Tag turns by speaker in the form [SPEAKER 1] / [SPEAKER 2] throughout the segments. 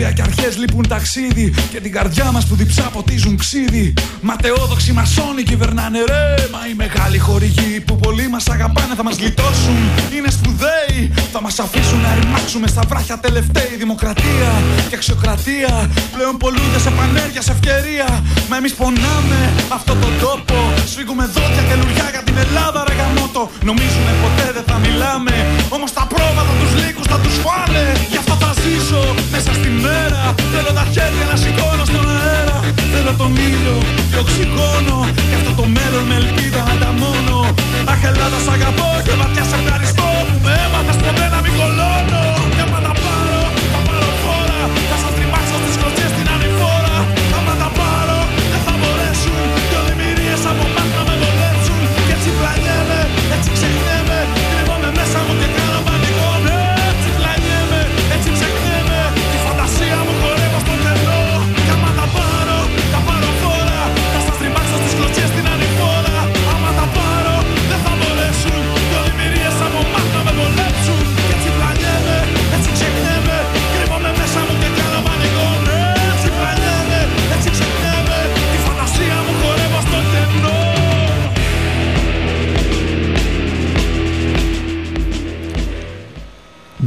[SPEAKER 1] Ουτοπία και αρχές λείπουν ταξίδι Και την καρδιά μας που διψά ποτίζουν ξύδι. Ματαιόδοξοι μασόνοι κυβερνάνε ρε Μα οι μεγάλοι χορηγοί που πολλοί μας αγαπάνε θα μας γλιτώσουν. Είναι σπουδαίοι Θα μας αφήσουν να ρημάξουμε στα βράχια τελευταίοι Δημοκρατία. Και αξιοκρατία Πλέον πολλούνται σε πανέργεια, σε ευκαιρία. Μα εμείς πονάμε αυτό τον τόπο Σφίγγουμε δόντια και λουριά για την Ελλάδα ρε γαμότο Νομίζουμε ποτέ δεν θα μιλάμε Όμως τα πρόβατα τους λύκους θα τους φάνε. Γι' αυτό θα ζήσω μέσα στη μέρα. Θέλω τα χέρια να σηκώνω στον αέρα. Θέλω τον ήλιο και οξυγόνο. Και αυτό το μέλλον με ελπίδα να τα μόνο Αχ Ελλάδα σ' αγαπώ. Και βαθιά σε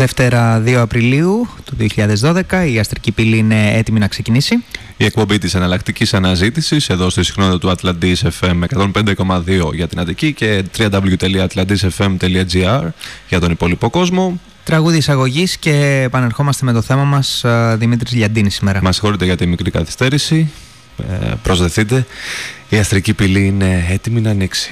[SPEAKER 2] Δευτέρα 2 Απριλίου του 2012 η αστρική πύλη είναι έτοιμη να ξεκινήσει.
[SPEAKER 3] Η εκπομπή της εναλλακτικής αναζήτησης εδώ στη συχνότητα του Atlantis FM 105,2 για την Αττική και www.atlantisfm.gr για τον υπόλοιπο κόσμο.
[SPEAKER 2] Τραγούδι εισαγωγής και επανερχόμαστε με το θέμα μας Δημήτρης Λιαντίνη σήμερα.
[SPEAKER 3] Μας συγχωρείτε για τη μικρή καθυστέρηση. Ε, προσδεθείτε. Η αστρική πύλη είναι έτοιμη να ανοίξει.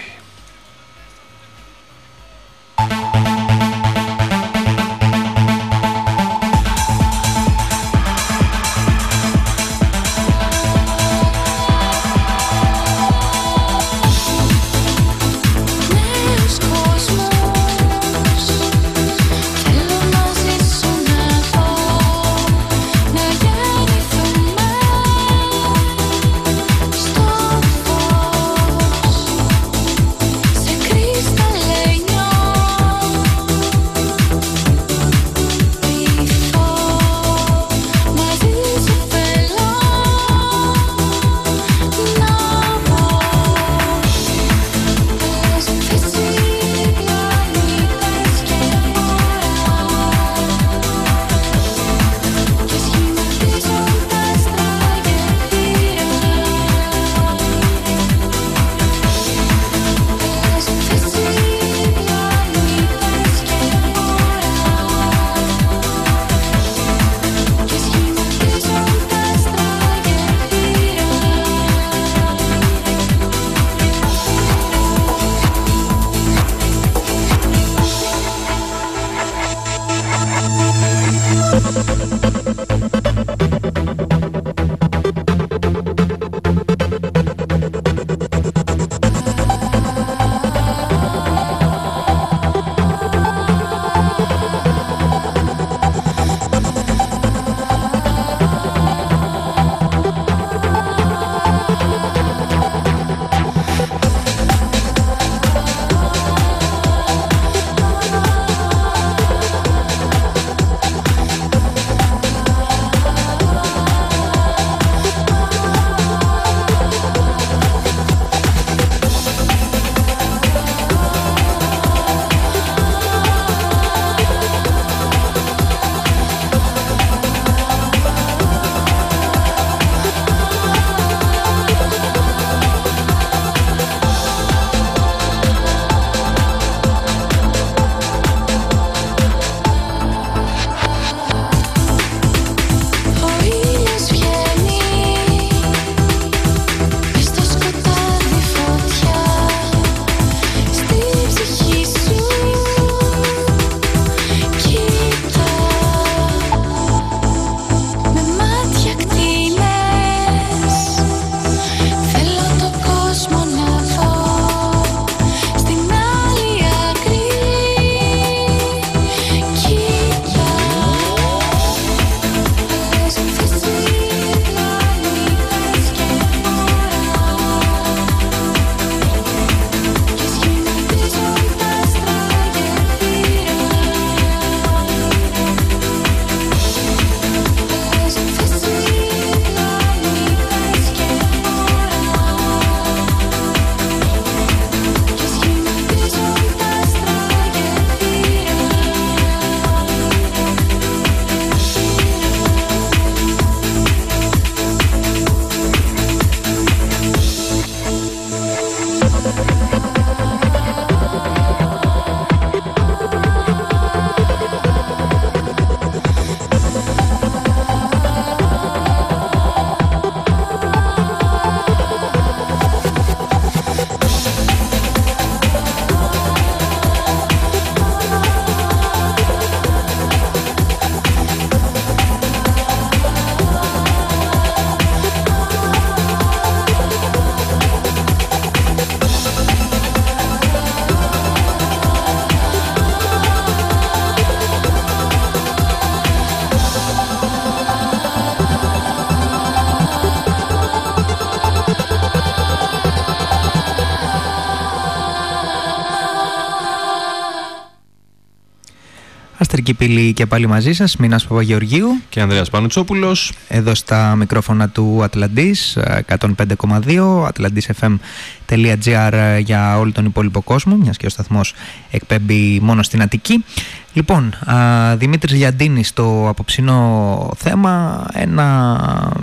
[SPEAKER 2] Αστρική πύλη και πάλι μαζί σας, Μινάς Παπαγεωργίου.
[SPEAKER 3] Και Ανδρέας Πανουτσόπουλος.
[SPEAKER 2] Εδώ στα μικρόφωνα του Ατλαντής, 105,2, atlantisfm.gr για όλο τον υπόλοιπο κόσμο, μιας και ο σταθμός εκπέμπει μόνο στην Αττική. Λοιπόν, α, Δημήτρης Λιαντίνης στο απόψινό θέμα, ένα,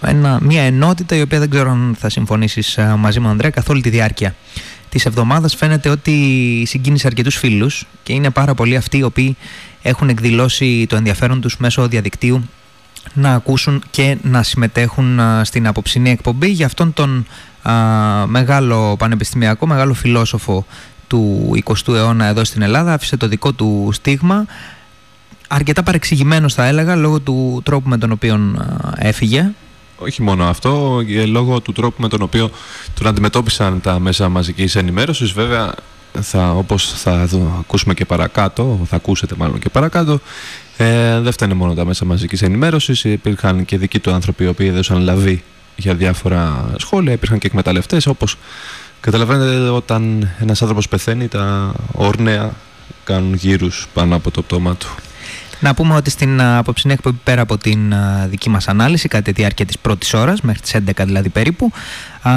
[SPEAKER 2] ένα, μια ενότητα η οποία δεν ξέρω αν θα συμφωνήσεις α, μαζί μου Ανδρέα καθ' όλη τη διάρκεια της εβδομάδας φαίνεται ότι συγκίνησε αρκετούς φίλους και είναι πάρα πολλοί αυτοί οι οποίοι έχουν εκδηλώσει το ενδιαφέρον τους μέσω διαδικτύου να ακούσουν και να συμμετέχουν α, στην απόψινή εκπομπή. Για αυτόν τον α, μεγάλο πανεπιστημιακό, μεγάλο φιλόσοφο του 20ου αιώνα εδώ στην Ελλάδα άφησε το δικό του στίγμα. Αρκετά παρεξηγημένος θα έλεγα λόγω του τρόπου με τον οποίο α, έφυγε.
[SPEAKER 3] Όχι μόνο αυτό, ε, λόγω του τρόπου με τον οποίο τον αντιμετώπισαν τα μέσα μαζικής ενημέρωσης. Βέβαια, θα, όπως θα δω- ακούσουμε και παρακάτω, θα ακούσετε μάλλον και παρακάτω, ε, δεν φταίνε μόνο τα μέσα μαζικής ενημέρωσης, υπήρχαν και δικοί του άνθρωποι οι οποίοι έδωσαν λαβή για διάφορα σχόλια, υπήρχαν και εκμεταλλευτές, όπως καταλαβαίνετε όταν ένας άνθρωπος πεθαίνει, τα όρνεα κάνουν γύρους πάνω από το πτώμα του.
[SPEAKER 2] Να πούμε ότι στην α, απόψινή εκπομπή πέρα από την α, δική μας ανάλυση κατά τη διάρκεια της πρώτης ώρας, μέχρι τις 11 δηλαδή περίπου, α,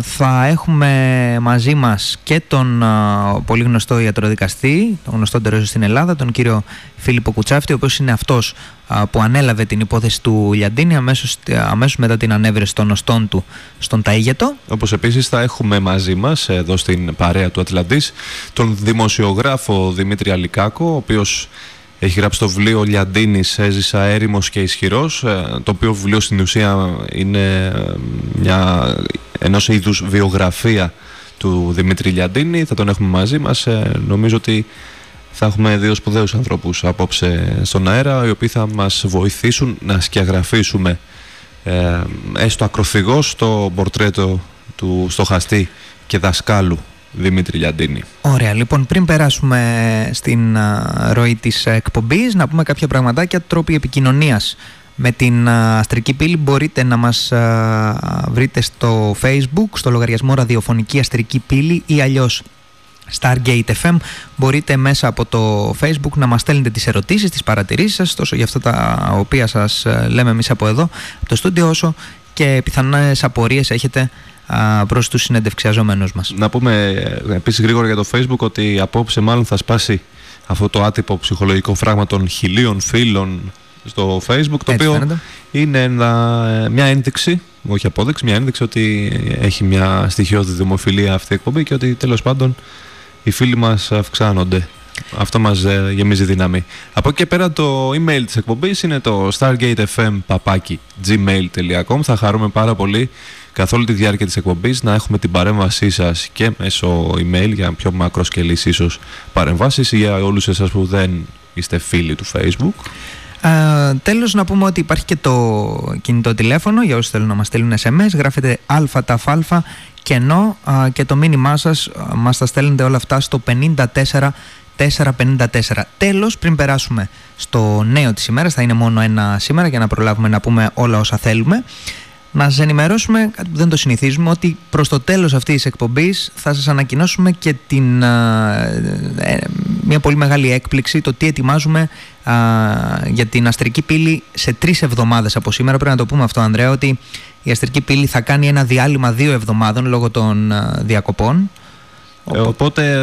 [SPEAKER 2] θα έχουμε μαζί μας και τον α, πολύ γνωστό ιατροδικαστή, τον γνωστότερο ίσως στην Ελλάδα, τον κύριο Φίλιππο Κουτσάφτη, ο οποίος είναι αυτός α, που ανέλαβε την υπόθεση του Λιαντίνη αμέσως, αμέσως μετά την ανέβρεση των οστών του στον Ταΐγετο.
[SPEAKER 3] Όπως επίσης θα έχουμε μαζί μας εδώ στην παρέα του Ατλαντής τον δημοσιογράφο Δημήτρη Αλικάκο, ο οποίος έχει γράψει το βιβλίο «Λιαντίνης, έζησα έρημος και ισχυρός», ε, το οποίο βιβλίο στην ουσία είναι ε, μια, ενός είδους βιογραφία του Δημήτρη Λιαντίνη. Θα τον έχουμε μαζί μας. Ε, Νομίζω ότι θα έχουμε δύο σπουδαίους ανθρώπους απόψε στον αέρα, οι οποίοι θα μας βοηθήσουν να σκιαγραφίσουμε ε, έστω ακροθυγός το πορτρέτο του στοχαστή και δασκάλου Δημήτρη Λιαντίνη.
[SPEAKER 2] Ωραία, λοιπόν, πριν περάσουμε στην α, ροή της α, εκπομπής, να πούμε κάποια πραγματάκια, τρόποι επικοινωνίας με την α, Αστρική Πύλη. Μπορείτε να μας α, βρείτε στο Facebook, στο λογαριασμό Ραδιοφωνική Αστρική Πύλη ή αλλιώς Stargate FM. Μπορείτε μέσα από το Facebook να μας στέλνετε τις ερωτήσεις, τις παρατηρήσεις σας, τόσο για αυτά τα οποία σας α, λέμε εμείς από εδώ, από το στούντιο, όσο και πιθανές απορίες έχετε α, προς τους συνεντευξιαζόμενους μας.
[SPEAKER 3] Να πούμε ε, επίσης γρήγορα για το Facebook ότι απόψε μάλλον θα σπάσει αυτό το άτυπο ψυχολογικό φράγμα των χιλίων φίλων στο Facebook το
[SPEAKER 2] Έτσι
[SPEAKER 3] οποίο
[SPEAKER 2] φαίνεται.
[SPEAKER 3] είναι ένα, ε, μια ένδειξη, όχι απόδειξη, μια ένδειξη ότι έχει μια στοιχειώδη δημοφιλία αυτή η εκπομπή και ότι τέλος πάντων οι φίλοι μας αυξάνονται. Αυτό μας ε, γεμίζει δύναμη. Από εκεί και πέρα το email της εκπομπής είναι το stargatefm.gmail.com Θα χαρούμε πάρα πολύ καθ' όλη τη διάρκεια της εκπομπής να έχουμε την παρέμβασή σας και μέσω email για πιο μακροσκελείς ίσως παρεμβάσεις ή για όλους εσάς που δεν είστε φίλοι του Facebook.
[SPEAKER 2] Α, τέλος να πούμε ότι υπάρχει και το κινητό τηλέφωνο για όσους θέλουν να μας στείλουν SMS γράφετε αλφα κενό α, και το μήνυμά σας α, μας τα στέλνετε όλα αυτά στο 54 454. Τέλος, πριν περάσουμε στο νέο της ημέρας, θα είναι μόνο ένα σήμερα για να προλάβουμε να πούμε όλα όσα θέλουμε. Να σας ενημερώσουμε, κάτι που δεν το συνηθίζουμε, ότι προς το τέλος αυτής της εκπομπής θα σας ανακοινώσουμε και την, α, ε, μια πολύ μεγάλη έκπληξη, το τι ετοιμάζουμε α, για την αστρική πύλη σε τρεις εβδομάδες από σήμερα. Πρέπει να το πούμε αυτό, Ανδρέα, ότι η αστρική πύλη θα κάνει ένα διάλειμμα δύο εβδομάδων λόγω των α, διακοπών.
[SPEAKER 3] Ε, Οπότε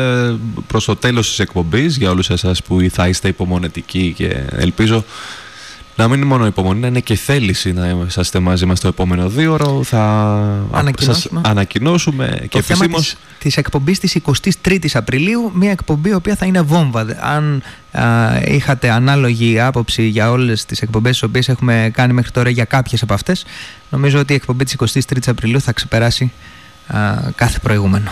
[SPEAKER 3] προς το τέλος της εκπομπής για όλους εσάς που θα είστε υπομονετικοί και ελπίζω να μην είναι μόνο υπομονή, να είναι και θέληση να είσαστε μαζί μας το επόμενο δύο ώρο. Θα
[SPEAKER 2] Ανακοινώσουμε.
[SPEAKER 3] σας ανακοινώσουμε και
[SPEAKER 2] το θέμα
[SPEAKER 3] επισήμως
[SPEAKER 2] της, της εκπομπής της 23ης Απριλίου, μια εκπομπή η οποία θα είναι βόμβα. Αν α, είχατε ανάλογη άποψη για όλες τις εκπομπές τις οποίες έχουμε κάνει μέχρι τώρα για κάποιες από αυτές, νομίζω ότι η εκπομπή της 23ης Απριλίου θα ξεπεράσει α, κάθε προηγούμενο.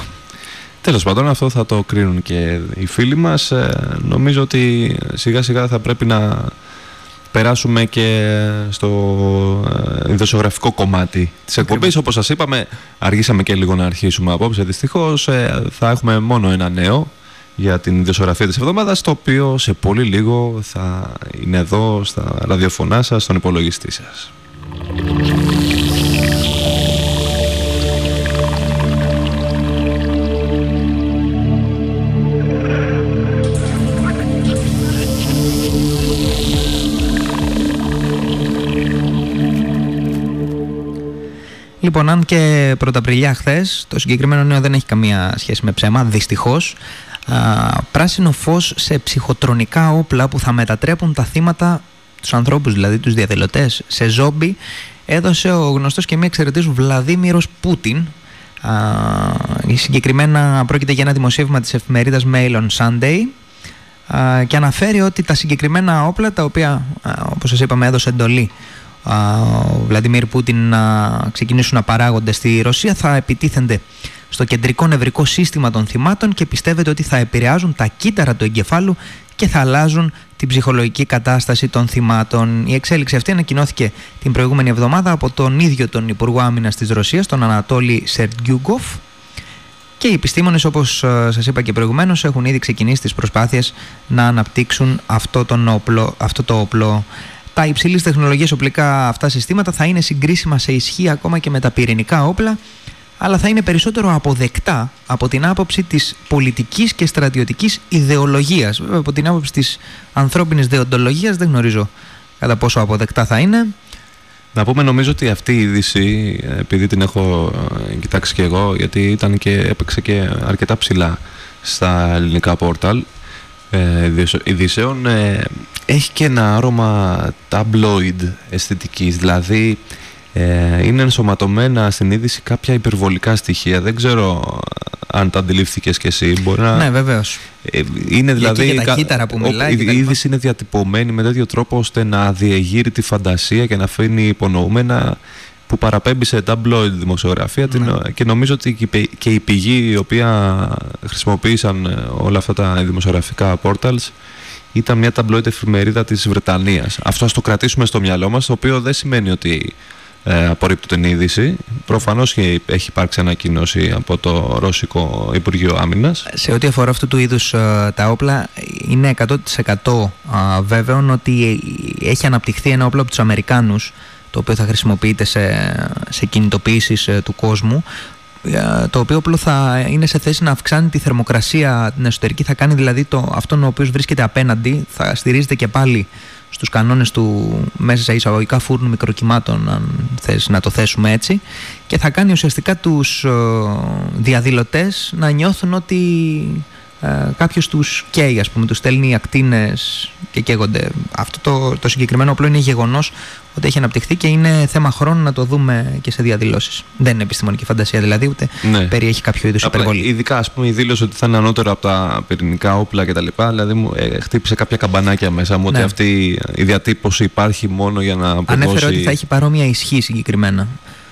[SPEAKER 3] Τέλος πάντων αυτό θα το κρίνουν και οι φίλοι μας. Ε, νομίζω ότι σιγά σιγά θα πρέπει να περάσουμε και στο ε, ειδοσιογραφικό κομμάτι της εκπομπής. Όπως σας είπαμε, αργήσαμε και λίγο να αρχίσουμε απόψε. Δυστυχώς ε, θα έχουμε μόνο ένα νέο για την ειδοσιογραφία της εβδομάδας, το οποίο σε πολύ λίγο θα είναι εδώ στα ραδιοφωνά σας, στον υπολογιστή σας.
[SPEAKER 2] Λοιπόν, αν και πρωταπριλιά χθες, το συγκεκριμένο νέο δεν έχει καμία σχέση με ψέμα, δυστυχώς. Πράσινο φως σε ψυχοτρονικά όπλα που θα μετατρέπουν τα θύματα, τους ανθρώπους δηλαδή, τους διαδηλωτές, σε ζόμπι, έδωσε ο γνωστός και μη εξαιρετής Βλαδίμηρος Πούτιν. Α, συγκεκριμένα πρόκειται για ένα δημοσίευμα της εφημερίδας Mail on Sunday α, και αναφέρει ότι τα συγκεκριμένα όπλα τα οποία α, όπως σας είπαμε έδωσε εντολή ο Βλαντιμίρ Πούτιν να ξεκινήσουν να παράγονται στη Ρωσία θα επιτίθενται στο κεντρικό νευρικό σύστημα των θυμάτων και πιστεύετε ότι θα επηρεάζουν τα κύτταρα του εγκεφάλου και θα αλλάζουν την ψυχολογική κατάσταση των θυμάτων. Η εξέλιξη αυτή ανακοινώθηκε την προηγούμενη εβδομάδα από τον ίδιο τον Υπουργό Άμυνας της Ρωσίας, τον Ανατόλη Σερτγκιούγκοφ. Και οι επιστήμονες, όπως σας είπα και προηγουμένως, έχουν ήδη ξεκινήσει τις προσπάθειες να αναπτύξουν αυτό, τον όπλο, αυτό το όπλο. Τα υψηλής τεχνολογίας οπλικά αυτά συστήματα θα είναι συγκρίσιμα σε ισχύ ακόμα και με τα πυρηνικά όπλα αλλά θα είναι περισσότερο αποδεκτά από την άποψη της πολιτικής και στρατιωτικής ιδεολογίας. Βέβαια από την άποψη της ανθρώπινης δεοντολογίας δεν γνωρίζω κατά πόσο αποδεκτά θα είναι.
[SPEAKER 3] Να πούμε νομίζω ότι αυτή η είδηση, επειδή την έχω ε, κοιτάξει και εγώ, γιατί ήταν και έπαιξε και αρκετά ψηλά στα ελληνικά πόρταλ ε, ειδήσεων, ε, έχει και ένα άρωμα tabloid αισθητικής, δηλαδή ε, είναι ενσωματωμένα στην είδηση κάποια υπερβολικά στοιχεία. Δεν ξέρω αν τα αντιλήφθηκες κι εσύ. Μπορεί να...
[SPEAKER 2] Ναι, βεβαίως.
[SPEAKER 3] Ε, είναι δηλαδή.
[SPEAKER 2] Και τα κύτταρα που μιλάει.
[SPEAKER 3] Η είδηση είναι διατυπωμένη με τέτοιο τρόπο ώστε να διεγείρει τη φαντασία και να αφήνει υπονοούμενα που παραπέμπει σε tabloid δημοσιογραφία ναι. και νομίζω ότι και η πηγή η οποία χρησιμοποίησαν ε, όλα αυτά τα δημοσιογραφικά portals ήταν μια tabloid εφημερίδα της Βρετανίας. Αυτό ας το κρατήσουμε στο μυαλό μας, το οποίο δεν σημαίνει ότι ε, απορρίπτω την είδηση. Προφανώς και έχει υπάρξει ανακοίνωση από το Ρώσικο Υπουργείο Άμυνας.
[SPEAKER 2] Σε ό,τι αφορά αυτού του είδους ε, τα όπλα, είναι 100% ε, βέβαιο ότι έχει αναπτυχθεί ένα όπλο από τους Αμερικάνους, το οποίο θα χρησιμοποιείται σε, σε κινητοποιήσεις ε, του κόσμου. Το οποίο όπλο θα είναι σε θέση να αυξάνει τη θερμοκρασία την εσωτερική, θα κάνει δηλαδή το, αυτόν ο οποίος βρίσκεται απέναντι, θα στηρίζεται και πάλι στους κανόνες του μέσα σε εισαγωγικά φούρνου μικροκυμάτων αν θες να το θέσουμε έτσι και θα κάνει ουσιαστικά τους ε, διαδηλωτές να νιώθουν ότι ε, κάποιος τους καίει, ας πούμε, τους στέλνει ακτίνες και καίγονται. Αυτό το, το συγκεκριμένο όπλο είναι γεγονός ότι έχει αναπτυχθεί και είναι θέμα χρόνου να το δούμε και σε διαδηλώσεις. Δεν είναι επιστημονική φαντασία δηλαδή, ούτε ναι. περιέχει κάποιο είδους υπερβολή.
[SPEAKER 3] Ειδικά, ας πούμε, η δήλωση ότι θα είναι ανώτερο από τα πυρηνικά όπλα κτλ. Δηλαδή, μου ε, χτύπησε κάποια καμπανάκια μέσα μου ναι. ότι αυτή η διατύπωση υπάρχει μόνο για να αποδώσει.
[SPEAKER 2] Ανέφερε ότι θα έχει παρόμοια ισχύ συγκεκριμένα.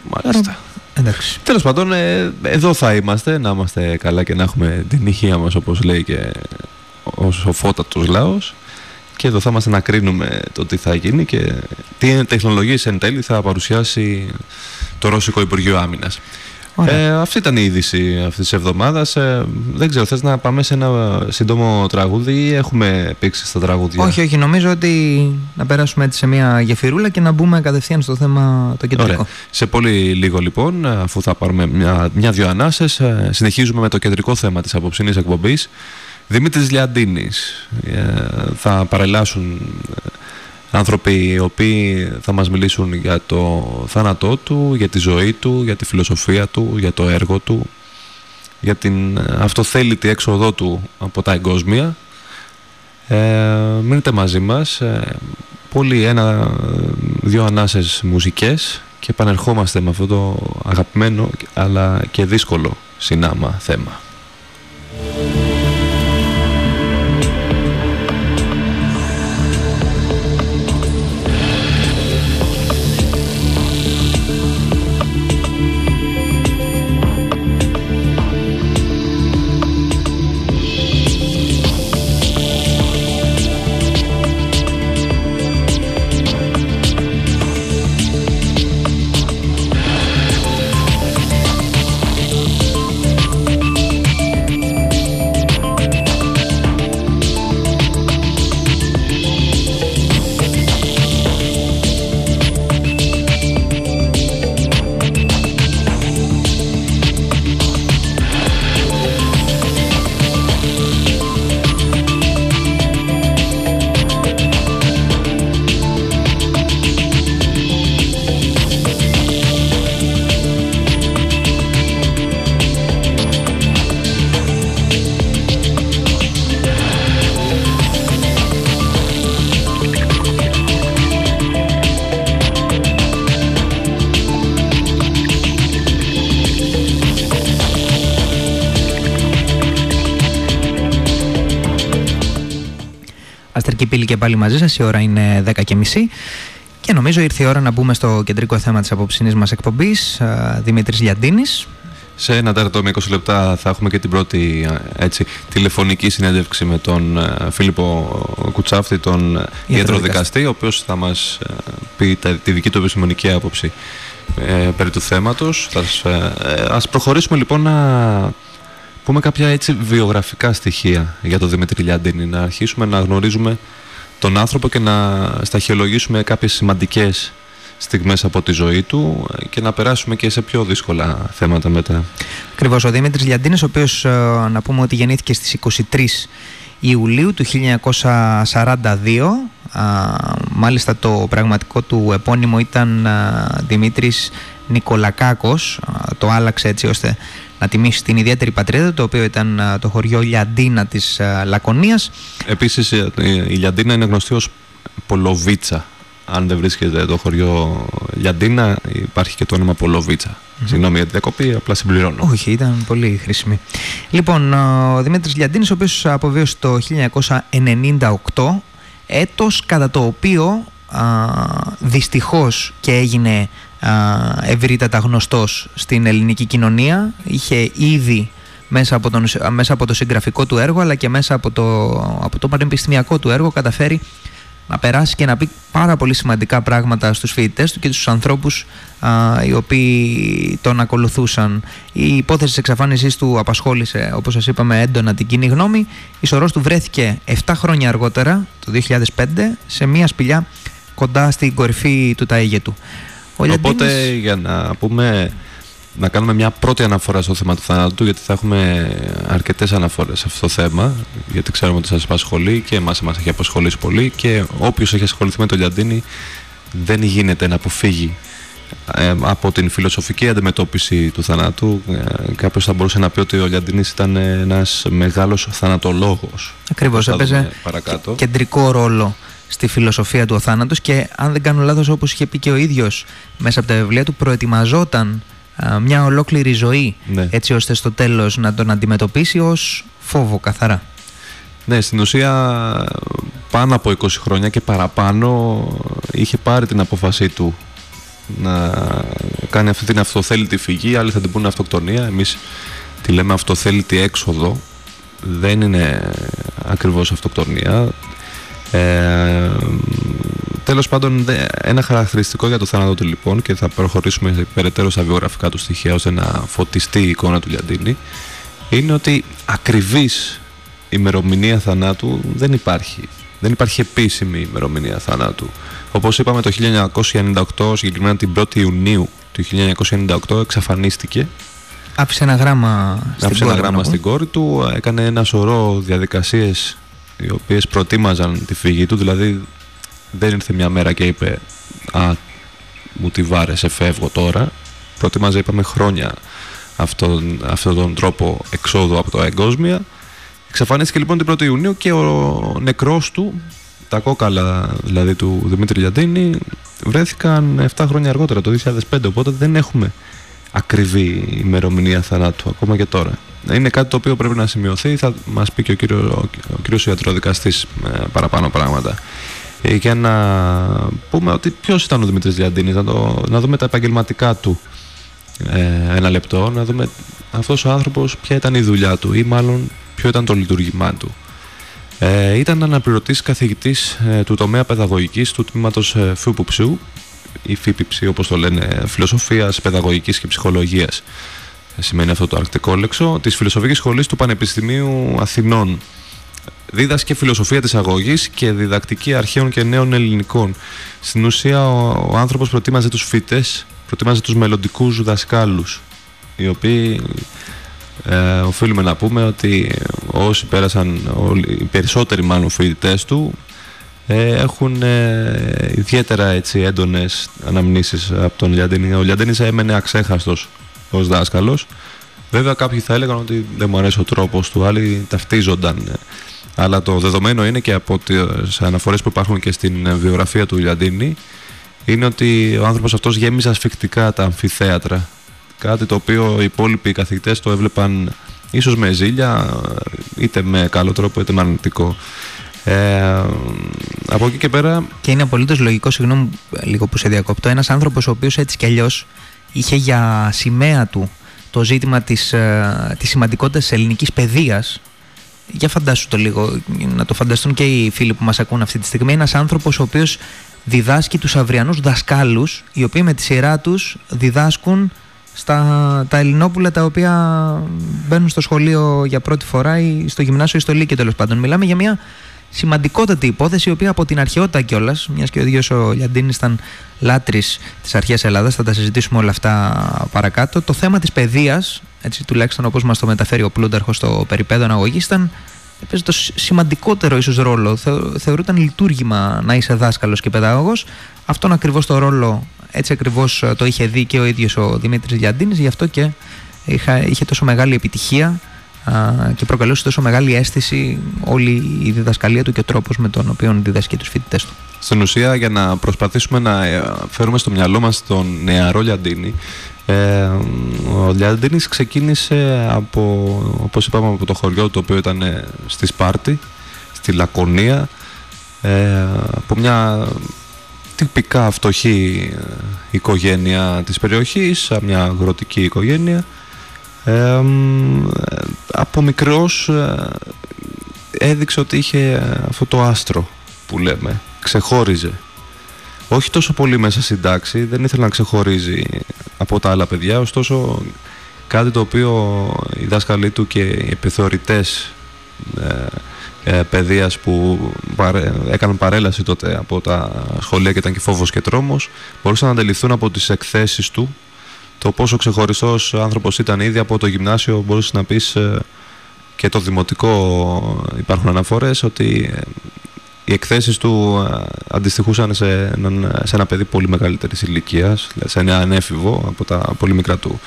[SPEAKER 3] Μάλιστα.
[SPEAKER 2] Εντάξει.
[SPEAKER 3] Τέλος πάντων, ε, εδώ θα είμαστε, να είμαστε καλά και να έχουμε την ηχεία μας, όπως λέει και ο σοφότατο λαός. Και εδώ θα είμαστε να κρίνουμε το τι θα γίνει και τι τεχνολογίες εν τέλει θα παρουσιάσει το Ρώσικο Υπουργείο Άμυνας. Ε, αυτή ήταν η είδηση αυτής της εβδομάδας. Ε, δεν ξέρω, θες να πάμε σε ένα σύντομο τραγούδι ή έχουμε πήξει στα τραγούδια;
[SPEAKER 2] Όχι, όχι. Νομίζω ότι να περάσουμε έτσι σε μια γεφυρούλα και να μπούμε κατευθείαν στο θέμα το κεντρικό. Ωραία.
[SPEAKER 3] Σε πολύ λίγο λοιπόν, αφού θα πάρουμε μια-δυο μια, ανάσε, συνεχίζουμε με το κεντρικό θέμα της απόψινής εκπομπής. Δημήτρης Λιαντίνης ε, θα παρελάσουν άνθρωποι οι οποίοι θα μας μιλήσουν για το θάνατό του, για τη ζωή του, για τη φιλοσοφία του, για το έργο του, για την αυτοθέλητη έξοδό του από τα εγκόσμια. Ε, μείνετε μαζί μας. Ε, πολύ ένα, δύο ανάσες μουσικές και επανερχόμαστε με αυτό το αγαπημένο αλλά και δύσκολο συνάμα θέμα.
[SPEAKER 2] Αστρική Πύλη και πάλι μαζί σας, η ώρα είναι 10 και μισή. Και νομίζω ήρθε η ώρα να μπούμε στο κεντρικό θέμα της απόψινής μας εκπομπής, α, Δημήτρης Λιαντίνης.
[SPEAKER 3] Σε ένα τέταρτο με 20 λεπτά θα έχουμε και την πρώτη ε, έτσι, τηλεφωνική συνέντευξη με τον ε, Φίλιππο Κουτσάφτη, τον ε, ιατροδικαστή, ο οποίος θα μας ε, πει τα- τη δική του επιστημονική άποψη ε, περί του θέματος. Θα, σας, ε, ε, ας προχωρήσουμε λοιπόν να πούμε κάποια έτσι βιογραφικά στοιχεία για τον Δημήτρη Λιαντίνη, να αρχίσουμε να γνωρίζουμε τον άνθρωπο και να σταχυολογήσουμε κάποιες σημαντικές στιγμές από τη ζωή του ε, και να περάσουμε και σε πιο δύσκολα θέματα μετά.
[SPEAKER 2] Ακριβώς ο Δημήτρης Λιαντίνης, ο οποίος ε, να πούμε ότι γεννήθηκε στις 23 Ιουλίου του 1942. Α, μάλιστα το πραγματικό του επώνυμο ήταν α, Δημήτρης Νικολακάκος. Α, το άλλαξε έτσι ώστε να τιμήσει την ιδιαίτερη πατρίδα του, το οποίο ήταν α, το χωριό Λιαντίνα της α, Λακωνίας.
[SPEAKER 3] Επίσης η η Λιαντίνα είναι γνωστή ως Πολοβίτσα. Αν δεν βρίσκεται το χωριό Λιαντίνα υπάρχει και το όνομα Πολοβίτσα. Συγγνώμη για τη διακοπή, απλά συμπληρώνω.
[SPEAKER 2] Όχι, ήταν πολύ χρήσιμη. Λοιπόν, ο Δημήτρης Λιαντίνης, ο οποίος αποβίωσε το 1998, έτος κατά το οποίο α, δυστυχώς και έγινε α, ευρύτατα γνωστός στην ελληνική κοινωνία. Είχε ήδη μέσα από, τον, μέσα από το συγγραφικό του έργο αλλά και μέσα από το, από το πανεπιστημιακό του έργο καταφέρει να περάσει και να πει πάρα πολύ σημαντικά πράγματα στους φοιτητές του και στους ανθρώπους α, οι οποίοι τον ακολουθούσαν. Η υπόθεση της εξαφάνισής του απασχόλησε, όπως σας είπαμε, έντονα την κοινή γνώμη. Η σωρός του βρέθηκε 7 χρόνια αργότερα, το 2005, σε μια σπηλιά κοντά στην κορυφή του ταΐγετου. Ο
[SPEAKER 3] Οπότε
[SPEAKER 2] Λιαντίνης-
[SPEAKER 3] για να πούμε να κάνουμε μια πρώτη αναφορά στο θέμα του θανάτου γιατί θα έχουμε αρκετές αναφορές σε αυτό το θέμα γιατί ξέρουμε ότι σας απασχολεί και εμάς μας έχει απασχολήσει πολύ και όποιος έχει ασχοληθεί με το Λιαντίνη δεν γίνεται να αποφύγει ε, από την φιλοσοφική αντιμετώπιση του θανάτου. Ε, κάποιος θα μπορούσε να πει ότι ο Λιαντίνης ήταν ένας μεγάλος θανατολόγος.
[SPEAKER 2] Ακριβώς,
[SPEAKER 3] Θα δούμε
[SPEAKER 2] έπαιζε
[SPEAKER 3] παρακάτω.
[SPEAKER 2] και- κεντρικό ρόλο στη φιλοσοφία του ο θάνατος και αν δεν κάνω λάθος όπως είχε πει και ο ίδιος μέσα από τα βιβλία του προετοιμαζόταν α, μια ολόκληρη ζωή
[SPEAKER 3] Ναι.
[SPEAKER 2] έτσι ώστε στο τέλος να τον αντιμετωπίσει ως φόβο καθαρά.
[SPEAKER 3] Ναι, στην ουσία πάνω από 20 χρόνια και παραπάνω είχε πάρει την απόφασή του να κάνει αυτή την αυτοθέλητη φυγή, άλλοι θα την πούνε αυτοκτονία, εμείς τη λέμε αυτοθέλητη έξοδο, δεν είναι ακριβώς αυτοκτονία. Ε, τέλος πάντων, δε- ένα χαρακτηριστικό για το θάνατο του λοιπόν και θα προχωρήσουμε σε περαιτέρω στα βιογραφικά του στοιχεία ώστε να φωτιστεί η εικόνα του Λιαντίνη είναι ότι ακριβής ημερομηνία θανάτου δεν υπάρχει. Δεν υπάρχει επίσημη ημερομηνία θανάτου. Όπως είπαμε το 1998, συγκεκριμένα την 1η Ιουνίου του 1998 εξαφανίστηκε.
[SPEAKER 2] Άφησε ένα γράμμα στην
[SPEAKER 3] Άφησε ένα
[SPEAKER 2] κόρη,
[SPEAKER 3] γράμμα
[SPEAKER 2] να
[SPEAKER 3] στην
[SPEAKER 2] πούμε.
[SPEAKER 3] κόρη του, έκανε ένα σωρό διαδικασίες οι οποίες προτίμαζαν τη φυγή του, δηλαδή δεν ήρθε μια μέρα και είπε «Α, μου τη βάρεσε, φεύγω τώρα». Προτίμαζε, είπαμε, χρόνια αυτόν, αυτόν τον τρόπο εξόδου από το εγκόσμια. Εξαφανίστηκε λοιπόν την 1η Ιουνίου και ο νεκρός του, τα κόκαλα δηλαδή του Δημήτρη Λιαντίνη, βρέθηκαν 7 χρόνια αργότερα, το 2005, οπότε δεν έχουμε ακριβή ημερομηνία θανάτου ακόμα και τώρα. Είναι κάτι το οποίο πρέπει να σημειωθεί, θα μας πει και ο, κύριο, ο κύριος ιατροδικαστής ε, παραπάνω πράγματα. Ε, για να πούμε ότι ποιος ήταν ο Δημήτρης Λιαντίνης, να, το, να δούμε τα επαγγελματικά του ε, ένα λεπτό, να δούμε αυτός ο άνθρωπος ποια ήταν η δουλειά του ή μάλλον ποιο ήταν το λειτουργήμά του. Ε, ήταν αναπληρωτής καθηγητής ε, του τομέα παιδαγωγικής του τμήματος ε, ΦΥΠΟΥ ή ΦΥΠΙΨΗ όπως το λένε, φιλοσοφίας, παιδαγωγικής και ψυχολογίας ε, σημαίνει αυτό το αρκτικό λέξο, της Φιλοσοφικής Σχολής του Πανεπιστημίου Αθηνών. Δίδασκε φιλοσοφία της αγωγής και διδακτική αρχαίων και νέων ελληνικών. Στην ουσία ο, ο άνθρωπος προτίμαζε τους φοιτές, προτίμαζε τους μελλοντικούς δασκάλους, οι οποίοι ε, οφείλουμε να πούμε ότι όσοι πέρασαν, όλοι, οι περισσότεροι μάλλον φοιτητές του, ε, έχουν ε, ιδιαίτερα έτσι, έντονες αναμνήσεις από τον Λιαντίνη. Ο Λιαντίνης έμενε αξέχαστος ως δάσκαλος. Βέβαια κάποιοι θα έλεγαν ότι δεν μου αρέσει ο τρόπος του, άλλοι ταυτίζονταν. ε. Αλλά το δεδομένο είναι και από τις αναφορές που υπάρχουν και στην ε, βιογραφία του Λιαντίνη είναι ότι ο άνθρωπος αυτός γέμιζε ασφικτικά τα αμφιθέατρα. Κάτι το οποίο οι υπόλοιποι καθηγητές το έβλεπαν ίσως με ζήλια, είτε με καλό τρόπο είτε με αρνητικό. Ε, από εκεί και πέρα
[SPEAKER 2] Και είναι απολύτως λογικό, συγγνώμη ε, λίγο που σε διακόπτω, ένας άνθρωπος ο οποίος έτσι κι αλλιώς είχε για σημαία του το ζήτημα της της σημαντικότητας της ελληνικής παιδείας. Για φαντάσου το λίγο, να το φανταστούν και οι φίλοι που μας ακούν αυτή τη στιγμή. Ένας άνθρωπος ο οποίος διδάσκει τους αυριανούς δασκάλους, οι οποίοι με τη σειρά τους διδάσκουν στα τα Ελληνόπουλα τα οποία μπαίνουν στο σχολείο για πρώτη φορά ή στο γυμνάσιο ή στο Λύκειο τέλος πάντων. Μιλάμε για μια σημαντικότατη υπόθεση, η οποία από την αρχαιότητα κιόλας, μιας και ο ίδιος ο Λιαντίνη ήταν λάτρης της αρχαίας Ελλάδας, θα τα συζητήσουμε όλα αυτά παρακάτω. Το θέμα της παιδείας, έτσι τουλάχιστον όπως μας το μεταφέρει ο Πλούνταρχος στο περιπέδο αναγωγής, ήταν έπαιζε το σ- σημαντικότερο ίσως ρόλο. Θεω, θεωρούταν λειτουργήμα να είσαι δάσκαλος και παιδάγωγο. Αυτόν ακριβώς το ρόλο έτσι ακριβώς το είχε δει και ο ίδιος ο Δημήτρης Λιαντίνης, γι' αυτό και είχα, είχε τόσο μεγάλη επιτυχία α, και προκαλούσε τόσο μεγάλη αίσθηση όλη η διδασκαλία του και ο τρόπος με τον οποίο διδάσκει τους φοιτητές του.
[SPEAKER 3] Στην ουσία, για να προσπαθήσουμε να ε, φέρουμε στο μυαλό μας τον νεαρό Λιαντίνη, ε, ο Λιαντίνης ξεκίνησε από, όπως είπαμε, από το χωριό το οποίο ήταν ε, στη Σπάρτη, στη Λακωνία, ε, από μια τυπικά φτωχή ε, οικογένεια της περιοχής, μια αγροτική οικογένεια. Ε, μ, ε, από μικρός ε, έδειξε ότι είχε αυτό το άστρο που λέμε, ξεχώριζε. Όχι τόσο πολύ μέσα στην τάξη, δεν ήθελε να ξεχωρίζει από τα άλλα παιδιά, ωστόσο κάτι το οποίο οι δάσκαλοι του και οι επιθεωρητές ε, ε, παιδείας που παρέ, έκαναν παρέλαση τότε από τα σχολεία και ήταν και φόβος και τρόμος μπορούσαν να αντιληφθούν από τις εκθέσεις του το πόσο ξεχωριστός άνθρωπος ήταν ήδη από το γυμνάσιο μπορούσες να πεις ε, και το δημοτικό υπάρχουν αναφορές ότι ε, οι εκθέσεις του ε, αντιστοιχούσαν σε, έναν, σε ένα παιδί πολύ μεγαλύτερης ηλικίας, δηλαδή σε ένα ανέφηβο από τα πολύ μικρά του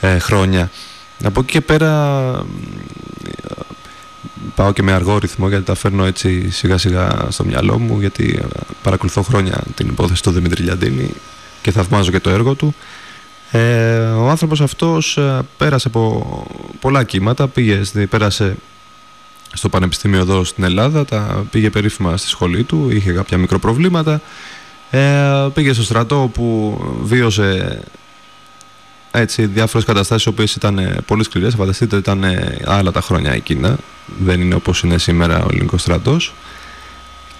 [SPEAKER 3] ε, χρόνια. Από εκεί και πέρα ε, πάω και με αργό ρυθμό γιατί τα φέρνω έτσι σιγά σιγά στο μυαλό μου γιατί ε, παρακολουθώ χρόνια την υπόθεση του Δημήτρη Λιαντίνη και θαυμάζω και το έργο του. Ε, ο άνθρωπος αυτός ε, πέρασε από πολλά κύματα, πήγε, στη- πέρασε στο Πανεπιστήμιο εδώ στην Ελλάδα, τα πήγε περίφημα στη σχολή του, είχε κάποια μικροπροβλήματα, ε, πήγε στο στρατό όπου βίωσε έτσι, διάφορες καταστάσεις οι οποίες ήταν ε, πολύ σκληρές, φανταστείτε ήταν ε, άλλα τα χρόνια εκείνα, δεν είναι όπως είναι σήμερα ο ελληνικός στρατός.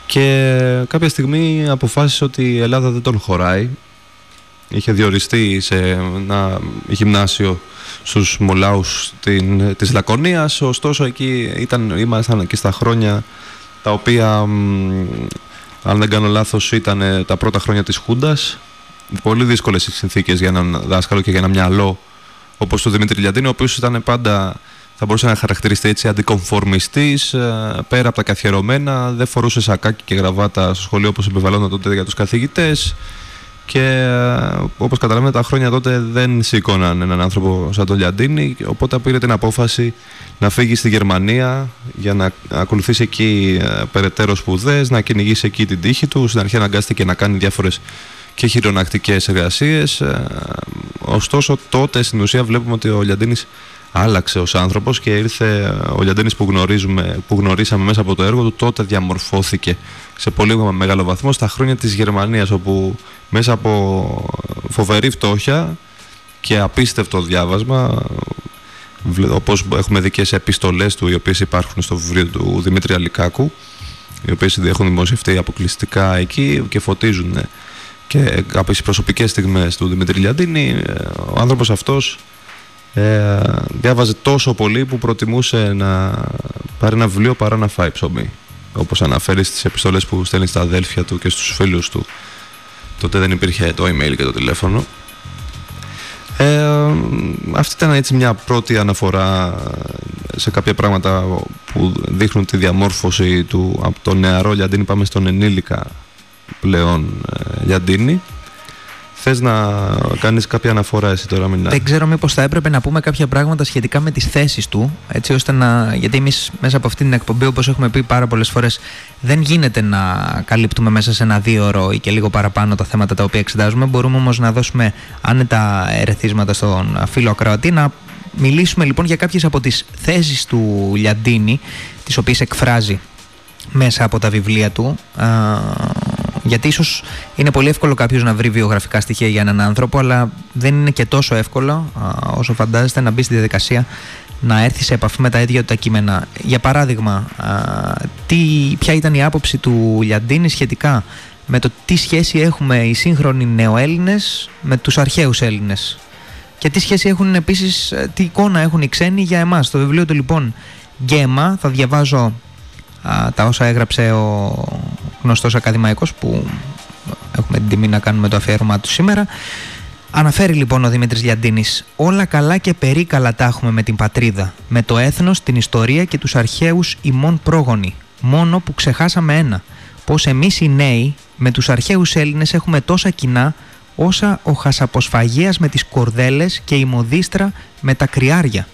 [SPEAKER 3] Και κάποια στιγμή αποφάσισε ότι η Ελλάδα δεν τον χωράει είχε διοριστεί σε ένα γυμνάσιο στους Μολάους την, της Λακωνίας. Ωστόσο εκεί ήταν, ήμασταν και στα χρόνια τα οποία μ, αν δεν κάνω λάθος ήταν ε, τα πρώτα χρόνια της Χούντας. Πολύ δύσκολες οι συνθήκες για έναν δάσκαλο και για ένα μυαλό όπως το Δημήτρη Λιαντίνη ο οποίος ήταν πάντα θα μπορούσε να χαρακτηριστεί έτσι αντικομφορμιστής ε, πέρα από τα καθιερωμένα. Δεν φορούσε σακάκι και γραβάτα στο σχολείο όπως επιβαλλόταν τότε για τους καθηγητές και ε, όπως καταλαβαίνετε τα χρόνια τότε δεν σήκωναν έναν άνθρωπο σαν τον Λιαντίνη οπότε πήρε την απόφαση να φύγει στη Γερμανία για να ακολουθήσει εκεί ε, περαιτέρω σπουδές, να κυνηγήσει εκεί την τύχη του. Στην αρχή αναγκάστηκε να κάνει διάφορες και χειρονακτικές εργασίες ε, ωστόσο τότε στην ουσία βλέπουμε ότι ο Λιαντίνης άλλαξε ως άνθρωπος και ήρθε ε, ο Λιαντίνης που, γνωρίζουμε, που γνωρίσαμε μέσα από το έργο του τότε διαμορφώθηκε σε πολύ μεγάλο βαθμό στα χρόνια της Γερμανίας όπου μέσα από φοβερή φτώχεια και απίστευτο διάβασμα βλε- όπως έχουμε δει και σε επιστολές του οι οποίες υπάρχουν στο βιβλίο του Δημήτρη Αλικάκου οι οποίες έχουν δημοσιευτεί αποκλειστικά εκεί και φωτίζουν ε, και κάποιες προσωπικές στιγμές του Δημήτρη Λιαντίνη ε, ο άνθρωπος αυτός ε, διάβαζε τόσο πολύ που προτιμούσε να πάρει ένα βιβλίο παρά να φάει ψωμί όπως αναφέρει στις επιστολές που στέλνει στα αδέλφια του και στους φίλους του. Τότε δεν υπήρχε το email και το τηλέφωνο. Ε, αυτή ήταν έτσι μια πρώτη αναφορά σε κάποια πράγματα που δείχνουν τη διαμόρφωση του από τον νεαρό Λιαντίνη. Πάμε στον ενήλικα πλέον ε, Λιαντίνη Θες να κάνεις κάποια αναφορά εσύ τώρα μην
[SPEAKER 2] Δεν ξέρω μήπως θα έπρεπε να πούμε κάποια πράγματα σχετικά με τις θέσεις του, έτσι ώστε να... Γιατί εμείς μέσα από αυτή την εκπομπή, όπως έχουμε πει πάρα πολλές φορές, δεν γίνεται να καλύπτουμε μέσα σε ένα δύο ώρο ή και λίγο παραπάνω τα θέματα τα οποία εξετάζουμε. Μπορούμε όμως να δώσουμε άνετα ερεθίσματα στον φίλο ακροατή, να μιλήσουμε λοιπόν για κάποιες από τις θέσεις του Λιαντίνη, τις οποίες εκφράζει μέσα από τα βιβλία του α, γιατί ίσως είναι πολύ εύκολο κάποιος να βρει βιογραφικά στοιχεία για έναν άνθρωπο αλλά δεν είναι και τόσο εύκολο α, όσο φαντάζεστε να μπει στη διαδικασία να έρθει σε επαφή με τα ίδια του τα κείμενα. Για παράδειγμα, α, τι, ποια ήταν η άποψη του Λιαντίνη σχετικά με το τι σχέση έχουμε οι σύγχρονοι νεοέλληνες με τους αρχαίους Έλληνες; Και τι σχέση έχουν επίσης, ε, τι εικόνα έχουν οι ξένοι για εμάς; Το βιβλίο του λοιπόν Γκέμα, θα διαβάζω α, τα όσα έγραψε ο γνωστός ακαδημαϊκός που έχουμε την τιμή να κάνουμε το αφιέρωμά του σήμερα. Αναφέρει λοιπόν ο Δημήτρης Λιαντίνης «Όλα καλά και περίκαλα τα έχουμε με την πατρίδα, με το έθνος, την ιστορία και τους αρχαίους ημών πρόγονοι. Μόνο που ξεχάσαμε ένα, πως εμείς οι νέοι με τους αρχαίους Έλληνες έχουμε τόσα κοινά όσα ο Χασαποσφαγίας με τις κορδέλες και η Μοδίστρα με τα κρυάρια.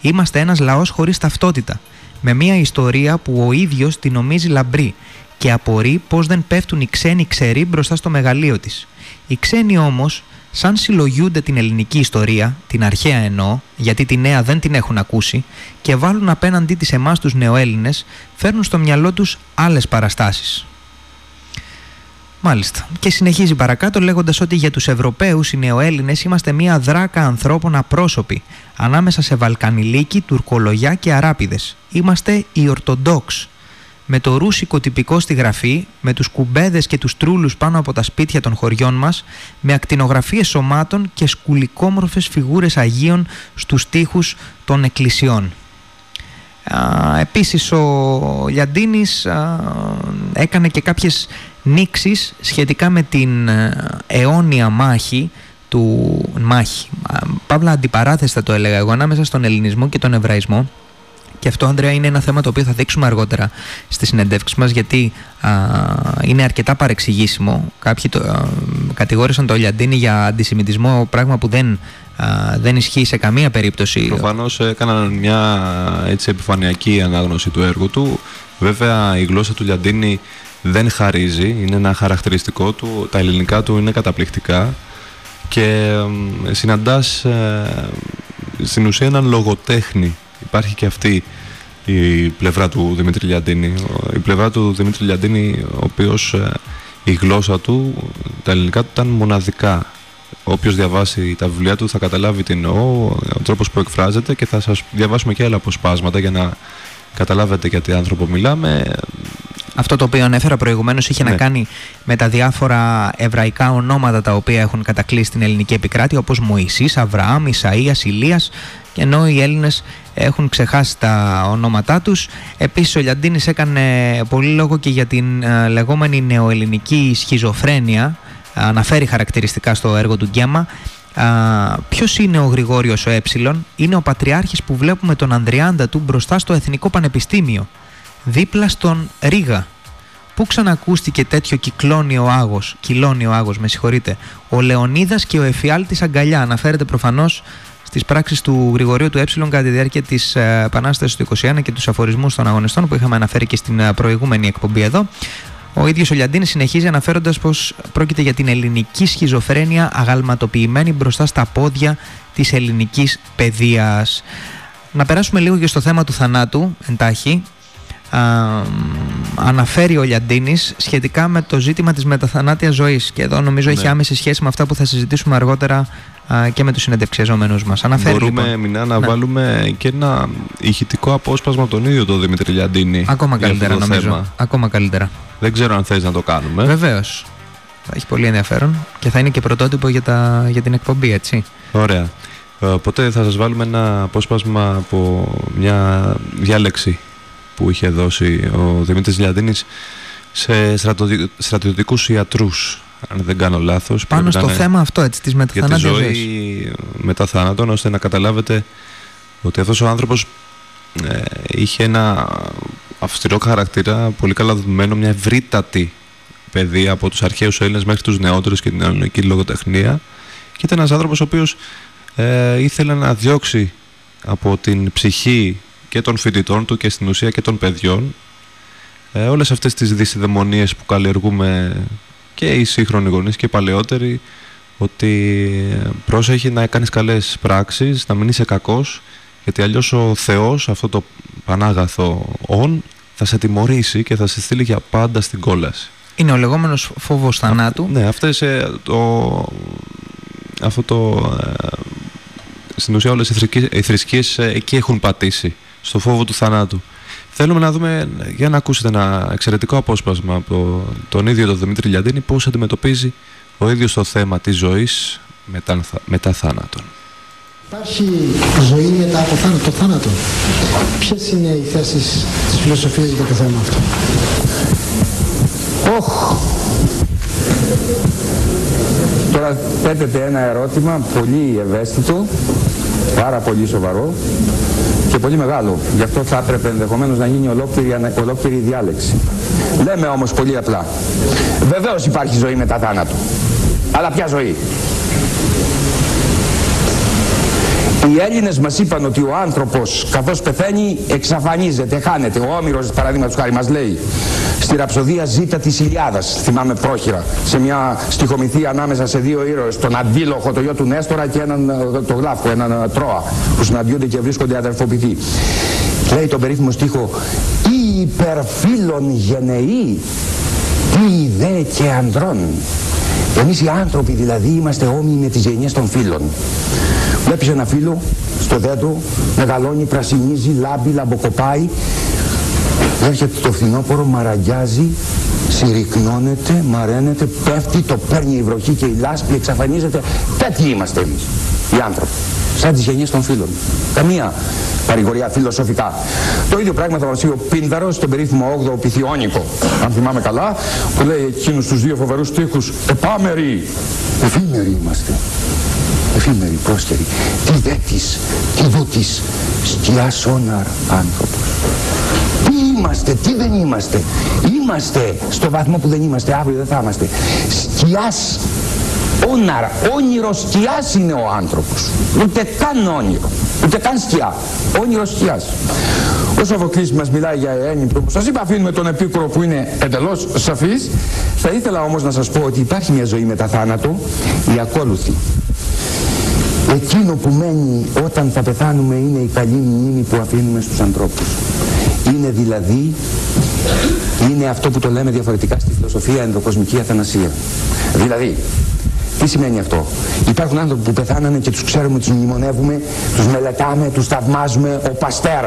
[SPEAKER 2] Είμαστε ένας λαός χωρίς ταυτότητα, με μια ιστορία που ο ίδιος την νομίζει λαμπρή και απορεί πως δεν πέφτουν οι ξένοι ξεροί μπροστά στο μεγαλείο της. Οι ξένοι όμως, σαν συλλογιούνται την ελληνική ιστορία, την αρχαία εννοώ, γιατί τη νέα δεν την έχουν ακούσει, και βάλουν απέναντί της εμάς τους νεοέλληνες, φέρνουν στο μυαλό τους άλλες παραστάσεις. Μάλιστα. Και συνεχίζει παρακάτω λέγοντας ότι για τους Ευρωπαίους οι νεοέλληνες είμαστε μια δράκα ανθρώπων απρόσωποι, ανάμεσα σε Βαλκανιλίκη, Τουρκολογιά και Αράπιδε. Είμαστε οι Ορτοντόξ. Με το ρούσικο τυπικό στη γραφή, με τους κουμπέδες και τους τρούλους πάνω από τα σπίτια των χωριών μας, με ακτινογραφίες σωμάτων και σκουλικόμορφες φιγούρες Αγίων στους τοίχους των εκκλησιών. Α, επίσης ο Λιαντίνης α, έκανε και κάποιες νήξεις σχετικά με την ε, αιώνια μάχη του μάχη, α, παύλα αντιπαράθεση θα το έλεγα εγώ, ανάμεσα στον ελληνισμό και τον εβραϊσμό και αυτό, Ανδρέα, είναι ένα θέμα το οποίο θα δείξουμε αργότερα στη συνεντεύξη μας γιατί α, είναι αρκετά παρεξηγήσιμο. Κάποιοι το, α, κατηγόρησαν το Λιαντίνη για αντισημιτισμό, πράγμα που δεν, α, δεν ισχύει σε καμία περίπτωση.
[SPEAKER 3] Προφανώς έκαναν μια έτσι, επιφανειακή ανάγνωση του έργου του. Βέβαια, η γλώσσα του Λιαντίνη δεν χαρίζει, είναι ένα χαρακτηριστικό του. Τα ελληνικά του είναι καταπληκτικά και ε, συναντάς ε, στην ουσία έναν λογοτέχνη. Υπάρχει και αυτή η πλευρά του Δημήτρη Λιαντίνη. Ο- Η πλευρά του Δημήτρη Λιαντίνη, ο οποίος ε, η γλώσσα του, τα ελληνικά του ήταν μοναδικά. Όποιος διαβάσει τα βιβλία του θα καταλάβει τι εννοώ, ο τρόπος που εκφράζεται και θα σας διαβάσουμε και άλλα αποσπάσματα για να καταλάβετε για τι άνθρωπο μιλάμε.
[SPEAKER 2] Αυτό το οποίο ανέφερα προηγουμένως είχε να
[SPEAKER 3] Ναι.
[SPEAKER 2] κάνει με τα διάφορα εβραϊκά ονόματα τα οποία έχουν κατακλείσει την ελληνική επικράτεια, όπως Μωυσής, Αβραάμ, Ισαία, Ηλίας, και ενώ οι Έλληνες έχουν ξεχάσει τα ονόματά τους. Επίσης, ο Λιαντίνης έκανε πολύ λόγο και για την ε, λεγόμενη νεοελληνική σχιζοφρένεια. Αναφέρει χαρακτηριστικά στο έργο του Γκέμα. Ποιος είναι ο Γρηγόριος ο Ε, είναι ο πατριάρχης που βλέπουμε τον Ανδριάντα του μπροστά στο Εθνικό Πανεπιστήμιο δίπλα στον Ρίγα. Πού ξανακούστηκε τέτοιο κυκλώνιο άγος, κυλώνιο άγος, με συγχωρείτε. Ο Λεωνίδας και ο Εφιάλτης Αγκαλιά αναφέρεται προφανώς στις πράξεις του Γρηγορίου του Ε κατά τη διάρκεια της ε, Επανάστασης του 21 και τους αφορισμούς των αγωνιστών που είχαμε αναφέρει και στην ε, προηγούμενη εκπομπή εδώ. Ο ίδιος ο Λιαντίνης συνεχίζει αναφέροντας πως πρόκειται για την ελληνική σχιζοφρένεια αγαλματοποιημένη μπροστά στα πόδια της ελληνικής παιδείας. Να περάσουμε λίγο και στο θέμα του θανάτου, εντάχει. Α, αναφέρει ο Λιαντίνης σχετικά με το ζήτημα της μεταθανάτιας ζωής και εδώ νομίζω έχει
[SPEAKER 3] Ναι.
[SPEAKER 2] άμεση σχέση με αυτά που θα συζητήσουμε αργότερα α, και με τους συνεντευξιαζόμενους μας. Αναφέρει
[SPEAKER 3] Μπορούμε,
[SPEAKER 2] λοιπόν.
[SPEAKER 3] Μινά, να
[SPEAKER 2] Ναι.
[SPEAKER 3] βάλουμε και ένα ηχητικό απόσπασμα από τον ίδιο τον Δημήτρη Λιαντίνη.
[SPEAKER 2] Ακόμα
[SPEAKER 3] για αυτό
[SPEAKER 2] καλύτερα
[SPEAKER 3] το
[SPEAKER 2] νομίζω.
[SPEAKER 3] θέμα.
[SPEAKER 2] Ακόμα καλύτερα.
[SPEAKER 3] Δεν ξέρω αν θες να το κάνουμε.
[SPEAKER 2] Βεβαίως. Θα έχει πολύ ενδιαφέρον και θα είναι και πρωτότυπο για, τα, για την εκπομπή, έτσι.
[SPEAKER 3] Ωραία. Ε, Οπότε θα σας βάλουμε ένα απόσπασμα από μια διάλεξη που είχε δώσει ο Δημήτρης Λιαντίνης σε στρατοδι... στρατιωτικούς ιατρούς, αν δεν κάνω λάθος.
[SPEAKER 2] Πάνω
[SPEAKER 3] Πρέπει να
[SPEAKER 2] στο
[SPEAKER 3] είναι
[SPEAKER 2] θέμα αυτό, έτσι, της
[SPEAKER 3] για τη
[SPEAKER 2] μεταθανάτιας
[SPEAKER 3] ζωή
[SPEAKER 2] ζωής.
[SPEAKER 3] μετά θάνατον, ώστε να καταλάβετε ότι αυτός ο άνθρωπος ε, είχε ένα αυστηρό χαρακτήρα, πολύ καλά δεδομένο, μια ευρύτατη παιδεία από τους αρχαίους Έλληνες μέχρι τους νεότερους και την ελληνική λογοτεχνία και ήταν ένας άνθρωπος ο οποίος ε, ήθελε να διώξει από την ψυχή και των φοιτητών του και στην ουσία και των παιδιών ε, όλες αυτές τις δυσιδαιμονίες που καλλιεργούμε και οι σύγχρονοι γονείς και οι παλαιότεροι ότι ε, πρόσεχε να κάνεις καλές πράξεις, να μην είσαι κακός γιατί αλλιώς ο Θεός, αυτό το πανάγαθο όν, θα σε τιμωρήσει και θα σε στείλει για πάντα στην κόλαση.
[SPEAKER 2] Είναι ο λεγόμενος φόβος θανάτου.
[SPEAKER 3] Ναι, αυτές, ε, το, αυτό το, ε, στην ουσία όλες οι θρησκείες, οι θρησκείες ε, εκεί έχουν πατήσει, στο φόβο του θανάτου. Θέλουμε να δούμε, για να ακούσετε ένα εξαιρετικό απόσπασμα από τον ίδιο τον Δημήτρη Λιαντίνη, πώς αντιμετωπίζει ο ίδιος το θέμα της ζωής μετά, μετά θάνατον.
[SPEAKER 4] Υπάρχει ζωή μετά από θάνατο, το θάνατο. Ποιες είναι οι θέσεις της φιλοσοφίας για το θέμα αυτό;
[SPEAKER 5] Όχ! Τώρα θέτεται ένα ερώτημα πολύ ευαίσθητο, πάρα πολύ σοβαρό και πολύ μεγάλο. Γι' αυτό θα έπρεπε ενδεχομένως να γίνει ολόκληρη, ανα- ολόκληρη διάλεξη. Λέμε όμως πολύ απλά. Βεβαίως υπάρχει ζωή μετά θάνατο. Αλλά ποια ζωή; Οι Έλληνες μας είπαν ότι ο άνθρωπος καθώς πεθαίνει εξαφανίζεται, χάνεται. Ο Όμηρος παραδείγματος χάρη μας λέει στη ραψοδία Ζήτα της Ηλιάδας, θυμάμαι πρόχειρα, σε μια στοιχομηθεία ανάμεσα σε δύο ήρωες, τον Αντίλοχο, το γιο του Νέστορα και έναν ε, το Γλάφκο, έναν ε, Τρόα, που συναντιούνται και βρίσκονται αδερφοποιητοί. Λέει τον περίφημο στίχο «Οι υπερφύλων γενεοί, τι δε και ανδρών». Εμείς οι άνθρωποι δηλαδή είμαστε όμοιοι με τις γενιές των φύλων. Βλέπεις ένα φύλλο στο δέντρο, μεγαλώνει, πρασινίζει, λάμπει, λαμποκοπάει. Έρχεται το φθινόπωρο, μαραγκιάζει, συρρυκνώνεται, μαραίνεται, πέφτει, το παίρνει η βροχή και η λάσπη, εξαφανίζεται. Τέτοιοι είμαστε εμείς, οι άνθρωποι. Σαν τις γενιές των φίλων. Καμία παρηγοριά φιλοσοφικά. Το ίδιο πράγμα θα μας πει ο Πίνδαρος στον περίφημο 8ο Πυθιόνικο, αν θυμάμαι καλά, που λέει εκείνους τους δύο φοβερούς στίχους «Επάμεροι, εφήμεροι είμαστε» εφήμερη, πρόσχερη, τι δε της, τι δου της, σκιάς όναρ άνθρωπος. Τι είμαστε, τι δεν είμαστε. Είμαστε στο βαθμό που δεν είμαστε, αύριο δεν θα είμαστε. Σκιάς όναρ, όνειρος σκιάς είναι ο άνθρωπος. Ούτε καν όνειρο, ούτε καν σκιά. Όνειρος σκιάς. Ο Σοφοκλής μας μιλάει για έννυπρο που σας είπα αφήνουμε τον επίκουρο που είναι εντελώς σαφής. Θα ήθελα όμως να σας πω ότι υπάρχει μια ζωή μετά θάνατο, η ακόλουθη. Εκείνο που μένει όταν θα πεθάνουμε είναι η καλή μνήμη που αφήνουμε στους ανθρώπους. Είναι δηλαδή, είναι αυτό που το λέμε διαφορετικά στη φιλοσοφία ενδοκοσμική αθανασία. Δηλαδή, τι σημαίνει αυτό; Υπάρχουν άνθρωποι που πεθάνανε και τους ξέρουμε, τους μνημονεύουμε, τους μελετάμε, τους θαυμάζουμε. Ο Παστέρ,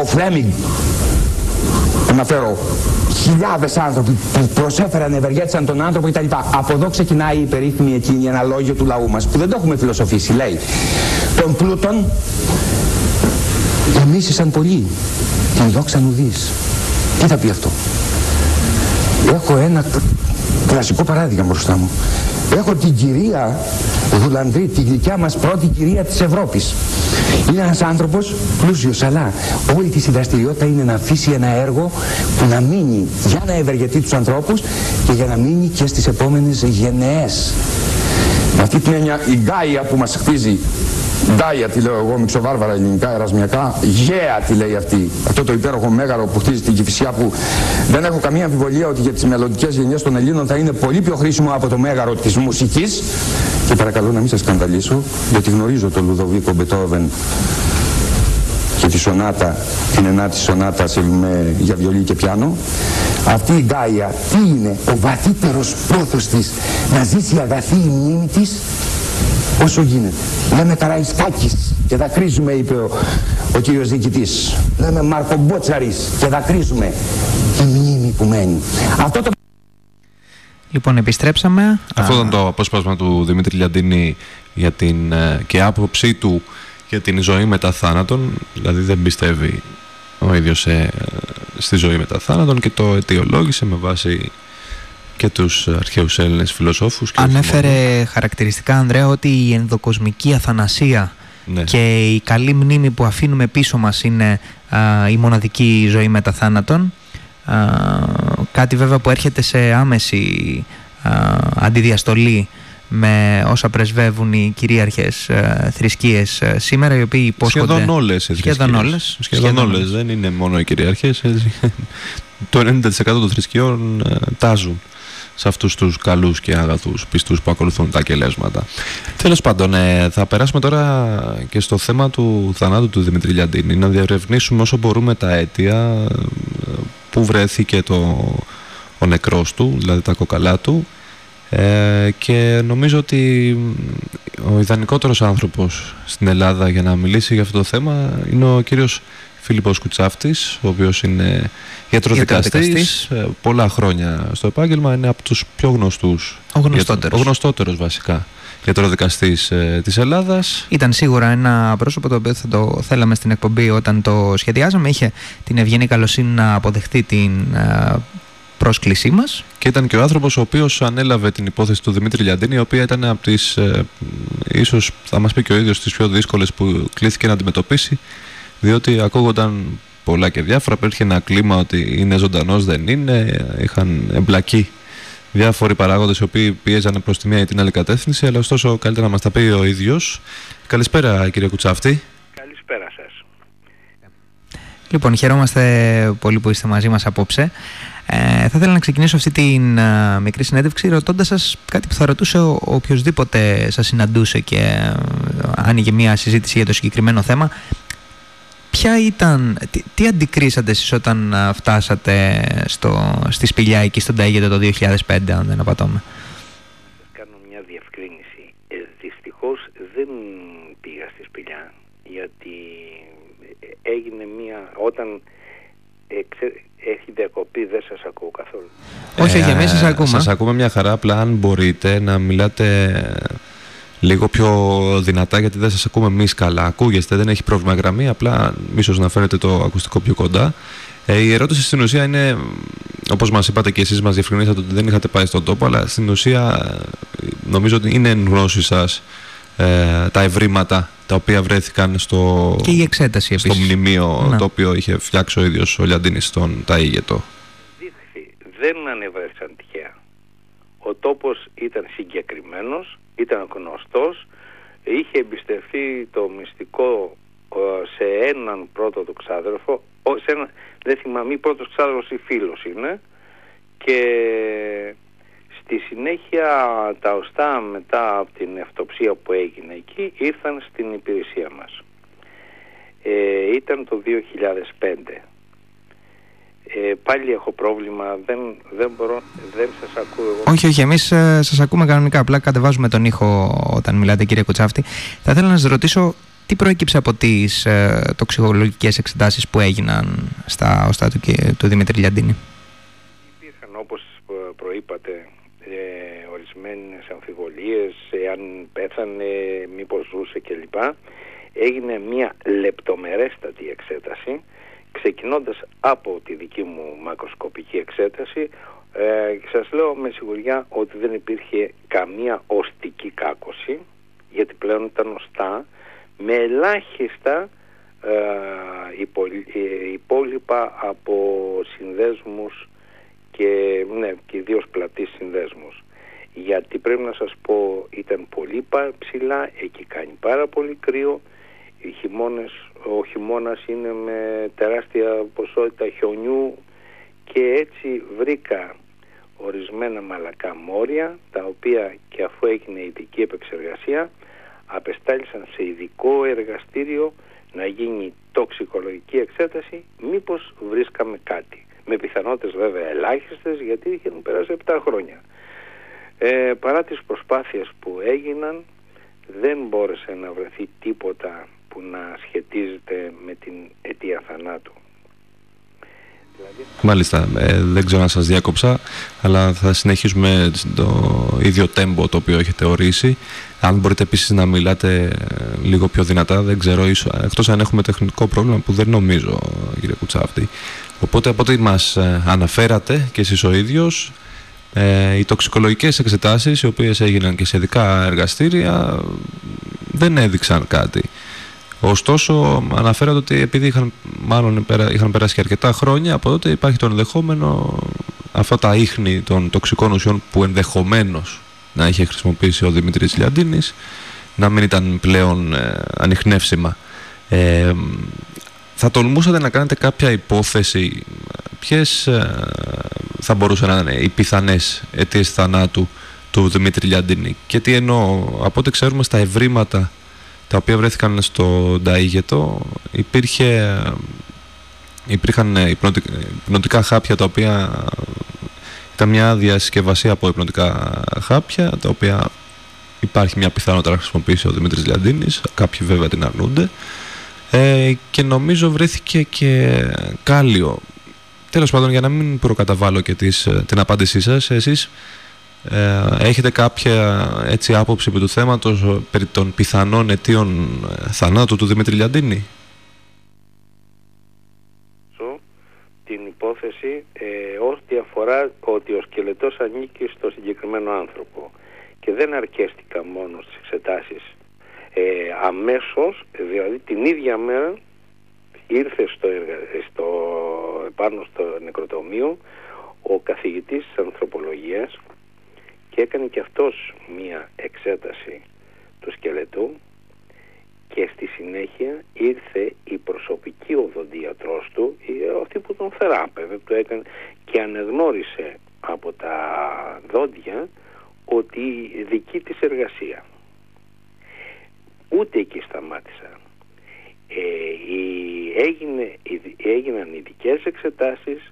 [SPEAKER 5] ο Φλέμιγκ, αναφέρω χιλιάδες άνθρωποι που προσέφεραν, ευεργέτησαν τον άνθρωπο κτλ. Από εδώ ξεκινάει η περίφημη εκείνη αναλόγια του λαού μας που δεν το έχουμε φιλοσοφήσει. Λέει, τον πλούτον εμίσησαν πολύ, την δόξα ουδής. Τι θα πει αυτό; Έχω ένα κ- κλασικό παράδειγμα μπροστά μου. Έχω την κυρία Δουλανδρή, τη γλυκιά μας πρώτη κυρία της Ευρώπης. Είναι ένας άνθρωπος πλούσιος, αλλά όλη της η δραστηριότητα είναι να αφήσει ένα έργο που να μείνει για να ευεργετεί τους ανθρώπους και για να μείνει και στις επόμενες γενναίες. Με αυτή την έννοια η Γκάια που μας χτίζει Ντάια τη λέω εγώ, μυξοβάρβαρα ελληνικά, ερασμιακά. Γέα τη λέει αυτή. Αυτό το υπέροχο μέγαρο που χτίζει την Κηφισιά που δεν έχω καμία αμφιβολία ότι για τις μελλοντικές γενιές των Ελλήνων θα είναι πολύ πιο χρήσιμο από το μέγαρο της μουσικής. Και παρακαλώ να μην σας σκανδαλίσω, γιατί γνωρίζω τον Λουδοβίκο Μπετόβεν και τη σονάτα, την ενάτη σονάτα σε, με, για βιολί και πιάνο. Αυτή η Γκάια, τι είναι, ο βαθύτερος πόθος της να ζήσει αγαθή η μνήμη της; Όσο γίνεται. Λέμε Καραϊσκάκης και δακρύζουμε, είπε ο, ο κύριος διοικητής. Λέμε Μαρκομπότσαρης και δακρύζουμε τη μνήμη που μένει. Αυτό το
[SPEAKER 2] Λοιπόν, επιστρέψαμε.
[SPEAKER 3] Αυτό
[SPEAKER 2] Α,
[SPEAKER 3] ήταν το απόσπασμα του Δημήτρη Λιαντίνη για την, ε, και άποψή του για την ζωή μετά θάνατον. Δηλαδή δεν πιστεύει ο ίδιος ε, στη ζωή μετά θάνατον και το αιτιολόγησε με βάση και τους αρχαίους Έλληνες φιλοσόφους. Και όχι μόνο.
[SPEAKER 2] Ανέφερε χαρακτηριστικά, Ανδρέα, ότι η ενδοκοσμική αθανασία
[SPEAKER 3] Ναι.
[SPEAKER 2] και η καλή μνήμη που αφήνουμε πίσω μας είναι α, η μοναδική ζωή μετά θάνατον. Α, κάτι βέβαια που έρχεται σε άμεση α, αντιδιαστολή με όσα πρεσβεύουν οι κυρίαρχες α, θρησκείες α, σήμερα, οι οποίοι υπόσχονται...
[SPEAKER 3] Σχεδόν όλες οι
[SPEAKER 2] Σχεδόν
[SPEAKER 3] θρησκείες.
[SPEAKER 2] όλες.
[SPEAKER 3] Σχεδόν όλες. Δεν είναι μόνο οι κυριαρχίες. έτσι. Το 90% των θρησκειών ε, τάζουν σε αυτούς τους καλούς και αγαθούς πιστούς που ακολουθούν τα κελέσματα. Τέλος πάντων, ε, θα περάσουμε τώρα και στο θέμα του θανάτου του Δημητρή Λιαντίνη, να διερευνήσουμε όσο μπορούμε τα αίτια ε, που βρέθηκε το, ο νεκρός του, δηλαδή τα κοκαλά του, ε, και νομίζω ότι ο ιδανικότερος άνθρωπος στην Ελλάδα για να μιλήσει για αυτό το θέμα είναι ο κύριος Φίλιππος Κουτσάφτης, ο οποίος είναι γιατροδικαστής,
[SPEAKER 2] Γιατροδικαστής.
[SPEAKER 3] ε, πολλά χρόνια στο επάγγελμα, είναι από τους πιο γνωστούς.
[SPEAKER 2] Ο γνωστότερος.
[SPEAKER 3] Ο γνωστότερος βασικά γιατροδικαστής ε, της Ελλάδας.
[SPEAKER 2] Ήταν σίγουρα ένα πρόσωπο το οποίο θα το θέλαμε στην εκπομπή όταν το σχεδιάζαμε. Είχε την ευγενή καλοσύνη να αποδεχτεί την ε, πρόσκλησή μας.
[SPEAKER 3] Και ήταν και ο άνθρωπος ο οποίος ανέλαβε την υπόθεση του Δημήτρη Λιαντίνη, η οποία ήταν από τις, ε, ίσως θα μας πει και ο ίδιος, τις πιο δύσκολες που κλήθηκε να αντιμετωπίσει, διότι ακούγονταν πολλά και διάφορα, υπήρχε ένα κλίμα ότι είναι ζωντανός, δεν είναι, είχαν εμπλακεί διάφοροι παράγοντες οι οποίοι πίεζαν προς τη μία ή την άλλη κατεύθυνση, αλλά ωστόσο καλύτερα να μας τα πει ο ίδιος. Καλησπέρα κύριε Κουτσάφτη.
[SPEAKER 6] Καλησπέρα σας.
[SPEAKER 2] Λοιπόν, χαιρόμαστε πολύ που είστε μαζί μας απόψε. Ε, θα ήθελα να ξεκινήσω αυτή την ε, μικρή συνέντευξη ρωτώντας σας κάτι που θα ρωτούσε ο, οποιοδήποτε σας συναντούσε και ε, άνοιγε μια συζήτηση για το συγκεκριμένο θέμα. Ποια ήταν, τι, τι αντικρίσατε εσείς όταν ε, φτάσατε στο, στη σπηλιά εκεί στον Ταίγετο το 2005, αν δεν απατώμε;
[SPEAKER 6] Σας κάνω μια διευκρίνηση. Ε, δυστυχώς δεν πήγα στη σπηλιά γιατί ε, έγινε μια... Όταν ε, ξέ- έχει διακοπή δεν σας ακούω καθόλου.
[SPEAKER 2] Όχι, όχι, εμείς σας ακούμε.
[SPEAKER 3] Σας ακούμε μια χαρά, απλά αν μπορείτε να μιλάτε λίγο πιο δυνατά γιατί δεν σας ακούμε εμείς καλά. Ακούγεστε, δεν έχει πρόβλημα γραμμή, απλά ίσως να φέρετε το ακουστικό πιο κοντά. Ε, η ερώτηση στην ουσία είναι, όπως μας είπατε και εσείς μας διευκρινίσατε ότι δεν είχατε πάει στον τόπο, αλλά στην ουσία ε, νομίζω ότι είναι εν γνώση σας ε, τα ευρήματα τα οποία βρέθηκαν στο,
[SPEAKER 2] Και η εξέταση
[SPEAKER 3] στο
[SPEAKER 2] επίσης.
[SPEAKER 3] μνημείο
[SPEAKER 2] Ναι.
[SPEAKER 3] το οποίο είχε φτιάξει ο ίδιος ο Λιαντίνης στον Ταΐγετο.
[SPEAKER 6] Δείχθη, δεν ανεβρέθησαν τυχαία. Ο τόπος ήταν συγκεκριμένος, ήταν γνωστός, είχε εμπιστευτεί το μυστικό ε, σε έναν πρώτο του ξάδερφο, ο- σε ένα, δεν θυμάμαι, ή πρώτος ξάδερφος ή φίλος είναι, και στη συνέχεια τα οστά μετά από την αυτοψία που έγινε εκεί ήρθαν στην υπηρεσία μας. Ε, ήταν το 2005. Ε, πάλι έχω πρόβλημα, δεν, δεν μπορώ, δεν σας ακούω εγώ.
[SPEAKER 2] Όχι, όχι, εμείς ε, σας ακούμε κανονικά. Απλά κατεβάζουμε τον ήχο όταν μιλάτε, κύριε Κουτσάφτη. Θα ήθελα να σας ρωτήσω τι προέκυψε από τις ε, τοξικολογικές εξετάσεις που έγιναν στα οστά του, και- του Δημήτρη Λιαντίνη;
[SPEAKER 6] Υπήρχαν όπως ε, προείπατε ε, ορισμένες αμφιβολίες εάν πέθανε, μήπως ζούσε κλπ. Έγινε μια λεπτομερέστατη εξέταση ξεκινώντας από τη δική μου μακροσκοπική εξέταση ε, και σας λέω με σιγουριά ότι δεν υπήρχε καμία οστική κάκωση γιατί πλέον ήταν οστά με ελάχιστα ε, υπολ- ε, υπόλοιπα από συνδέσμους και, ναι, και ιδίως πλατείς συνδέσμους. Γιατί πρέπει να σας πω ήταν πολύ πα- ψηλά, εκεί κάνει πάρα πολύ κρύο, οι χειμώνες, ο χειμώνας είναι με τεράστια ποσότητα χιονιού και έτσι βρήκα ορισμένα μαλακά μόρια τα οποία και αφού έγινε ειδική επεξεργασία απεστάλησαν σε ειδικό εργαστήριο να γίνει τοξικολογική εξέταση μήπως βρίσκαμε κάτι. Με πιθανότητες βέβαια ελάχιστες γιατί είχαν περάσει 7 χρόνια. Ε, παρά τις προσπάθειες που έγιναν δεν μπόρεσε να βρεθεί τίποτα που να σχετίζεται με την αιτία θανάτου δηλαδή
[SPEAKER 3] Μάλιστα, ε, δεν ξέρω αν σας διάκοψα, αλλά θα συνεχίσουμε το ίδιο τέμπο το οποίο έχετε ορίσει. Αν μπορείτε επίσης να μιλάτε ε, λίγο πιο δυνατά, δεν ξέρω, ίσως, εκτός αν έχουμε τεχνικό πρόβλημα που δεν νομίζω, κύριε Κουτσάφτη. Οπότε από ό,τι μας ε, αναφέρατε και εσείς ο ίδιος, ε, οι τοξικολογικές εξετάσεις οι οποίες έγιναν και σε ειδικά εργαστήρια δεν έδειξαν κάτι. Ωστόσο, αναφέρατε ότι επειδή είχαν, μάλλον περα- είχαν περάσει και αρκετά χρόνια, από τότε υπάρχει το ενδεχόμενο αυτά τα ίχνη των τοξικών ουσιών που ενδεχομένως να είχε χρησιμοποιήσει ο Δημήτρης Λιαντίνης να μην ήταν πλέον ε, ανιχνεύσιμα. Ε, θα τολμούσατε να κάνετε κάποια υπόθεση ποιες, ε, θα μπορούσαν να είναι οι πιθανές αιτίες θανάτου του Δημήτρη Λιαντίνη; Και τι εννοώ, από ό,τι ξέρουμε στα ευρήματα τα οποία βρέθηκαν στο Νταΐγετο. Υπήρχε, υπήρχαν υπνοτικά, υπνοτικά χάπια τα οποία ήταν μια διασκευασία από υπνοτικά χάπια τα οποία υπάρχει μια πιθανότητα να χρησιμοποιήσει ο Δημήτρης Λιαντίνης. Κάποιοι βέβαια την αρνούνται. Ε, και νομίζω βρέθηκε και κάλιο. Τέλος πάντων για να μην προκαταβάλω και τις, την απάντησή σας εσείς ε, έχετε κάποια έτσι άποψη επί του θέματος ε, περί των πιθανών αιτίων ε, θανάτου του Δημήτρη Λιαντίνη;
[SPEAKER 6] Σου την υπόθεση ε, ό,τι αφορά ότι ο σκελετός ανήκει στο συγκεκριμένο άνθρωπο και δεν αρκέστηκα μόνο στις εξετάσεις. Ε, αμέσως, δηλαδή την ίδια μέρα ήρθε στο, εργα- στο, πάνω στο νεκροτομείο ο καθηγητής της ανθρωπολογίας και έκανε και αυτός μία εξέταση του σκελετού και στη συνέχεια ήρθε η προσωπική οδοντίατρός του, η- αυτή που τον θεράπευε, που το έκανε και ανεγνώρισε από τα δόντια ότι δική της εργασία. Ούτε εκεί σταμάτησα. Ε, η, έγινε, η- έγιναν ειδικές εξετάσεις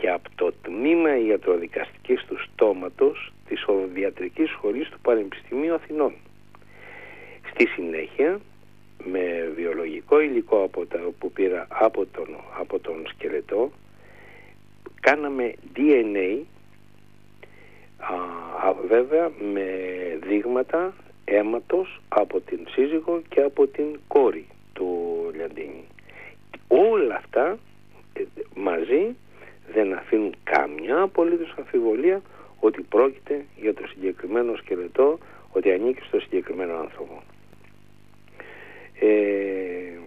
[SPEAKER 6] και από το τμήμα ιατροδικαστικής του στόματος της οδοντιατρικής σχολής του Πανεπιστημίου Αθηνών. Στη συνέχεια, με βιολογικό υλικό από τα, που πήρα από τον, από τον σκελετό, κάναμε DNA, α, α, βέβαια με δείγματα αίματος από την σύζυγο και από την κόρη του Λιαντίνη. Όλα αυτά ε, μαζί δεν αφήνουν καμιά απολύτως αμφιβολία ότι πρόκειται για το συγκεκριμένο σκελετό, ότι ανήκει στο συγκεκριμένο άνθρωπο. Ε,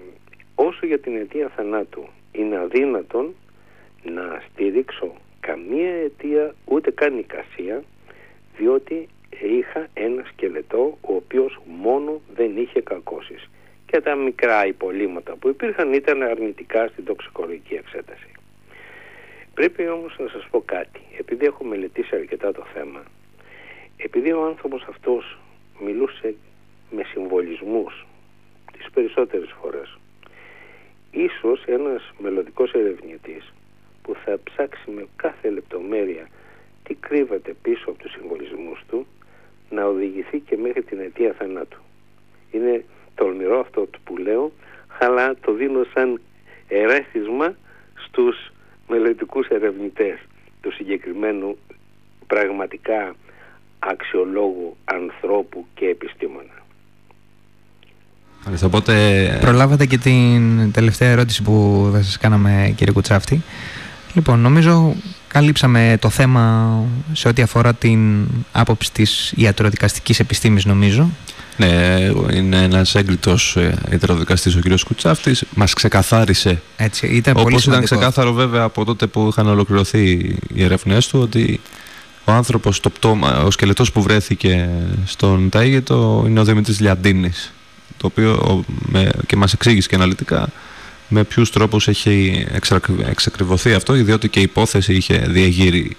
[SPEAKER 6] όσο για την αιτία θανάτου είναι αδύνατον να στηρίξω καμία αιτία ούτε καν εικασία διότι είχα ένα σκελετό ο οποίος μόνο δεν είχε κακώσεις και τα μικρά υπολείμματα που υπήρχαν ήταν αρνητικά στην τοξικολογική εξέταση. Πρέπει όμως να σας πω κάτι, επειδή έχω μελετήσει αρκετά το θέμα, επειδή ο άνθρωπος αυτός μιλούσε με συμβολισμούς τις περισσότερες φορές, ίσως ένας μελλοντικός ερευνητής που θα ψάξει με κάθε λεπτομέρεια τι κρύβεται πίσω από τους συμβολισμούς του, να οδηγηθεί και μέχρι την αιτία θανάτου. Είναι τολμηρό αυτό που λέω, αλλά το δίνω σαν ερέθισμα στους μελλοντικούς ερευνητές του συγκεκριμένου πραγματικά αξιολόγου ανθρώπου και επιστήμονα.
[SPEAKER 3] Μάλιστα, οπότε
[SPEAKER 2] Προλάβατε και την τελευταία ερώτηση που θα σας κάναμε κύριε Κουτσάφτη. Λοιπόν, νομίζω καλύψαμε το θέμα σε ό,τι αφορά την άποψη της ιατροδικαστικής επιστήμης νομίζω.
[SPEAKER 3] Ναι, είναι ένας έγκριτος ε, ιατροδικαστής ο κύριος Κουτσάφτης μας ξεκαθάρισε
[SPEAKER 2] Έτσι, ήταν πολύ
[SPEAKER 3] όπως ήταν
[SPEAKER 2] σημαντικό.
[SPEAKER 3] ξεκάθαρο βέβαια από τότε που είχαν ολοκληρωθεί οι ερευνές του ότι ο άνθρωπος, το πτώμα, ο σκελετός που βρέθηκε στον Ταΐγετο είναι ο Δημήτρης Λιαντίνης το οποίο ο- με, και μας εξήγησε και αναλυτικά με ποιους τρόπους έχει εξακ- εξακριβωθεί αυτό διότι και η υπόθεση είχε διεγείρει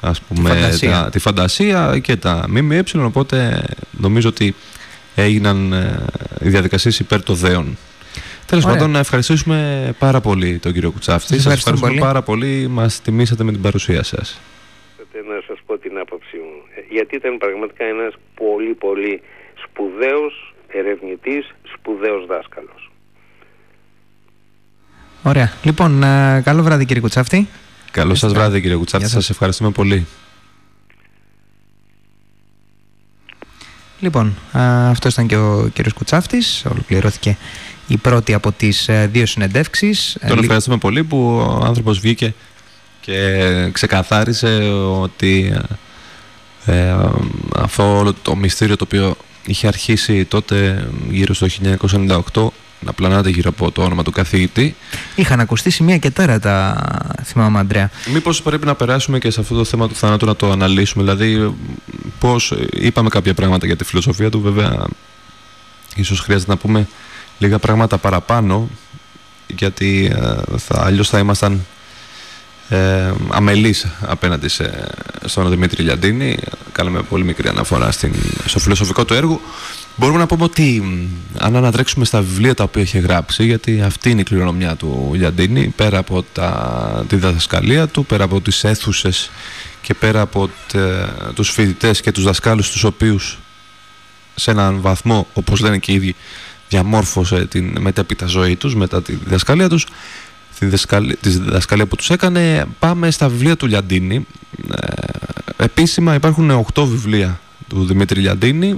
[SPEAKER 3] ας πούμε,
[SPEAKER 2] φαντασία.
[SPEAKER 3] τα- τη φαντασία και τα ΜΜΕ οπότε νομίζω ότι έγιναν ε, οι διαδικασίες υπέρ των δέων. Τέλος
[SPEAKER 2] Ωραία.
[SPEAKER 3] πάντων, να ευχαριστήσουμε πάρα πολύ τον κύριο Κουτσάφτη.
[SPEAKER 2] Σας
[SPEAKER 3] Σας
[SPEAKER 2] ευχαριστούμε
[SPEAKER 3] ευχαριστούμε
[SPEAKER 2] πολύ.
[SPEAKER 3] πάρα πολύ. Μας τιμήσατε με την παρουσία σας.
[SPEAKER 6] να σας πω την άποψή μου. Ε, Γιατί ήταν πραγματικά ένας πολύ πολύ σπουδαίος ερευνητής, σπουδαίος δάσκαλος.
[SPEAKER 2] Ωραία. Λοιπόν, ε, καλό βράδυ κύριε Κουτσάφτη.
[SPEAKER 3] Καλό σας
[SPEAKER 2] Ευχαριστώ.
[SPEAKER 3] βράδυ κύριε Κουτσάφτη.
[SPEAKER 2] Γεια σας.
[SPEAKER 3] Σας ευχαριστούμε πολύ.
[SPEAKER 2] Λοιπόν, α, αυτός ήταν και ο κύριος Κουτσάφτης. Ολοκληρώθηκε η πρώτη από τις ε, δύο συνεντεύξεις. Ε,
[SPEAKER 3] Τον
[SPEAKER 2] λι-
[SPEAKER 3] ευχαριστούμε πολύ που ο άνθρωπος βγήκε και ξεκαθάρισε ότι ε, ε, αυτό όλο το μυστήριο το οποίο είχε αρχίσει τότε γύρω στο 1998 να πλανάται γύρω από το όνομα του καθηγητή
[SPEAKER 2] Είχαν ακουστεί σημεία και τέρατα, θυμάμαι Αντρέα.
[SPEAKER 3] Μήπως πρέπει να περάσουμε και σε αυτό το θέμα του θανάτου να το αναλύσουμε Δηλαδή πώς είπαμε κάποια πράγματα για τη φιλοσοφία του Βέβαια ίσως χρειάζεται να πούμε λίγα πράγματα παραπάνω Γιατί ε, θα, αλλιώς θα ήμασταν ε, αμελής απέναντι σε, στον Δημήτρη Λιαντίνη. Κάναμε πολύ μικρή αναφορά στην, στο φιλοσοφικό του έργο. Μπορούμε να πούμε ότι μ, αν ανατρέξουμε στα βιβλία τα οποία είχε γράψει, γιατί αυτή είναι η κληρονομιά του Λιαντίνη, πέρα από τα, τη διδασκαλία του, πέρα από τις αίθουσες και πέρα από τε, τους φοιτητές και τους δασκάλους τους οποίους σε έναν βαθμό, όπως λένε και οι ίδιοι, διαμόρφωσε την μετέπειτα ζωή τους μετά τη διδασκαλία τους τη διδασκαλία, τη διδασκαλία που τους έκανε πάμε στα βιβλία του Λιαντίνη. Ε, επίσημα υπάρχουν 8 βιβλία του Δημήτρη Λιαντίνη.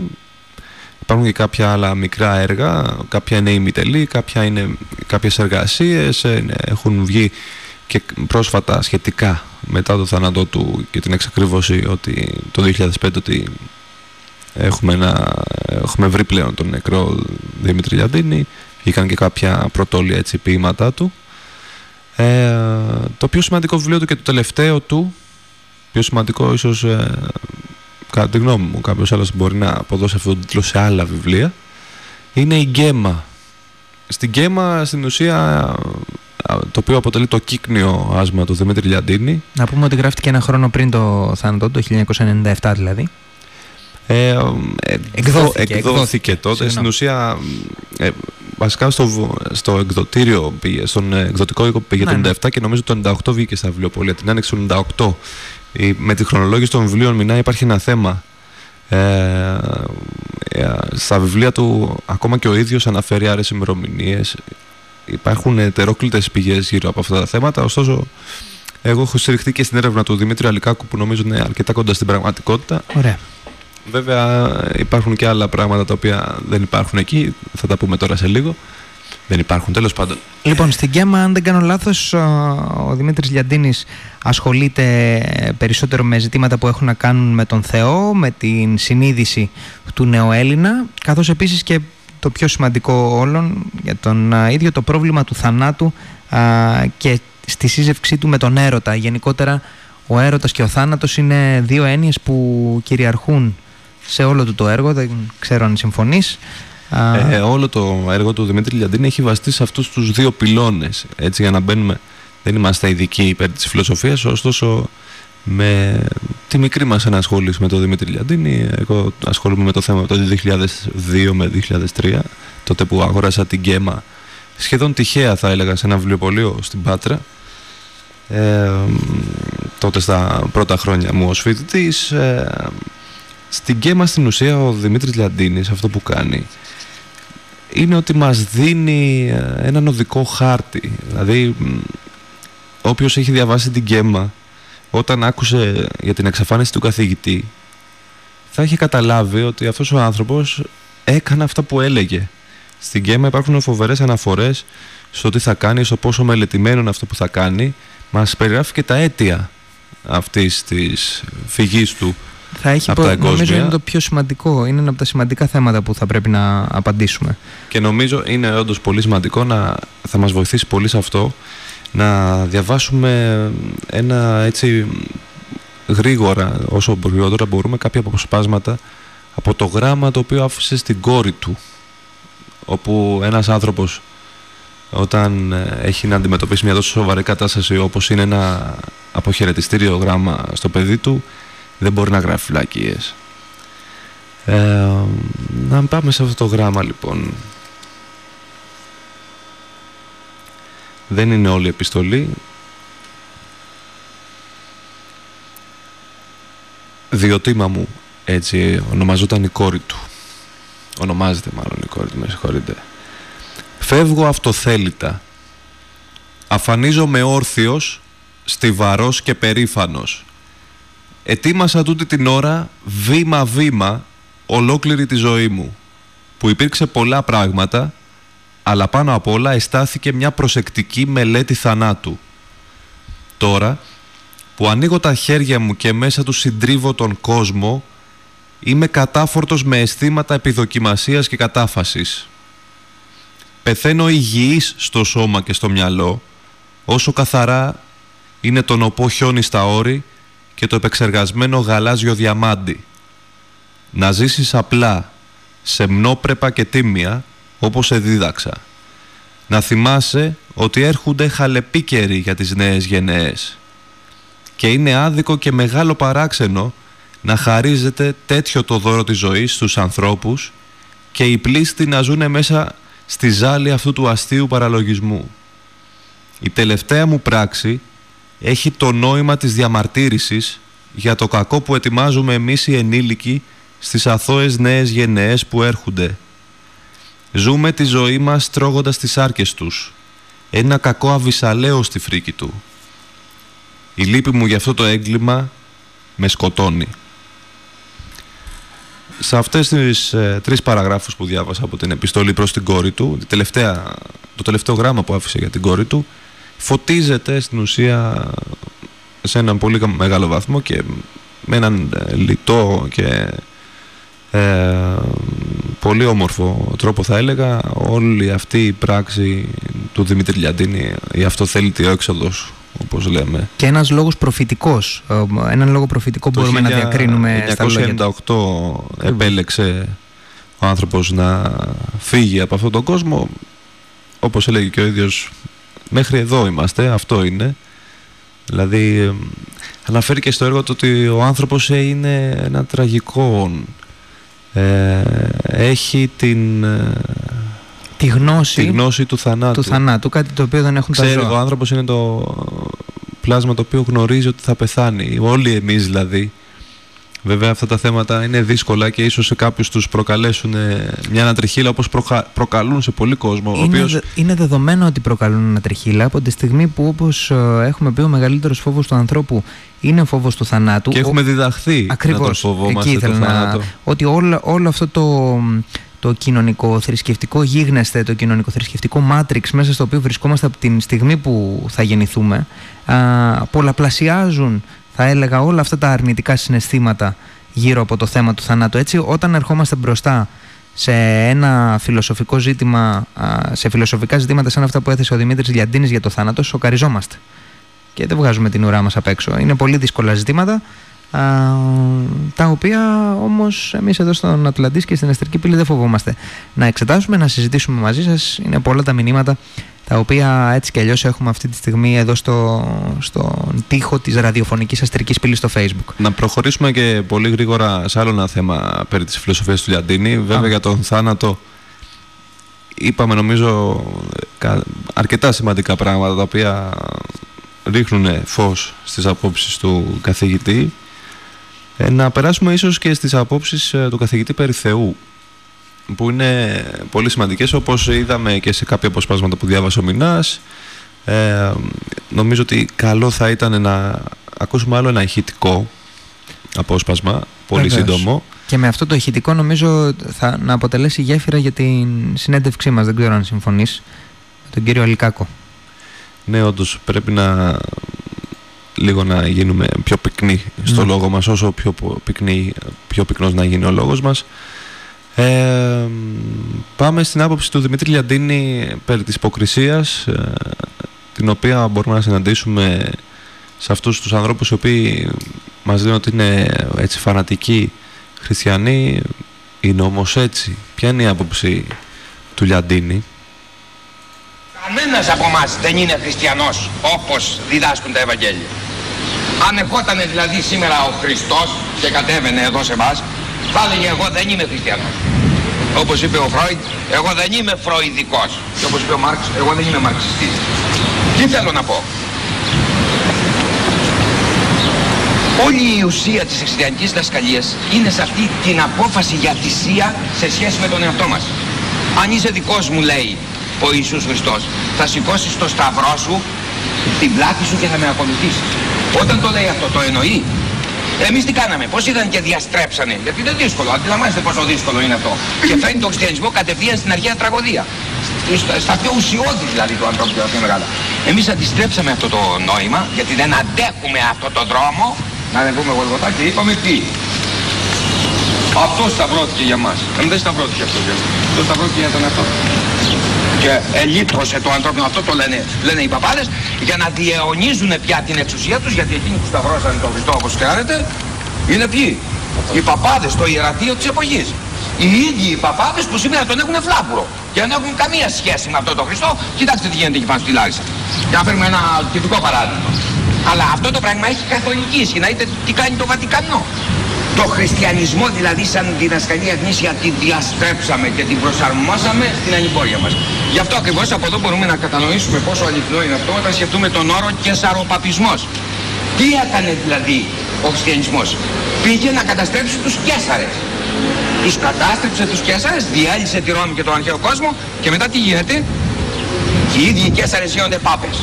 [SPEAKER 3] Υπάρχουν και κάποια άλλα μικρά έργα. Κάποια είναι ημιτελή, κάποια είναι κάποιες εργασίες. Ε, είναι- έχουν βγει και πρόσφατα σχετικά μετά το θάνατό του και την εξακρίβωση ότι το 2005 ότι έχουμε, ένα, έχουμε βρει πλέον τον νεκρό Δημήτρη Λιαντίνη. Βγήκαν και κάποια πρωτόλια έτσι ποίηματά του ε, το πιο σημαντικό βιβλίο του και το τελευταίο του πιο σημαντικό ίσως ε, κατά τη γνώμη μου κάποιος άλλος μπορεί να αποδώσει αυτό το τίτλο σε άλλα βιβλία είναι η Γκέμα στην Γκέμα στην ουσία α, το οποίο αποτελεί το κύκνιο άσμα του Δημήτρη Λιαντίνη
[SPEAKER 2] Να πούμε ότι γράφτηκε ένα χρόνο πριν το θάνατο, το 1997 δηλαδή.
[SPEAKER 3] Ε, ε,
[SPEAKER 2] Εκδόθηκε,
[SPEAKER 3] εκδόθηκε τότε.
[SPEAKER 2] Συγγνώμη.
[SPEAKER 3] Στην ουσία, ε, βασικά στο, β- στο εκδοτήριο πήγε, στον ε, εκδοτικό οίκο πήγε
[SPEAKER 2] Ναι,
[SPEAKER 3] το
[SPEAKER 2] ναι.
[SPEAKER 3] 97 και νομίζω το 98 βγήκε στα βιβλιοπολία. Την άνοιξε το 98. Η- με τη χρονολόγηση των βιβλίων Μινά υπάρχει ένα θέμα. Ε, ε, στα βιβλία του ακόμα και ο ίδιος αναφέρει άλλες ημερομηνίες. Υπάρχουν ετερόκλητες πηγές γύρω από αυτά τα θέματα, ωστόσο εγώ έχω στηριχτεί και στην έρευνα του Δημήτρη Αλικάκου που νομίζω είναι αρκετά κοντά στην πραγματικότητα
[SPEAKER 2] Ωραία.
[SPEAKER 3] Βέβαια υπάρχουν και άλλα πράγματα τα οποία δεν υπάρχουν εκεί. Θα τα πούμε τώρα σε λίγο. Δεν υπάρχουν τέλος πάντων.
[SPEAKER 2] Λοιπόν, στην ΚΕΜΑ, αν δεν κάνω λάθος, ο Δημήτρης Λιαντίνης ασχολείται περισσότερο με ζητήματα που έχουν να κάνουν με τον Θεό, με την συνείδηση του νεοέλληνα, καθώς επίσης και το πιο σημαντικό όλων για τον α, ίδιο το πρόβλημα του θανάτου α, και στη σύζευξή του με τον έρωτα. Γενικότερα, ο έρωτας και ο θάνατος είναι δύο έννοιες που κυριαρχούν σε όλο του το έργο, δεν ξέρω αν συμφωνείς. Α,
[SPEAKER 3] Ε, όλο το έργο του Δημήτρη Λιαντίνη έχει βαστεί σε αυτούς τους δύο πυλώνες. Έτσι για να μπαίνουμε, δεν είμαστε ειδικοί υπέρ της φιλοσοφίας, ωστόσο με τη μικρή μας ενασχόληση με τον Δημήτρη Λιαντίνη, εγώ ασχολούμαι με το θέμα από το 2002 με 2003, τότε που αγόρασα την γκέμα σχεδόν τυχαία θα έλεγα σε ένα βιβλιοπωλείο στην Πάτρα ε, τότε στα πρώτα χρόνια μου ως φοιτητής ε, στην γκέμα στην ουσία ο Δημήτρης Λιαντίνης αυτό που κάνει είναι ότι μας δίνει ε, έναν οδικό χάρτη. Δηλαδή μ, όποιος έχει διαβάσει την γκέμα όταν άκουσε για την εξαφάνιση του καθηγητή θα είχε καταλάβει ότι αυτός ο άνθρωπος έκανε αυτά που έλεγε. Στην γκέμα υπάρχουν φοβερές αναφορές στο τι θα κάνει, στο πόσο μελετημένο είναι αυτό που θα κάνει. Μας περιγράφει και τα αίτια αυτής της φυγής του
[SPEAKER 2] Θα έχει
[SPEAKER 3] από
[SPEAKER 2] πο-
[SPEAKER 3] τα
[SPEAKER 2] νομίζω
[SPEAKER 3] εγκόσμια.
[SPEAKER 2] είναι το πιο σημαντικό, είναι ένα από τα σημαντικά θέματα που θα πρέπει να απαντήσουμε.
[SPEAKER 3] Και νομίζω είναι όντως πολύ σημαντικό να θα μας βοηθήσει πολύ σε αυτό να διαβάσουμε ένα έτσι γρήγορα όσο γρηγορότερα μπορούμε κάποια αποσπάσματα από το γράμμα το οποίο άφησε στην κόρη του όπου ένας άνθρωπος όταν ε, έχει να αντιμετωπίσει μια τόσο σοβαρή κατάσταση όπως είναι ένα αποχαιρετιστήριο γράμμα στο παιδί του δεν μπορεί να γράφει φυλακίες. Ε, να πάμε σε αυτό το γράμμα λοιπόν. Δεν είναι όλη η επιστολή. Διοτήμα μου, έτσι ονομαζόταν η κόρη του. Ονομάζεται μάλλον η κόρη του, με συγχωρείτε. Φεύγω αυτοθέλητα. Αφανίζομαι όρθιος, στιβαρός και περήφανος. Ετοίμασα τούτη την ώρα βήμα-βήμα ολόκληρη τη ζωή μου που υπήρξε πολλά πράγματα αλλά πάνω απ' όλα εστάθηκε μια προσεκτική μελέτη θανάτου. Τώρα που ανοίγω τα χέρια μου και μέσα του συντρίβω τον κόσμο είμαι κατάφορτος με αισθήματα επιδοκιμασίας και κατάφασης. Πεθαίνω υγιής στο σώμα και στο μυαλό όσο καθαρά είναι το νοπό χιόνι στα όρη και το επεξεργασμένο γαλάζιο διαμάντι. Να ζήσεις απλά, σεμνόπρεπα και τίμια, όπως σε δίδαξα. Να θυμάσαι ότι έρχονται χαλεπή καιροί για τις νέες γενναίες. και είναι άδικο και μεγάλο παράξενο να χαρίζεται τέτοιο το δώρο της ζωής στους ανθρώπους και οι πλήστοι να ζουν μέσα στη ζάλη αυτού του αστείου παραλογισμού. Η τελευταία μου πράξη έχει το νόημα της διαμαρτύρησης για το κακό που ετοιμάζουμε εμείς οι ενήλικοι στις αθώες νέες γενναίες που έρχονται. Ζούμε τη ζωή μας τρώγοντας τις άρκες τους. Ένα κακό αβυσαλαίο στη φρίκη του. Η λύπη μου για αυτό το έγκλημα με σκοτώνει. Σε αυτές τις ε, τρεις παραγράφους που διάβασα από την επιστολή προς την κόρη του, τη τελευταία, το τελευταίο γράμμα που άφησε για την κόρη του, φωτίζεται στην ουσία σε έναν πολύ κα- μεγάλο βαθμό και με έναν ε, λιτό και ε, πολύ όμορφο τρόπο θα έλεγα όλη αυτή η πράξη του Δημήτρη Λιαντίνη η αυτοθέλητη έξοδος όπως λέμε
[SPEAKER 2] Και ένας λόγος προφητικός. ε, Έναν λόγο προφητικό μπορούμε να διακρίνουμε στα λόγια του.
[SPEAKER 3] 1998 επέλεξε ο άνθρωπος να φύγει από αυτόν τον κόσμο όπως έλεγε και ο ίδιος μέχρι εδώ είμαστε, αυτό είναι δηλαδή ε, αναφέρει και στο έργο του ότι ο άνθρωπος ε, είναι ένα τραγικό ε, έχει την, ε,
[SPEAKER 2] Τη γνώση,
[SPEAKER 3] τη γνώση του θανάτου
[SPEAKER 2] του θανάτου, κάτι το οποίο δεν έχουν
[SPEAKER 3] Ξέρει,
[SPEAKER 2] τα
[SPEAKER 3] ο
[SPEAKER 2] ζώα.
[SPEAKER 3] άνθρωπος είναι το πλάσμα το οποίο γνωρίζει ότι θα πεθάνει. Όλοι εμείς δηλαδή. Βέβαια αυτά τα θέματα είναι δύσκολα και ίσως σε κάποιους τους προκαλέσουν ε, μια ανατριχίλα όπως προχα- προκαλούν σε πολύ κόσμο. ο
[SPEAKER 2] Είναι,
[SPEAKER 3] οποίος
[SPEAKER 2] δε- είναι δεδομένο ότι προκαλούν ανατριχίλα από τη στιγμή που όπως ε, έχουμε πει ο μεγαλύτερος φόβος του ανθρώπου είναι ο φόβος του θανάτου.
[SPEAKER 3] και
[SPEAKER 2] Ο-
[SPEAKER 3] έχουμε διδαχθεί να τον
[SPEAKER 2] Ακριβώς.
[SPEAKER 3] φοβόμαστε
[SPEAKER 2] Εκεί
[SPEAKER 3] το
[SPEAKER 2] ήθελα να...
[SPEAKER 3] θάνατο.
[SPEAKER 2] Ότι όλο, όλο αυτό το, το κοινωνικό θρησκευτικό γίγνεσθε, το κοινωνικό θρησκευτικό μάτριξ μέσα στο οποίο βρισκόμαστε από την στιγμή που θα γεννηθούμε α, πολλαπλασιάζουν θα έλεγα όλα αυτά τα αρνητικά συναισθήματα γύρω από το θέμα του θανάτου. Έτσι όταν ερχόμαστε μπροστά σε ένα φιλοσοφικό ζήτημα, α, σε φιλοσοφικά ζητήματα σαν αυτά που έθεσε ο Δημήτρης Λιαντίνης για το θάνατο, σοκαριζόμαστε και δεν βγάζουμε την ουρά μας απ' έξω. Είναι πολύ δύσκολα ζητήματα, α, τα οποία όμως εμείς εδώ στον Ατλαντής και στην Αστρική Πύλη δεν φοβόμαστε να εξετάσουμε, να συζητήσουμε μαζί σας. Είναι πολλά τα μηνύματα τα οποία έτσι και αλλιώς έχουμε αυτή τη στιγμή εδώ στο, στον τοίχο της ραδιοφωνικής Αστρικής Πύλης στο Facebook.
[SPEAKER 3] Να προχωρήσουμε και πολύ γρήγορα σε άλλο ένα θέμα περί της φιλοσοφίας του Λιαντίνη. Βέβαια
[SPEAKER 2] Α.
[SPEAKER 3] για τον θάνατο είπαμε νομίζω κα- αρκετά σημαντικά πράγματα τα οποία ρίχνουν φως στις απόψεις του καθηγητή. Ε, να περάσουμε ίσως και στις απόψεις ε, του καθηγητή περί Θεού που είναι πολύ σημαντικές όπως είδαμε και σε κάποια αποσπάσματα που διάβασε ο Μινάς ε, νομίζω ότι καλό θα ήταν να ακούσουμε άλλο ένα ηχητικό απόσπασμα πολύ
[SPEAKER 2] Βεβαίως.
[SPEAKER 3] σύντομο
[SPEAKER 2] Και με αυτό το ηχητικό νομίζω θα να αποτελέσει γέφυρα για την συνέντευξή μας. Δεν ξέρω αν συμφωνείς με τον κύριο Αλικάκο.
[SPEAKER 3] Ναι, όντως πρέπει να λίγο να γίνουμε πιο πυκνοί στο
[SPEAKER 2] Ναι.
[SPEAKER 3] λόγο μας όσο πιο πο- πυκνή, πιο πυκνός να γίνει ο λόγος μας ε, πάμε στην άποψη του Δημήτρη Λιαντίνη περί της υποκρισίας ε, την οποία μπορούμε να συναντήσουμε σε αυτούς τους ανθρώπους οι οποίοι μας λένε ότι είναι έτσι φανατικοί χριστιανοί είναι όμως έτσι ποια είναι η άποψη του Λιαντίνη;
[SPEAKER 7] Κανένας από εμά δεν είναι χριστιανός όπως διδάσκουν τα Ευαγγέλια. Αν ερχόταν δηλαδή σήμερα ο Χριστός και κατέβαινε εδώ σε εμάς, θα έλεγε εγώ δεν είμαι χριστιανός. Όπως είπε ο Φρόιντ, εγώ δεν είμαι φροηδικός. Και όπως είπε ο Μάρξ, εγώ δεν είμαι μαρξιστής. Τι θέλω να πω; Όλη η ουσία της χριστιανικής δασκαλίας είναι σε αυτή την απόφαση για θυσία σε σχέση με τον εαυτό μας. Αν είσαι δικός μου λέει ο Ιησούς Χριστός, θα σηκώσεις το σταυρό σου, την πλάτη σου και θα με ακολουθήσεις. Όταν το λέει αυτό, το εννοεί; Εμείς τι κάναμε, πώς είδαν και διαστρέψανε, γιατί είναι δύσκολο, αντιλαμβάνεστε πόσο δύσκολο είναι αυτό. Και φέρνει τον χριστιανισμό κατευθείαν στην αρχαία τραγωδία. Στα, στα πιο ουσιώδη δηλαδή του ανθρώπου και τα πιο μεγάλα. Εμείς αντιστρέψαμε αυτό το νόημα, γιατί δεν αντέχουμε αυτό το δρόμο, να ανεβούμε γολγοτά και είπαμε τι. Αυτό σταυρώθηκε για μας. Ε, δεν σταυρώθηκε αυτό για μας. Το σταυρώθηκε για τον εαυτό. Και ελίτρωσε το ανθρώπινο αυτό, το λένε, λένε οι παπάδες, για να διαιωνίζουν πια την εξουσία τους, γιατί εκείνοι που σταυρώσαν τον Χριστό όπως κάνετε, είναι ποιοι; Οι παπάδες, το ιερατείο της εποχής. Οι ίδιοι οι παπάδες που σήμερα τον έχουν φλάπουρο και δεν έχουν καμία σχέση με αυτόν τον Χριστό. Κοιτάξτε τι γίνεται εκεί πάνω στη Λάρισα. Για να φέρουμε ένα τυπικό παράδειγμα.
[SPEAKER 5] Αλλά αυτό το πράγμα έχει καθολική ισχύ. Να δείτε τι κάνει το Βατικανό. Το χριστιανισμό δηλαδή σαν διδασκαλία γνήσια την διαστρέψαμε και την προσαρμόσαμε στην ανυπόρια μας. Γι' αυτό ακριβώς από εδώ μπορούμε να κατανοήσουμε πόσο αληθινό είναι αυτό όταν σκεφτούμε τον όρο κεσαροπαπισμός. Τι έκανε δηλαδή ο χριστιανισμός; Πήγε να καταστρέψει τους κέσαρες. Τους κατάστρεψε τους κέσαρες, διέλυσε τη Ρώμη και τον αρχαίο κόσμο και μετά τι γίνεται; Και οι ίδιοι οι κέσαρες γίνονται πάπες.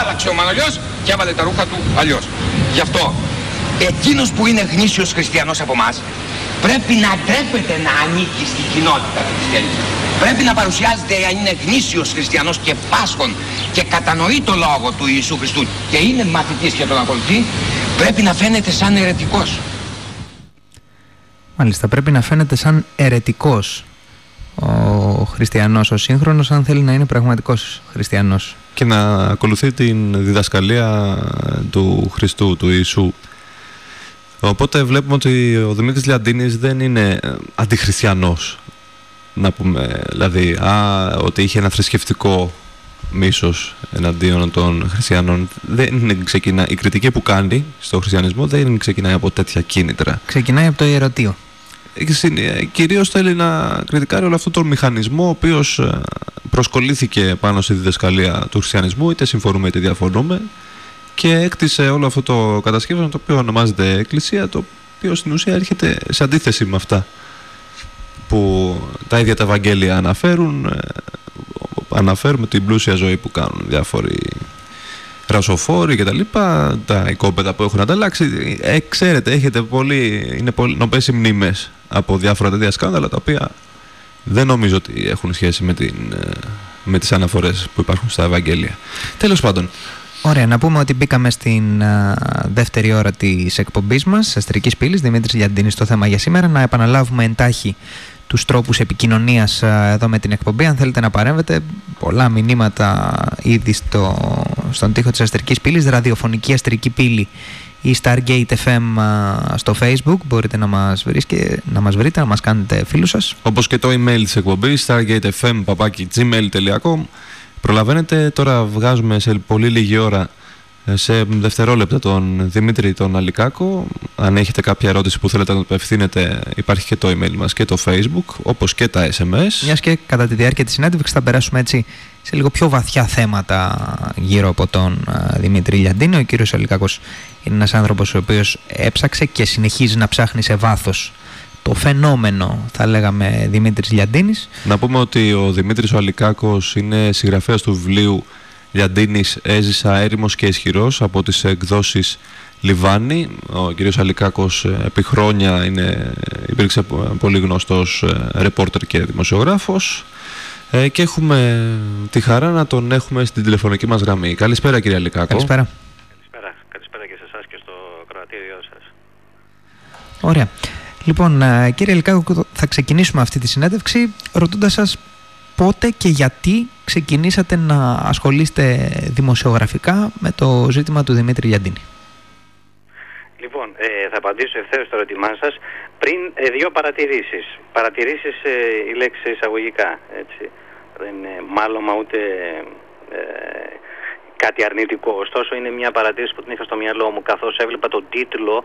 [SPEAKER 5] Άλλαξε ο Μανολιός και έβαλε τα ρούχα του αλλιώς. Γι' αυτό εκείνος που είναι γνήσιος χριστιανός από εμάς πρέπει να ντρέπεται να ανήκει στην κοινότητα του χριστιανισμού. Πρέπει να παρουσιάζεται αν είναι γνήσιος χριστιανός και πάσχων και κατανοεί το λόγο του Ιησού Χριστού και είναι μαθητής και τον ακολουθεί, πρέπει να φαίνεται σαν αιρετικός.
[SPEAKER 2] Μάλιστα, πρέπει να φαίνεται σαν ερετικός ο χριστιανός, ο σύγχρονος, αν θέλει να είναι πραγματικός χριστιανός.
[SPEAKER 3] και να ακολουθεί την διδασκαλία του Χριστού, του Ιησού. Οπότε βλέπουμε ότι ο Δημήτρης Λιαντίνης δεν είναι ε, αντιχριστιανός. Να πούμε, δηλαδή, α, ότι είχε ένα θρησκευτικό μίσος εναντίον των χριστιανών. Δεν είναι, ξεκινά, η κριτική που κάνει στο χριστιανισμό δεν ξεκινάει από τέτοια κίνητρα.
[SPEAKER 2] Ξεκινάει από το ιερωτείο.
[SPEAKER 3] Ε, συν- ε, Κυρίως θέλει να κριτικάρει όλο αυτό τον μηχανισμό ο οποίος ε, προσκολήθηκε πάνω στη διδασκαλία του χριστιανισμού είτε συμφωνούμε είτε διαφωνούμε και έκτισε όλο αυτό το κατασκεύασμα το οποίο ονομάζεται Εκκλησία το οποίο στην ουσία έρχεται σε αντίθεση με αυτά που τα ίδια τα Ευαγγέλια αναφέρουν ε, αναφέρουμε την πλούσια ζωή που κάνουν διάφοροι ρασοφόροι και τα λοιπά, τα οικόπεδα που έχουν ανταλλάξει. Ε, ξέρετε, έχετε πολύ, είναι πολύ νοπές οι μνήμες από διάφορα τέτοια σκάνδαλα τα οποία δεν νομίζω ότι έχουν σχέση με, την, ε, με τις αναφορές που υπάρχουν στα Ευαγγέλια. Τέλος πάντων,
[SPEAKER 2] Ωραία, να πούμε ότι μπήκαμε στην α, δεύτερη ώρα της εκπομπής μας, Αστρικής Πύλης, Δημήτρης Λιαντίνης, το θέμα για σήμερα. Να επαναλάβουμε εντάχει τους τρόπους επικοινωνίας α, εδώ με την εκπομπή. Αν θέλετε να παρέμβετε, πολλά μηνύματα ήδη στο, στον τοίχο της Αστρικής Πύλης, ραδιοφωνική Αστρική Πύλη ή Stargate FM α, στο Facebook. Μπορείτε να μας, βρίσκε, να μας βρείτε, να μας κάνετε φίλους σας.
[SPEAKER 3] όπως και το email της εκπομπής stargatefm.gmail.com Προλαβαίνετε, τώρα βγάζουμε σε πολύ λίγη ώρα ε, σε δευτερόλεπτα τον Δημήτρη τον Αλικάκο. Αν έχετε κάποια ερώτηση που θέλετε να του απευθύνετε, υπάρχει και το email μας και το facebook, όπως και τα SMS.
[SPEAKER 2] Μιας και κατά τη διάρκεια της συνέντευξης θα περάσουμε έτσι σε λίγο πιο βαθιά θέματα γύρω από τον α, Δημήτρη Λιαντίνη. Ο κύριος Αλικάκος είναι ένας άνθρωπος ο οποίος έψαξε και συνεχίζει να ψάχνει σε βάθος το φαινόμενο, θα λέγαμε, Δημήτρης Λιαντίνης.
[SPEAKER 3] Να πούμε ότι ο Δημήτρης ο Αλικάκος είναι συγγραφέας του βιβλίου Λιαντίνης «Έζησα έρημος και ισχυρός» από τις εκδόσεις Λιβάνι. Ο κύριος Αλικάκος ε, επί χρόνια είναι, υπήρξε πο- πολύ γνωστός ε, ρεπόρτερ και δημοσιογράφος ε, και έχουμε τη χαρά να τον έχουμε στην τηλεφωνική μας γραμμή. Καλησπέρα κύριε Αλικάκο.
[SPEAKER 2] Καλησπέρα.
[SPEAKER 8] Καλησπέρα. Καλησπέρα και σε εσάς και στο κρατήριό σας.
[SPEAKER 2] Ωραία. Λοιπόν, α, κύριε Αλικάκο, θα ξεκινήσουμε αυτή τη συνέντευξη ρωτώντας σας πότε και γιατί ξεκινήσατε να ασχολείστε δημοσιογραφικά με το ζήτημα του Δημήτρη Λιαντίνη.
[SPEAKER 8] Λοιπόν, ε, θα απαντήσω ευθέως στο ερώτημά σας. Πριν ε, δύο παρατηρήσεις. Παρατηρήσεις ε, η λέξη εισαγωγικά, έτσι. Δεν είναι μάλωμα ούτε ε, κάτι αρνητικό. Ωστόσο είναι μια παρατήρηση που την είχα στο μυαλό μου καθώς έβλεπα τον τίτλο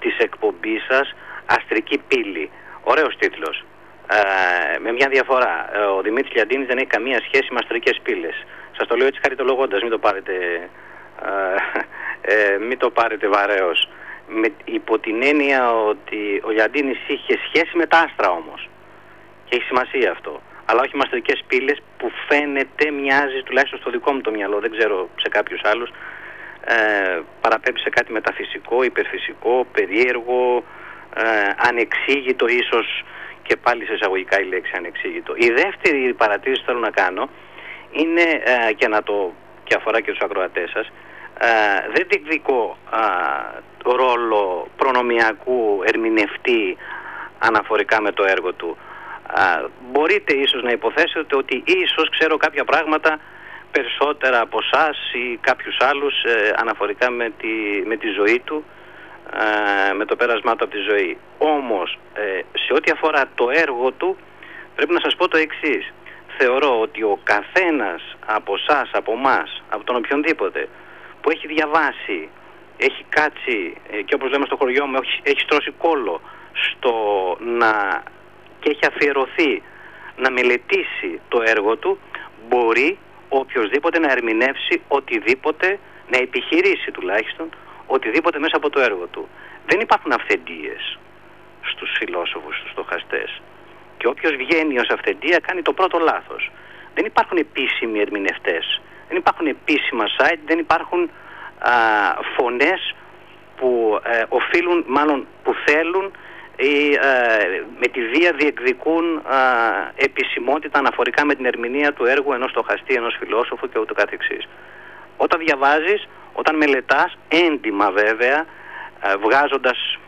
[SPEAKER 8] της εκπομπής σας «Αστρική πύλη». Ωραίος τίτλος. Ε, με μια διαφορά. Ε, Ο Δημήτρης Λιαντίνης δεν έχει καμία σχέση με αστρικές πύλες. Σας το λέω έτσι χαριτολογώντας, μην το πάρετε, ε, ε, μην το πάρετε βαρέως. Με, υπό την έννοια ότι ο Λιαντίνης είχε σχέση με τα άστρα όμως. Και έχει σημασία αυτό. Αλλά όχι με αστρικές πύλες που φαίνεται μοιάζει τουλάχιστον στο δικό μου το μυαλό, δεν ξέρω σε κάποιους άλλους, ε, παραπέμπει σε κάτι μεταφυσικό, υπερφυσικό, περίεργο, ε, ανεξήγητο ίσως και πάλι σε εισαγωγικά η λέξη ανεξήγητο. Η δεύτερη παρατήρηση που θέλω να κάνω είναι ε, και να το και αφορά και τους ακροατές σας ε, δεν διεκδικώ α, ρόλο προνομιακού ερμηνευτή αναφορικά με το έργο του. Α, μπορείτε ίσως να υποθέσετε ότι ίσως ξέρω κάποια πράγματα περισσότερα από εσά ή κάποιους άλλους ε, αναφορικά με τη, με τη ζωή του ε, με το πέρασμά του από τη ζωή. Όμως, ε, σε ό,τι αφορά το έργο του, πρέπει να σας πω το εξής. Θεωρώ ότι ο καθένας από εσάς, από εμά, από τον οποιονδήποτε, που έχει διαβάσει, έχει κάτσει ε, και όπως λέμε στο χωριό μου έχει, έχει στρώσει κόλλο στο να και έχει αφιερωθεί να μελετήσει το έργο του μπορεί οποιοδήποτε να ερμηνεύσει οτιδήποτε, να επιχειρήσει τουλάχιστον οτιδήποτε μέσα από το έργο του. Δεν υπάρχουν αυθεντίες στους φιλόσοφους, στους στοχαστές. Και όποιος βγαίνει ως αυθεντία κάνει το πρώτο λάθος. Δεν υπάρχουν επίσημοι ερμηνευτές, δεν υπάρχουν επίσημα site, δεν υπάρχουν α, φωνές που ε, οφείλουν, μάλλον που θέλουν ή ε, με τη βία διεκδικούν α, επισημότητα αναφορικά με την ερμηνεία του έργου ενός στοχαστή, ενός φιλόσοφου και ούτω καθεξής. Όταν διαβάζεις, όταν μελετάς, έντιμα βέβαια, ε, βγάζοντας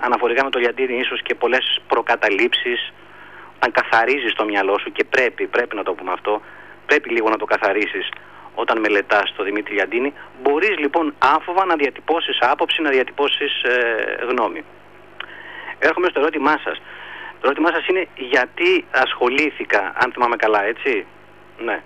[SPEAKER 8] αναφορικά με το Λιαντίνη ίσως και πολλές προκαταλήψεις, όταν καθαρίζεις το μυαλό σου και πρέπει, πρέπει να το πούμε αυτό, πρέπει λίγο να το καθαρίσεις όταν μελετάς το Δημήτρη Λιαντίνη, μπορείς λοιπόν άφοβα να διατυπώσεις άποψη, να διατυπώσεις ε, γνώμη. Έρχομαι στο ερώτημά σας. Το ερώτημά σας είναι γιατί ασχολήθηκα, αν θυμάμαι καλά, έτσι; Ναι.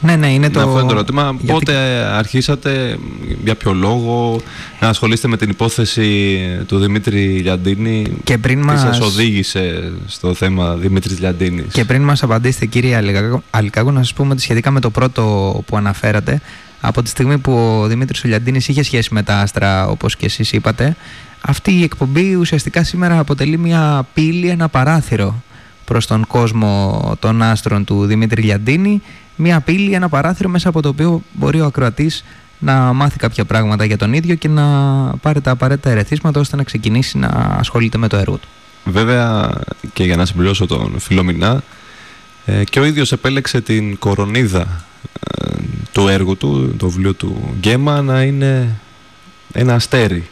[SPEAKER 2] Ναι, ναι, είναι το.
[SPEAKER 3] Αυτό είναι το ερώτημα.
[SPEAKER 2] γιατί-
[SPEAKER 3] Πότε αρχίσατε, για ποιο λόγο, να ασχολείστε με την υπόθεση του Δημήτρη Λιαντίνη.
[SPEAKER 2] Και πριν
[SPEAKER 3] Τι
[SPEAKER 2] μας-
[SPEAKER 3] σας οδήγησε στο θέμα Δημήτρης Λιαντίνης;
[SPEAKER 2] Και πριν μας απαντήσετε κύριε Αλικάκο- Αλικάκο να σας πούμε ότι σχετικά με το πρώτο που αναφέρατε από τη στιγμή που ο Δημήτρης Ολιαντίνης είχε σχέση με τα άστρα όπως και εσείς είπατε αυτή η εκπομπή ουσιαστικά σήμερα αποτελεί μια πύλη, ένα παράθυρο προς τον κόσμο των άστρων του Δημήτρη Λιαντίνη μια πύλη, ένα παράθυρο μέσα από το οποίο μπορεί ο ακροατής να μάθει κάποια πράγματα για τον ίδιο και να πάρει τα απαραίτητα ερεθίσματα ώστε να ξεκινήσει να ασχολείται με το έργο του.
[SPEAKER 3] Βέβαια, και για να συμπληρώσω τον Φιλομινά, ε, και ο ίδιος επέλεξε την κορονίδα ε, του έργου του, το βιβλίο του Γκέμα, να είναι ένα αστέρι.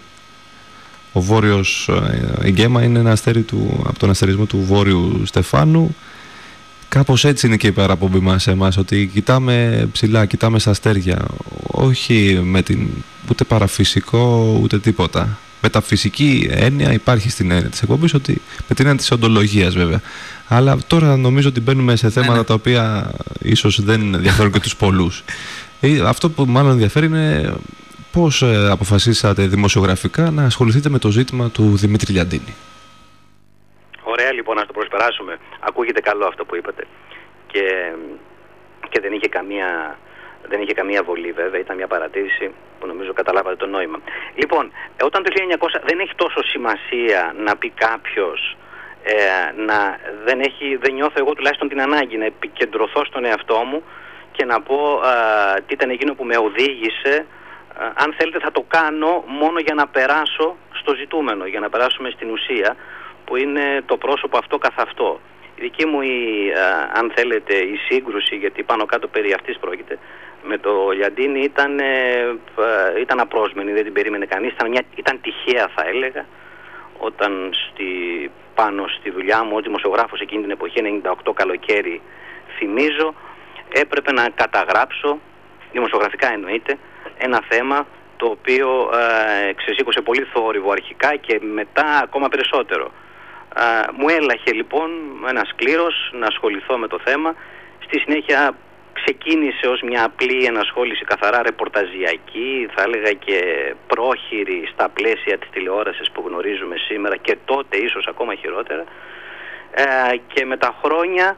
[SPEAKER 3] Ο βόρειος, ε, η Γκέμα είναι ένα αστέρι του, από τον αστερισμό του Βόρειου Στεφάνου. Κάπως έτσι είναι και η παραπομπή μας σε εμάς, ότι κοιτάμε ψηλά, κοιτάμε στα αστέρια. Όχι με την ούτε παραφυσικό ούτε τίποτα. Μεταφυσική έννοια υπάρχει στην έννοια της εκπομπής, ότι, με την έννοια της οντολογίας βέβαια. Αλλά τώρα νομίζω ότι μπαίνουμε σε θέματα
[SPEAKER 2] ναι.
[SPEAKER 3] τα οποία ίσως δεν ενδιαφέρουν και τους πολλούς. Ε, Αυτό που μάλλον ενδιαφέρει είναι πώς ε, αποφασίσατε δημοσιογραφικά να ασχοληθείτε με το ζήτημα του Δημήτρη Λιαντίνη.
[SPEAKER 8] Ωραία λοιπόν, να το προσπεράσουμε. Ακούγεται καλό αυτό που είπατε. Και, και δεν, είχε καμία, δεν είχε καμία βολή βέβαια, ήταν μια παρατήρηση που νομίζω καταλάβατε το νόημα. Λοιπόν, ε, όταν το 1900 δεν έχει τόσο σημασία να πει κάποιος ε, να δεν, έχει, δεν νιώθω εγώ τουλάχιστον την ανάγκη να επικεντρωθώ στον εαυτό μου και να πω α, τι ήταν εκείνο που με οδήγησε Α, αν θέλετε θα το κάνω μόνο για να περάσω στο ζητούμενο, για να περάσουμε στην ουσία που είναι το πρόσωπο αυτό καθ' αυτό. Η δική μου, η, α, αν θέλετε, η σύγκρουση, γιατί πάνω κάτω περί αυτής πρόκειται, με το Λιαντίνη ήταν, ε, α, ήταν απρόσμενη, δεν την περίμενε κανείς, ήταν, μια, ήταν τυχαία θα έλεγα, όταν στη, πάνω στη δουλειά μου, ως δημοσιογράφος εκείνη την εποχή, 98 καλοκαίρι, θυμίζω, έπρεπε να καταγράψω, δημοσιογραφικά εννοείται, ένα θέμα το οποίο ε, ξεσήκωσε πολύ θόρυβο αρχικά και μετά ακόμα περισσότερο. Ε, μου έλαχε λοιπόν ένας κλήρος να ασχοληθώ με το θέμα. Στη συνέχεια ξεκίνησε ως μια απλή ενασχόληση καθαρά ρεπορταζιακή, θα έλεγα και πρόχειρη στα πλαίσια της τηλεόρασης που γνωρίζουμε σήμερα και τότε ίσως ακόμα χειρότερα. Ε, και με τα χρόνια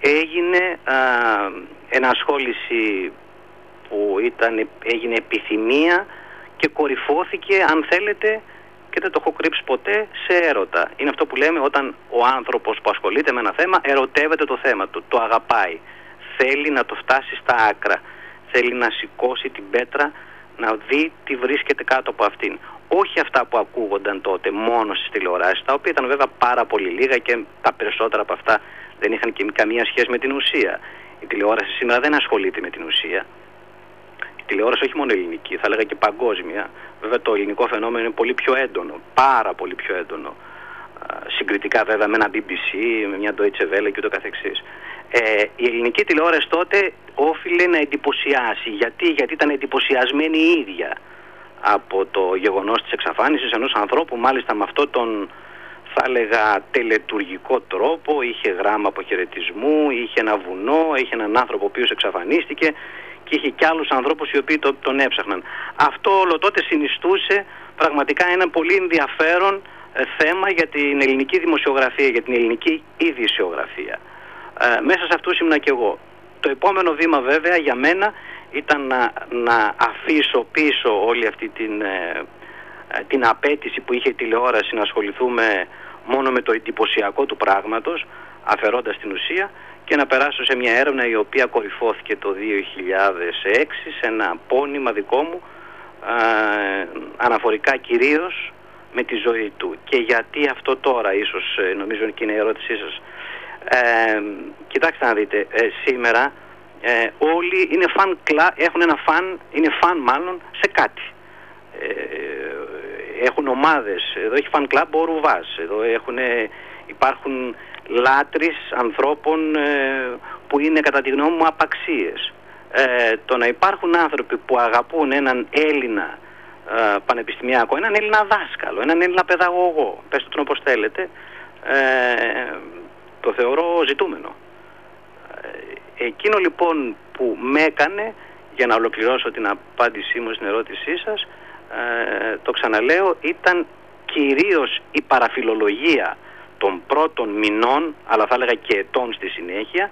[SPEAKER 8] έγινε ε, ενασχόληση που ήταν, έγινε επιθυμία και κορυφώθηκε αν θέλετε και δεν το έχω κρύψει ποτέ σε έρωτα. Είναι αυτό που λέμε όταν ο άνθρωπος που ασχολείται με ένα θέμα ερωτεύεται το θέμα του, το αγαπάει. Θέλει να το φτάσει στα άκρα, θέλει να σηκώσει την πέτρα, να δει τι βρίσκεται κάτω από αυτήν. Όχι αυτά που ακούγονταν τότε μόνο στις τηλεοράσεις, τα οποία ήταν βέβαια πάρα πολύ λίγα και τα περισσότερα από αυτά δεν είχαν και καμία σχέση με την ουσία. Η τηλεόραση σήμερα δεν ασχολείται με την ουσία τηλεόραση όχι μόνο ελληνική, θα έλεγα και παγκόσμια. Βέβαια το ελληνικό φαινόμενο είναι πολύ πιο έντονο, πάρα πολύ πιο έντονο. Α, Συγκριτικά βέβαια με ένα BBC, με μια Deutsche Welle και ούτω καθεξής. Ε, η ελληνική τηλεόραση τότε όφιλε να εντυπωσιάσει. Γιατί, Γιατί ήταν εντυπωσιασμένη η ίδια από το γεγονός της εξαφάνισης ενός ανθρώπου, μάλιστα με αυτό τον θα έλεγα τελετουργικό τρόπο, είχε γράμμα αποχαιρετισμού, είχε ένα βουνό, είχε έναν άνθρωπο ο οποίος εξαφανίστηκε και είχε και άλλους ανθρώπους οι οποίοι το, τον έψαχναν. Αυτό όλο τότε συνιστούσε πραγματικά ένα πολύ ενδιαφέρον ε, θέμα για την ελληνική δημοσιογραφία, για την ελληνική ειδησιογραφία. Ε, μέσα σε αυτούς ήμουνα και εγώ. Το επόμενο βήμα βέβαια για μένα ήταν να, να αφήσω πίσω όλη αυτή την, ε, ε, την απέτηση που είχε η τηλεόραση να ασχοληθούμε μόνο με το εντυπωσιακό του πράγματος, αφαιρώντας την ουσία και να περάσω σε μια έρευνα η οποία κορυφώθηκε το 2006 σε ένα πόνημα δικό μου ε, αναφορικά κυρίως με τη ζωή του. Και γιατί αυτό τώρα ίσως ε, νομίζω και είναι η ερώτησή σας. Ε, κοιτάξτε να δείτε, ε, σήμερα ε, όλοι είναι φαν κλα, έχουν ένα φαν, είναι φαν μάλλον σε κάτι. Ε, έχουν ομάδες, εδώ έχει φαν κλαμπ ο Ρουβάς, εδώ έχουν, υπάρχουν λάτρεις ανθρώπων ε, που είναι κατά τη γνώμη μου απαξίες. Ε, το να υπάρχουν άνθρωποι που αγαπούν έναν Έλληνα ε, πανεπιστημιακό, έναν Έλληνα δάσκαλο, έναν Έλληνα παιδαγωγό, πέστε τον όπως θέλετε, ε, το θεωρώ ζητούμενο. Ε, εκείνο λοιπόν που με έκανε, για να ολοκληρώσω την απάντησή μου στην ερώτησή σας, ε, το ξαναλέω, ήταν κυρίως η παραφιλολογία των πρώτων μηνών, αλλά θα έλεγα και ετών στη συνέχεια,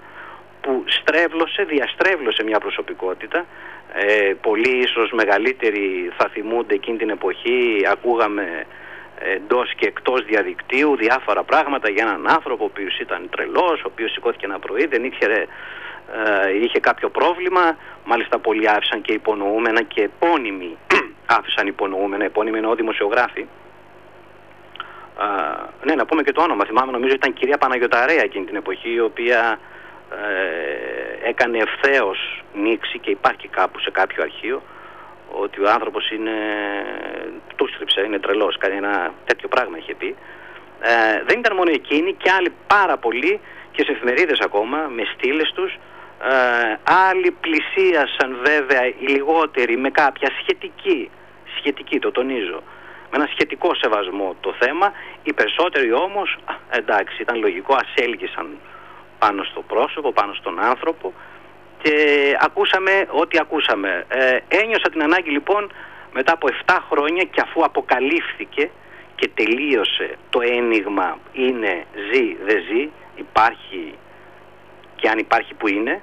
[SPEAKER 8] που στρέβλωσε, διαστρέβλωσε μια προσωπικότητα. Ε, πολλοί ίσως μεγαλύτεροι θα θυμούνται εκείνη την εποχή, ακούγαμε εντός και εκτός διαδικτύου διάφορα πράγματα για έναν άνθρωπο ο οποίος ήταν τρελός, ο οποίος σηκώθηκε ένα πρωί, δεν ήξερε, ε, είχε κάποιο πρόβλημα, μάλιστα πολλοί άφησαν και υπονοούμενα και επώνυμοι άφησαν υπονοούμενα, επώνυμοι εννοώ δημοσιογράφοι. Ε, ναι, να πούμε και το όνομα. Θυμάμαι, νομίζω ήταν κυρία Παναγιοταρέα εκείνη την εποχή, η οποία ε, έκανε ευθέως νήξη και υπάρχει κάπου σε κάποιο αρχείο ότι ο άνθρωπος είναι, του στρίψε, είναι τρελός, κάνει ένα τέτοιο πράγμα είχε πει. Ε, δεν ήταν μόνο εκείνοι και άλλοι πάρα πολλοί και σε εφημερίδες ακόμα με στήλες τους ε, άλλοι πλησίασαν βέβαια οι λιγότεροι με κάποια σχετική, σχετική το τονίζω, με ένα σχετικό σεβασμό το θέμα. Οι περισσότεροι όμως, α, εντάξει ήταν λογικό, ασέλγησαν πάνω στο πρόσωπο, πάνω στον άνθρωπο και ακούσαμε ό,τι ακούσαμε. Ε, ένιωσα την ανάγκη λοιπόν μετά από 7 χρόνια και αφού αποκαλύφθηκε και τελείωσε το ένιγμα είναι ζει, δεν ζει, υπάρχει και αν υπάρχει που είναι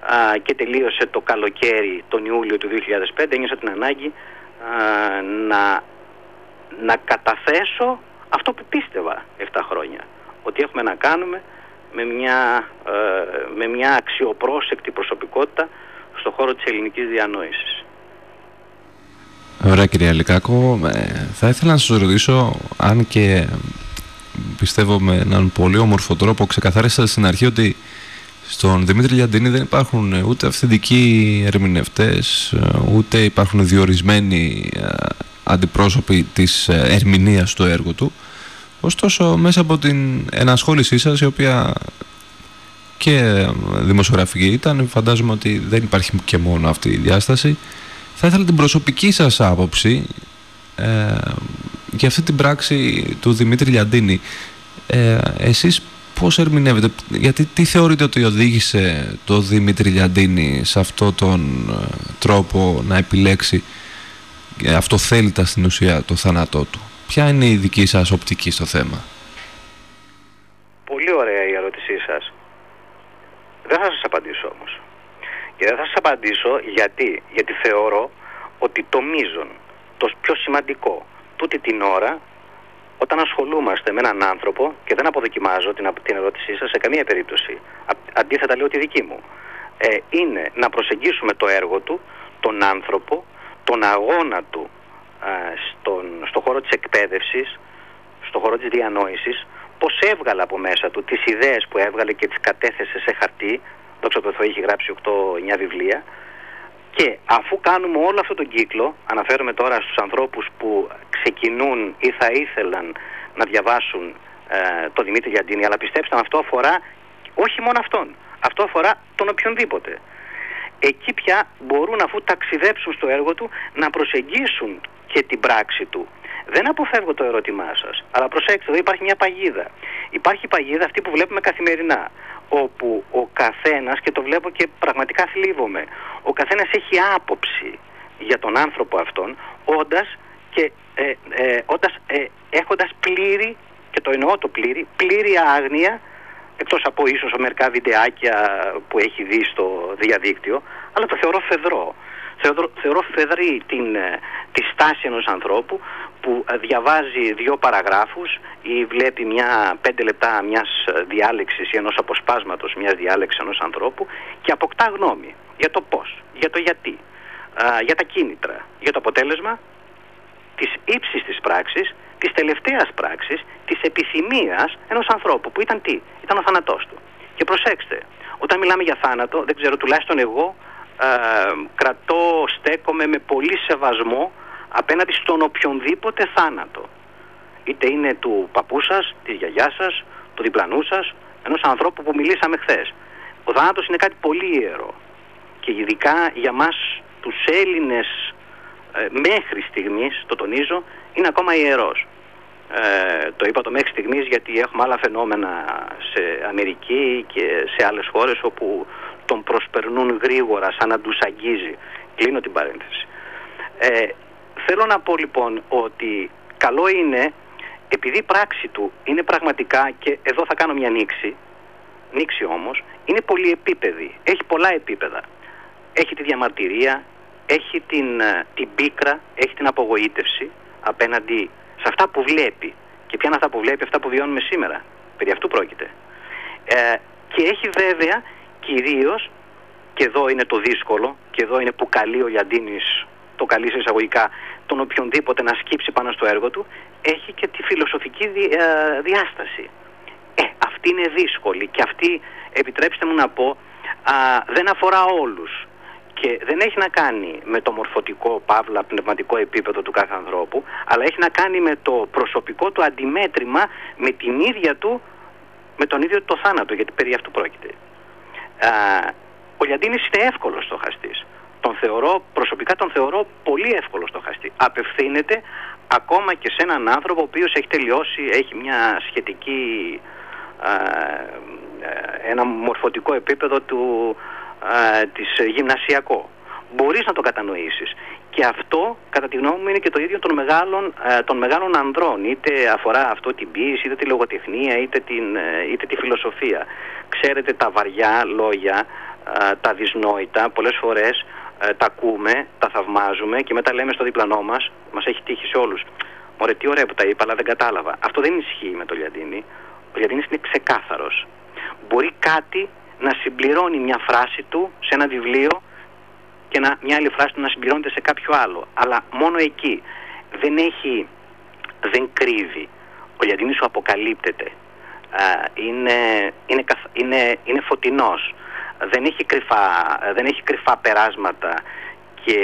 [SPEAKER 8] α, και τελείωσε το καλοκαίρι τον Ιούλιο του 2005 ένιωσα την ανάγκη α, να, να καταθέσω αυτό που πίστευα 7 χρόνια ότι έχουμε να κάνουμε με μια, ε, με μια αξιοπρόσεκτη προσωπικότητα στον χώρο της ελληνικής διανόησης.
[SPEAKER 3] Ωραία κύριε Αλικάκο, ε, θα ήθελα να σας ρωτήσω αν και πιστεύω με έναν πολύ όμορφο τρόπο ξεκαθάρισα στην αρχή ότι στον Δημήτρη Λιαντίνη δεν υπάρχουν ούτε αυθεντικοί ερμηνευτές ούτε υπάρχουν διορισμένοι ε, αντιπρόσωποι της ε, ερμηνείας του έργου του ωστόσο μέσα από την ενασχόλησή σας η οποία και δημοσιογραφική ήταν φαντάζομαι ότι δεν υπάρχει και μόνο αυτή η διάσταση θα ήθελα την προσωπική σας άποψη ε, για αυτή την πράξη του Δημήτρη Λιαντίνη. Ε, εσείς πώς ερμηνεύετε, γιατί τι θεωρείτε ότι οδήγησε το Δημήτρη Λιαντίνη σε αυτόν τον ε, τρόπο να επιλέξει ε, αυτοθέλητα στην ουσία το θάνατό του. Ποια είναι η δική σας οπτική στο θέμα;
[SPEAKER 8] Πολύ ωραία η ερώτησή σας. Δεν θα σας απαντήσω όμως. Και δεν θα σας απαντήσω γιατί, γιατί θεωρώ ότι το μείζον, το πιο σημαντικό, τούτη την ώρα, όταν ασχολούμαστε με έναν άνθρωπο, και δεν αποδοκιμάζω την, την ερώτησή σας σε καμία περίπτωση, α, αντίθετα λέω τη δική μου, ε, είναι να προσεγγίσουμε το έργο του, τον άνθρωπο, τον αγώνα του ε, στον, στο χώρο της εκπαίδευσης, στο χώρο της διανόησης, πώς έβγαλε από μέσα του τις ιδέες που έβγαλε και τις κατέθεσε σε χαρτί, δόξα τω Θεώ έχει γράψει 8-9 βιβλία, και αφού κάνουμε όλο αυτόν τον κύκλο, αναφέρομαι τώρα στους ανθρώπους που ξεκινούν ή θα ήθελαν να διαβάσουν ε, το Δημήτρη Γιαντίνη, αλλά πιστέψτε αυτό αφορά όχι μόνο αυτόν, αυτό αφορά τον οποιονδήποτε. Εκεί πια μπορούν αφού ταξιδέψουν στο έργο του να προσεγγίσουν και την πράξη του. Δεν αποφεύγω το ερώτημά σας, αλλά προσέξτε, εδώ υπάρχει μια παγίδα. Υπάρχει η παγίδα αυτή που βλέπουμε καθημερινά. όπου ο καθένας, και το βλέπω και πραγματικά θλίβομαι, ο καθένας έχει άποψη για τον άνθρωπο αυτόν, όντας και ε, ε, όντας, ε, έχοντας πλήρη, και το εννοώ το πλήρη, πλήρη άγνοια, εκτός από ίσως μερικά βιντεάκια που έχει δει στο διαδίκτυο, αλλά το θεωρώ φεδρό. Θεωρώ, θεωρώ φεδρή την, ε, τη στάση ενός ανθρώπου που ε, διαβάζει δύο παραγράφους ή βλέπει μια πέντε λεπτά μιας ε, διάλεξης ή ενός αποσπάσματος μιας διάλεξης ενός ανθρώπου και αποκτά γνώμη για το πώς, για το γιατί, α, για τα κίνητρα, για το αποτέλεσμα της ύψης της πράξης, της τελευταίας πράξης, της επιθυμίας ενός ανθρώπου που ήταν τι, ήταν ο θάνατός του. Και προσέξτε, όταν μιλάμε για θάνατο, δεν ξέρω, τουλάχιστον εγώ ε, κρατώ, στέκομαι με πολύ σεβασμό απέναντι στον οποιονδήποτε θάνατο. Είτε είναι του παππού σας, της γιαγιάς σας, του διπλανού σας, ενός ανθρώπου που μιλήσαμε χθες. Ο θάνατος είναι κάτι πολύ ιερό. Και ειδικά για μας τους Έλληνες ε, μέχρι στιγμής, το τονίζω, είναι ακόμα ιερός. Ε, το είπα το μέχρι στιγμής γιατί έχουμε άλλα φαινόμενα σε Αμερική και σε άλλες χώρες όπου τον προσπερνούν γρήγορα σαν να τους αγγίζει. Κλείνω την παρένθεση. Ε, θέλω να πω λοιπόν ότι καλό είναι επειδή η πράξη του είναι πραγματικά και εδώ θα κάνω μια νήξη νήξη όμως είναι πολυεπίπεδη, έχει πολλά επίπεδα έχει τη διαμαρτυρία έχει την, ε, την πίκρα, έχει την απογοήτευση απέναντι σε αυτά που βλέπει. Και ποια είναι αυτά που βλέπει, αυτά που βιώνουμε σήμερα. Περί αυτού πρόκειται. Ε, και έχει βέβαια κυρίως, και εδώ είναι το δύσκολο, και εδώ είναι που καλεί ο Λιαντίνης, το καλεί σε εισαγωγικά, τον οποιονδήποτε να σκύψει πάνω στο έργο του, έχει και τη φιλοσοφική δι- ε, διάσταση. Ε, αυτή είναι δύσκολη και αυτή, επιτρέψτε μου να πω, α, δεν αφορά όλους και δεν έχει να κάνει με το μορφωτικό, παύλα, πνευματικό επίπεδο του κάθε ανθρώπου, αλλά έχει να κάνει με το προσωπικό του αντιμέτρημα με την ίδια του, με τον ίδιο το θάνατο, γιατί περί αυτού πρόκειται. Α, ο Λιαντίνης είναι εύκολος στοχαστής. Τον θεωρώ, προσωπικά τον θεωρώ πολύ εύκολο στοχαστή. Απευθύνεται ακόμα και σε έναν άνθρωπο ο οποίος έχει τελειώσει, έχει μια σχετική, α, ε, ένα μορφωτικό επίπεδο του, α, της ε, γυμνασιακό. Μπορείς να το κατανοήσεις. Και αυτό, κατά τη γνώμη μου, είναι και το ίδιο των μεγάλων, ε, των μεγάλων ανδρών. Είτε αφορά αυτό την ποίηση, είτε τη λογοτεχνία, είτε, την, ε, είτε τη φιλοσοφία. Ξέρετε τα βαριά λόγια, ε, τα δυσνόητα, πολλές φορές ε, τα ακούμε, τα θαυμάζουμε και μετά λέμε στο διπλανό μας, μας έχει τύχει σε όλους. Μωρέ, τι ωραία που τα είπα, αλλά δεν κατάλαβα. Αυτό δεν ισχύει με τον Λιαντίνη. Ο Λιαντίνης είναι ξεκάθαρος. Μπορεί κάτι να συμπληρώνει μια φράση του σε ένα βιβλίο και να, μια άλλη φράση του να συμπληρώνεται σε κάποιο άλλο. Αλλά μόνο εκεί. Δεν έχει, δεν κρύβει. Ο Λιαντίνης σου αποκαλύπτεται. Α, είναι, είναι, καθ- είναι, είναι φωτεινός. Δεν έχει, κρυφά, δεν έχει κρυφά περάσματα και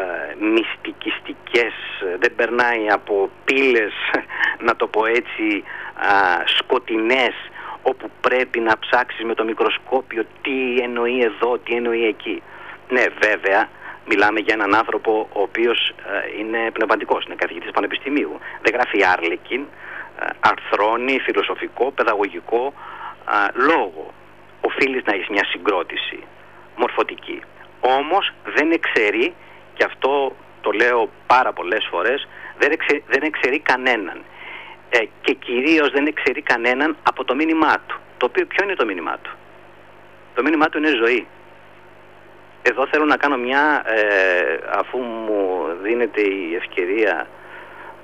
[SPEAKER 8] ε, μυστικιστικές, δεν περνάει από πύλες, να το πω έτσι, α, σκοτεινές, όπου πρέπει να ψάξεις με το μικροσκόπιο τι εννοεί εδώ, τι εννοεί εκεί. Ναι, βέβαια, μιλάμε για έναν άνθρωπο ο οποίος ε, είναι πνευματικός, είναι καθηγητής πανεπιστημίου. Δεν γράφει άρλεκιν, ε, αρθρώνει φιλοσοφικό, παιδαγωγικό ε, λόγο. Οφείλεις να έχεις μια συγκρότηση μορφωτική. Όμως δεν εξαιρεί, και αυτό το λέω πάρα πολλές φορές, δεν, εξε, δεν εξαιρεί κανέναν. Ε, και κυρίως δεν εξαιρεί κανέναν από το μήνυμά του. Το οποίο ποιο είναι το μήνυμά του; Το μήνυμά του είναι ζωή. Εδώ θέλω να κάνω μια, ε, αφού μου δίνεται η ευκαιρία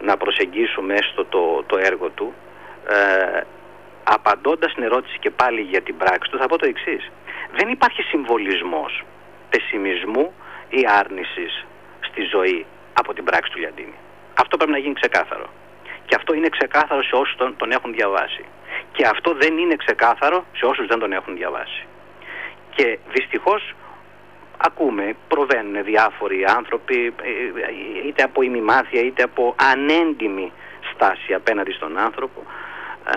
[SPEAKER 8] να προσεγγίσουμε έστω το, το έργο του, ε, απαντώντας στην ερώτηση και πάλι για την πράξη του, θα πω το εξής. Δεν υπάρχει συμβολισμός πεσιμισμού ή άρνησης στη ζωή από την πράξη του Λιαντίνη. Αυτό πρέπει να γίνει ξεκάθαρο. Και αυτό είναι ξεκάθαρο σε όσους τον, τον έχουν διαβάσει. Και αυτό δεν είναι ξεκάθαρο σε όσους δεν τον έχουν διαβάσει. Και δυστυχώς ακούμε, προβαίνουν διάφοροι άνθρωποι, ε, είτε από ημιμάθεια είτε από ανέντιμη στάση απέναντι στον άνθρωπο,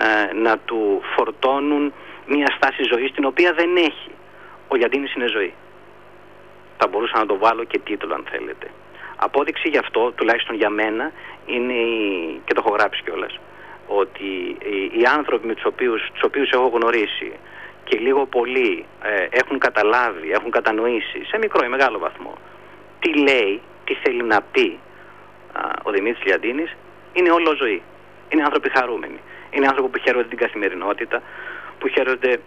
[SPEAKER 8] ε, να του φορτώνουν μια στάση ζωής την οποία δεν έχει. Ο Λιαντίνης είναι ζωή. Θα μπορούσα να το βάλω και τίτλο αν θέλετε. Απόδειξη γι' αυτό, τουλάχιστον για μένα, είναι η... και το έχω γράψει κιόλας. Ότι οι, οι άνθρωποι με τους οποίους, τους οποίους έχω γνωρίσει και λίγο πολύ ε, έχουν καταλάβει, έχουν κατανοήσει σε μικρό ή μεγάλο βαθμό τι λέει, τι θέλει να πει α, ο Δημήτρης Λιαντίνης είναι όλο ζωή. Είναι άνθρωποι χαρούμενοι. Είναι άνθρωποι που χαίρονται την καθημερινότητα, που χαίρονται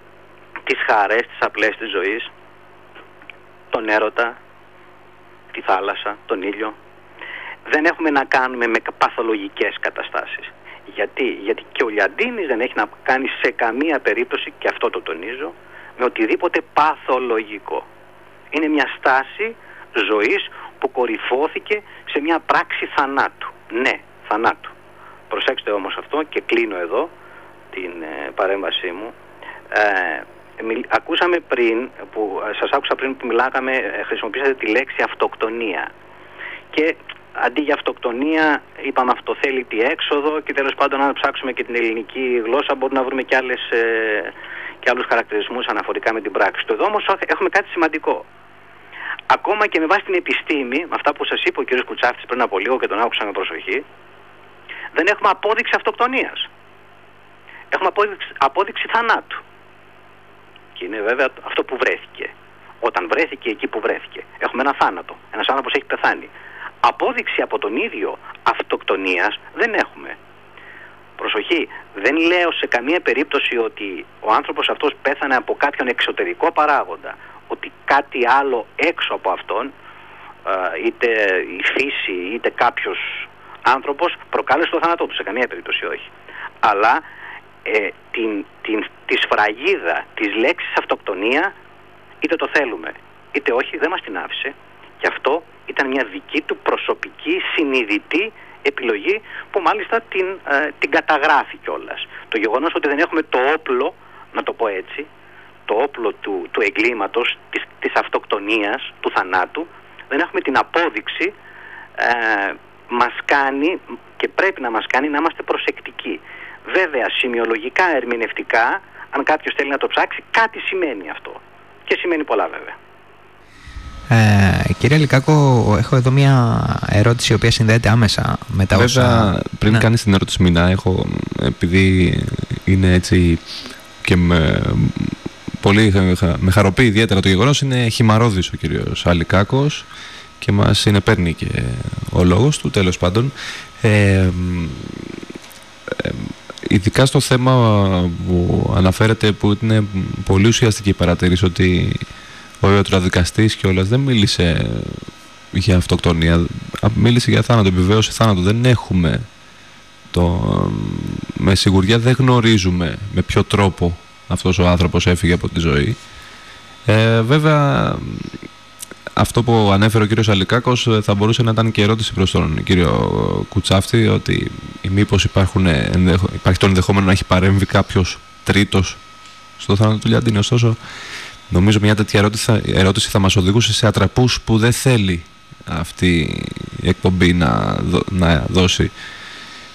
[SPEAKER 8] τις χαρές, τις απλές της ζωής, τον έρωτα, τη θάλασσα, τον ήλιο. Δεν έχουμε να κάνουμε με παθολογικές καταστάσεις. Γιατί, Γιατί και ο Λιαντίνης δεν έχει να κάνει σε καμία περίπτωση, και αυτό το τονίζω, με οτιδήποτε παθολογικό. Είναι μια στάση ζωής που κορυφώθηκε σε μια πράξη θανάτου. Ναι, θανάτου. Προσέξτε όμως αυτό και κλείνω εδώ την ε, παρέμβασή μου. Ε, μιλ- ακούσαμε πριν, που, ε, σας άκουσα πριν που μιλάγαμε, ε, χρησιμοποίησατε τη λέξη αυτοκτονία. Και αντί για αυτοκτονία είπαμε αυτοθέλητη έξοδο και τέλος πάντων αν ψάξουμε και την ελληνική γλώσσα μπορούμε να βρούμε και, άλλες, ε, και άλλους χαρακτηρισμούς αναφορικά με την πράξη. Το εδώ όμως έχουμε κάτι σημαντικό. Ακόμα και με βάση την επιστήμη, με αυτά που σας είπε ο κ. Κουτσάφτης πριν από λίγο και τον άκουσα με προσοχή, δεν έχουμε απόδειξη αυτοκτονίας. Έχουμε απόδειξη, απόδειξη θανάτου. Και είναι βέβαια αυτό που βρέθηκε. Όταν βρέθηκε εκεί που βρέθηκε. Έχουμε ένα θάνατο. Ένας άνθρωπος έχει πεθάνει. Απόδειξη από τον ίδιο αυτοκτονίας δεν έχουμε. Προσοχή, δεν λέω σε καμία περίπτωση ότι ο άνθρωπος αυτός πέθανε από κάποιον εξωτερικό παράγοντα. Ότι κάτι άλλο έξω από αυτόν, ε, είτε η φύση είτε κάποιος άνθρωπος προκάλεσε το θάνατό του. Σε καμία περίπτωση όχι. Αλλά ε, την, την, τη σφραγίδα της λέξης αυτοκτονία είτε το θέλουμε είτε όχι δεν μας την άφησε και αυτό ήταν μια δική του προσωπική συνειδητή επιλογή που μάλιστα την, ε, την καταγράφει κιόλας. Το γεγονός ότι δεν έχουμε το όπλο, να το πω έτσι, το όπλο του, του εγκλήματος, της, της αυτοκτονίας, του θανάτου, δεν έχουμε την απόδειξη, ε, μας κάνει και πρέπει να μας κάνει να είμαστε προσεκτικοί. Βέβαια, σημειολογικά, ερμηνευτικά, αν κάποιος θέλει να το ψάξει, κάτι σημαίνει αυτό. Και σημαίνει πολλά βέβαια.
[SPEAKER 2] Ε, κύριε Λικάκο, έχω εδώ μια ερώτηση η οποία συνδέεται άμεσα με τα
[SPEAKER 3] Βέβαια,
[SPEAKER 2] όσα...
[SPEAKER 3] πριν
[SPEAKER 2] Ναι.
[SPEAKER 3] κάνεις την ερώτηση Μινά, έχω, επειδή είναι έτσι και με, πολύ, με χαροποιεί ιδιαίτερα το γεγονός, είναι χυμαρόδης ο κύριος Αλικάκος και μας συνεπέρνει και ο λόγος του, τέλος πάντων. Ε, ε, ειδικά στο θέμα που αναφέρεται που είναι πολύ ουσιαστική η παρατήρηση ότι ο ιατροδικαστής κιόλας δεν μίλησε για αυτοκτονία, α, μίλησε για θάνατο, επιβεβαίωσε θάνατο. Δεν έχουμε το, με σιγουριά δεν γνωρίζουμε με ποιο τρόπο αυτός ο άνθρωπος έφυγε από τη ζωή. Ε, βέβαια αυτό που ανέφερε ο κύριος Αλικάκος ε, θα μπορούσε να ήταν και ερώτηση προς τον κύριο Κουτσάφτη ότι μήπως υπάρχουν, ενδεχο- υπάρχει το ενδεχόμενο να έχει παρέμβει κάποιος τρίτος στο θάνατο του Λιαντίνη. Ωστόσο, νομίζω μια τέτοια ερώτηση θα, ερώτηση θα μας οδηγούσε σε ατραπούς που δεν θέλει αυτή η εκπομπή να, δω- να δώσει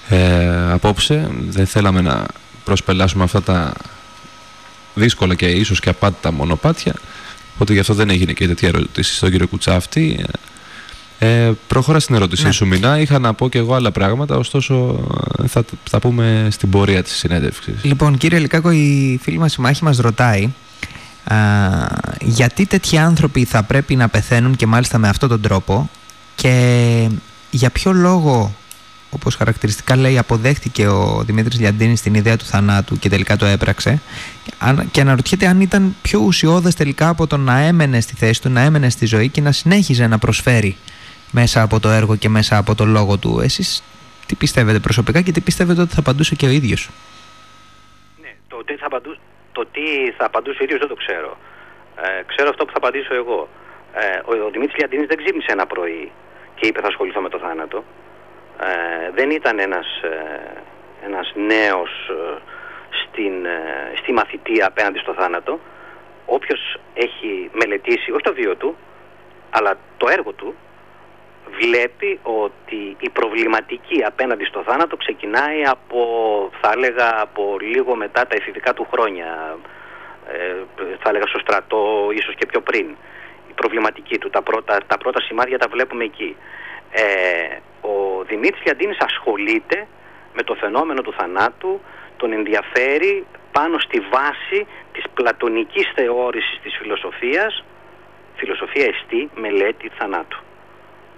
[SPEAKER 3] ε, απόψε. Δεν θέλαμε να προσπελάσουμε αυτά τα δύσκολα και ίσως και απάτητα μονοπάτια. Οπότε γι' αυτό δεν έγινε και τέτοια ερώτηση στον κύριο Κουτσάφτη. Ε, προχώρα στην ερώτησή
[SPEAKER 2] Ναι.
[SPEAKER 3] σου, Μινά. Είχα να πω και εγώ άλλα πράγματα, ωστόσο ε, θα, θα πούμε στην πορεία της συνέντευξης.
[SPEAKER 2] Λοιπόν, κύριε Λικάκο, η φίλη μας η Μάχη μας ρωτάει α, γιατί τέτοιοι άνθρωποι θα πρέπει να πεθαίνουν και μάλιστα με αυτόν τον τρόπο και για ποιο λόγο, όπως χαρακτηριστικά λέει, αποδέχτηκε ο Δημήτρης Λιαντίνης την ιδέα του θανάτου και τελικά το έπραξε Αν- και αναρωτιέται αν ήταν πιο ουσιώδες τελικά από το να έμενε στη θέση του, να έμενε στη ζωή και να συνέχιζε να προσφέρει μέσα από το έργο και μέσα από το λόγο του. Εσείς τι πιστεύετε προσωπικά και τι πιστεύετε ότι θα απαντούσε και ο ίδιος;
[SPEAKER 8] Ναι, το τι θα, απαντού... το τι θα απαντούσε ο ίδιος δεν το ξέρω. Ε, ξέρω αυτό που θα απαντήσω εγώ. Ε, ο, ο Δημήτρης Λιαντίνης δεν ξύπνησε ένα πρωί και είπε θα ασχοληθώ με το θάνατο. Ε, δεν ήταν ένας, ε, ένας νέος ε, στην, ε, στη μαθητεία απέναντι στο θάνατο. Όποιος έχει μελετήσει, όχι το βίο του, αλλά το έργο του, βλέπει ότι η προβληματική απέναντι στο θάνατο ξεκινάει από, θα έλεγα, από λίγο μετά τα εφηβικά του χρόνια. Ε, θα έλεγα στο στρατό, ίσως και πιο πριν. Η προβληματική του, τα πρώτα, τα πρώτα σημάδια τα βλέπουμε εκεί. Ε, ο Δημήτρης Λιαντίνης ασχολείται με το φαινόμενο του θανάτου, τον ενδιαφέρει πάνω στη βάση της πλατωνικής θεώρησης της φιλοσοφίας, φιλοσοφία εστί μελέτη θανάτου,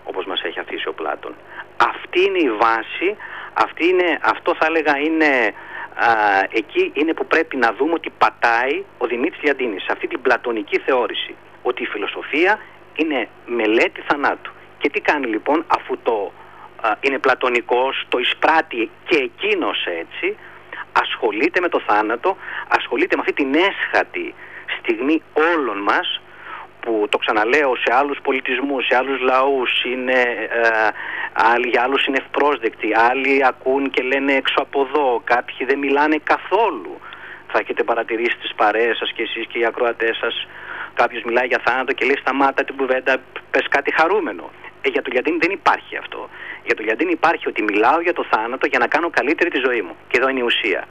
[SPEAKER 8] όπως μας έχει αφήσει ο Πλάτων. Αυτή είναι η βάση, αυτή είναι, αυτό θα έλεγα είναι, α, εκεί είναι που πρέπει να δούμε ότι πατάει ο Δημήτρης Λιαντίνης, σε αυτή την πλατωνική θεώρηση, ότι η φιλοσοφία είναι μελέτη θανάτου. Και τι κάνει λοιπόν αφού το α, είναι πλατωνικός, το εισπράττει και εκείνος έτσι, ασχολείται με το θάνατο, ασχολείται με αυτή την έσχατη στιγμή όλων μας που το ξαναλέω σε άλλους πολιτισμούς, σε άλλους λαούς είναι, ε, άλλοι, για άλλους είναι ευπρόσδεκτοι, άλλοι ακούν και λένε έξω από εδώ, κάποιοι δεν μιλάνε καθόλου. Θα έχετε παρατηρήσει τις παρέες σας και εσείς και οι ακροατές σας, κάποιος μιλάει για θάνατο και λέει σταμάτα την κουβέντα, πες κάτι χαρούμενο. Ε, για το Λιαντίνη δεν υπάρχει αυτό. Για το Λιαντίνη υπάρχει ότι μιλάω για το θάνατο για να κάνω καλύτερη τη ζωή μου. Και εδώ είναι η ουσία.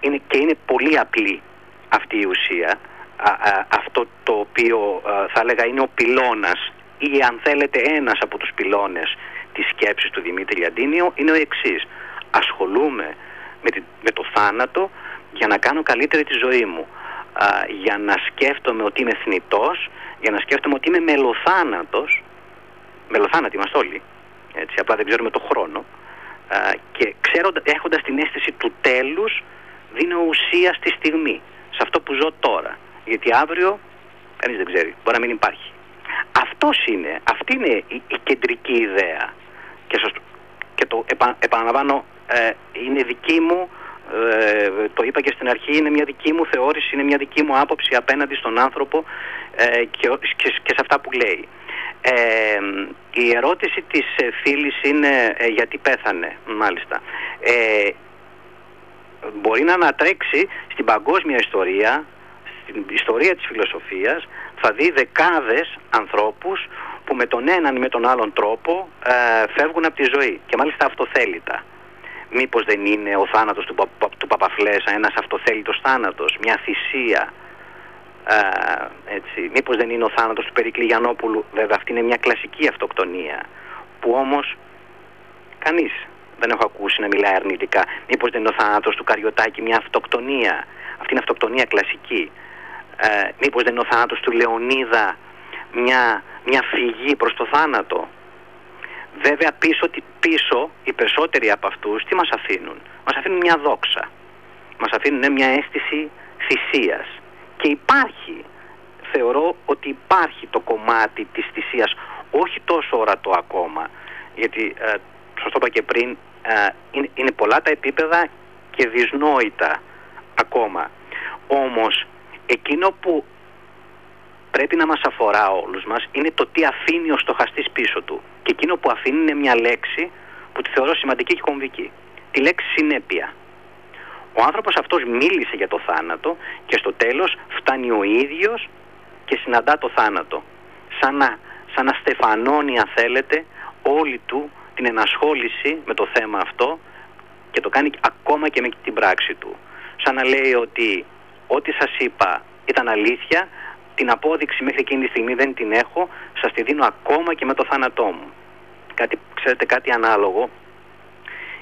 [SPEAKER 8] Είναι, και είναι πολύ απλή αυτή η ουσία. Α, α, αυτό το οποίο α, θα έλεγα είναι ο πυλώνας ή αν θέλετε ένας από τους πυλώνες της σκέψης του Δημήτρη Λιαντίνιο είναι ο εξής. Ασχολούμαι με, τη- με το θάνατο για να κάνω καλύτερη τη ζωή μου. Α, για να σκέφτομαι ότι είμαι θνητός, για να σκέφτομαι ότι είμαι μελοθάνατος μελοθάνατοι είμαστε όλοι. Έτσι, απλά δεν ξέρουμε το χρόνο. Α, και ξέροντα, έχοντας την αίσθηση του τέλους, δίνω ουσία στη στιγμή, σε αυτό που ζω τώρα. Γιατί αύριο, κανείς δεν ξέρει, μπορεί να μην υπάρχει. Αυτός είναι, αυτή είναι η, η κεντρική ιδέα. Και, σας, και το επα, επαναλαμβάνω, ε, είναι δική μου, ε, το είπα και στην αρχή, είναι μια δική μου θεώρηση, είναι μια δική μου άποψη απέναντι στον άνθρωπο ε, και, ο- και, και σε αυτά που λέει. Ε, η ερώτηση της ε, φίλης είναι ε, γιατί πέθανε, μάλιστα. Ε, μπορεί να ανατρέξει στην παγκόσμια ιστορία, στην ιστορία της φιλοσοφίας, θα δει δεκάδες ανθρώπους που με τον έναν ή με τον άλλον τρόπο ε, φεύγουν από τη ζωή και μάλιστα αυτοθέλητα. Μήπως δεν είναι ο θάνατος του, Πα- του Παπαφλέσα ένας αυτοθέλητος θάνατος, μια θυσία, ε, έτσι. Μήπως δεν είναι ο θάνατος του Περικλή Γιαννόπουλου, βέβαια αυτή είναι μια κλασική αυτοκτονία, που όμως κανείς δεν έχω ακούσει να μιλάει αρνητικά. Μήπως δεν είναι ο θάνατος του Καριωτάκη μια αυτοκτονία, αυτή είναι αυτοκτονία κλασική. Ε, μήπως δεν είναι ο θάνατος του Λεωνίδα μια, μια φυγή προς το θάνατο. Βέβαια πίσω, τι- πίσω οι περισσότεροι από αυτούς τι μας αφήνουν; Μας αφήνουν μια δόξα. Μας αφήνουν μια αίσθηση θυσίας. Και υπάρχει, θεωρώ ότι υπάρχει το κομμάτι της θυσίας, όχι τόσο ορατό ακόμα, γιατί ε, σας το είπα και πριν, ε, είναι, είναι πολλά τα επίπεδα και δυσνόητα ακόμα. Όμως, εκείνο που πρέπει να μας αφορά όλους μας είναι το τι αφήνει ο στοχαστής πίσω του. Και εκείνο που αφήνει είναι μια λέξη που τη θεωρώ σημαντική και κομβική. Τη λέξη συνέπεια. Ο άνθρωπος αυτός μίλησε για το θάνατο και στο τέλος φτάνει ο ίδιος και συναντά το θάνατο. Σαν να, σαν να στεφανώνει αν θέλετε όλη του την ενασχόληση με το θέμα αυτό και το κάνει ακόμα και με την πράξη του. Σαν να λέει ότι ό,τι σας είπα ήταν αλήθεια, την απόδειξη μέχρι εκείνη τη στιγμή δεν την έχω, σας τη δίνω ακόμα και με το θάνατό μου. Κάτι, ξέρετε κάτι ανάλογο,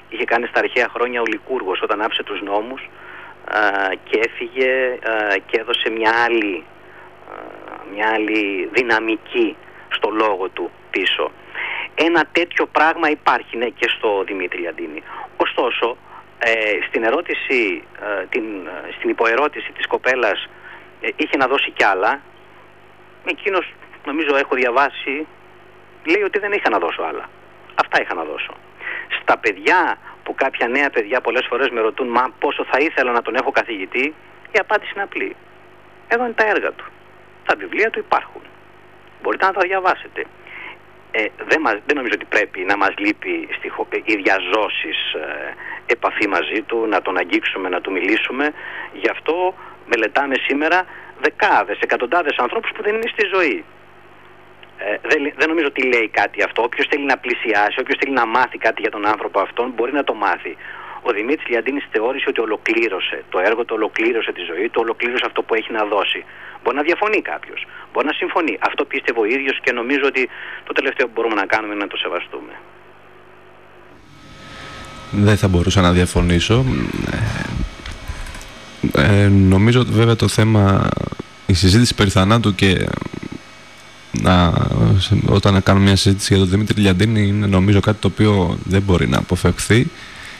[SPEAKER 8] είχε κάνει στα αρχαία χρόνια ο Λικούργος όταν άφησε τους νόμους α, και έφυγε α, και έδωσε μια άλλη, α, μια άλλη δυναμική στο λόγο του πίσω. Ένα τέτοιο πράγμα υπάρχει ναι, και στο Δημήτρη Λιαντίνη. Ωστόσο, ε, στην ερώτηση, ε, την, ε, στην υποερώτηση της κοπέλας ε, είχε να δώσει κι άλλα. Εκείνος, νομίζω έχω διαβάσει, λέει ότι δεν είχα να δώσω άλλα. Αυτά είχα να δώσω. Στα παιδιά που κάποια νέα παιδιά πολλές φορές με ρωτούν μα πόσο θα ήθελα να τον έχω καθηγητή, η απάντηση είναι απλή. Εδώ είναι τα έργα του. Τα βιβλία του υπάρχουν. Μπορείτε να τα διαβάσετε. Ε, δεν, μας, δεν νομίζω ότι πρέπει να μας λείπει στη, χω- η διαζώσης ε, επαφή μαζί του, να τον αγγίξουμε, να του μιλήσουμε. Γι' αυτό μελετάμε σήμερα δεκάδες, εκατοντάδες ανθρώπους που δεν είναι στη ζωή. Ε, δεν, δεν νομίζω ότι λέει κάτι αυτό. Όποιος θέλει να πλησιάσει, όποιος θέλει να μάθει κάτι για τον άνθρωπο αυτόν, μπορεί να το μάθει. Ο Δημήτρης Λιαντίνης θεώρησε ότι ολοκλήρωσε το έργο του, ολοκλήρωσε τη ζωή του, ολοκλήρωσε αυτό που έχει να δώσει. Μπορεί να διαφωνεί κάποιος, μπορεί να συμφωνεί. Αυτό πίστευε ο ίδιος και νομίζω ότι το τελευταίο που μπορούμε να κάνουμε είναι να το σεβαστούμε.
[SPEAKER 3] Δεν θα μπορούσα να διαφωνήσω. Ε, Ε, νομίζω ότι βέβαια το θέμα, η συζήτηση περί θανάτου και να, σε- όταν κάνουμε μια συζήτηση για τον Δημήτρη Λιαντίνη είναι νομίζω κάτι το οποίο δεν μπορεί να αποφευχθεί.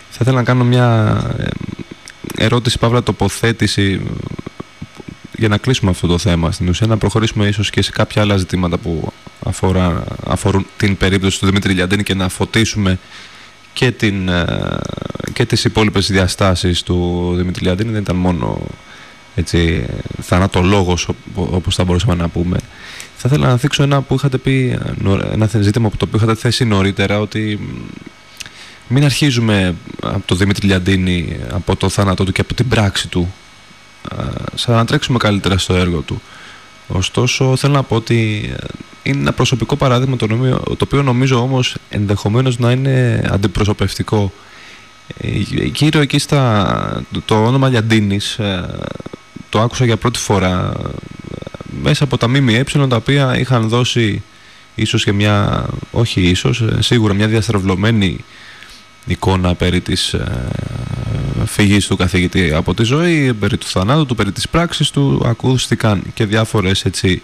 [SPEAKER 3] Θα ήθελα να κάνω μια ε, ερώτηση, παύλα τοποθέτηση ε, για να κλείσουμε αυτό το θέμα στην ουσία, να προχωρήσουμε ίσως και σε κάποια άλλα ζητήματα που αφορά, αφορούν την περίπτωση του Δημήτρη Λιαντίνη και να φωτίσουμε και, την, ε, και τις υπόλοιπες διαστάσεις του Δημήτρη Λιαντίνη δεν ήταν μόνο έτσι, θανατολόγος οπ- όπως θα μπορούσαμε να πούμε θα ήθελα να θίξω ένα που είχατε πει ε, νωρί- ένα θε- ζήτημα που το οποίο είχατε θέσει νωρίτερα ότι μ, μην αρχίζουμε από τον Δημήτρη Λιαντίνη από το θάνατό του και από την πράξη του ε, σαν να τρέξουμε καλύτερα στο έργο του Ωστόσο, θέλω να πω ότι ε, είναι ένα προσωπικό παράδειγμα το, νομίο- το οποίο νομίζω όμως ενδεχομένως να είναι αντιπροσωπευτικό. Ε, Γύρω εκεί στα, το, το όνομα Λιαντίνης ε, το άκουσα για πρώτη φορά ε, μέσα από τα ΜΜΕ τα οποία είχαν δώσει ίσως και μια, όχι ίσως, ε, σίγουρα μια διαστρεβλωμένη εικόνα περί της ε, φυγής του καθηγητή από τη ζωή, περί του θανάτου του, περί της πράξης του, ακούστηκαν και διάφορες έτσι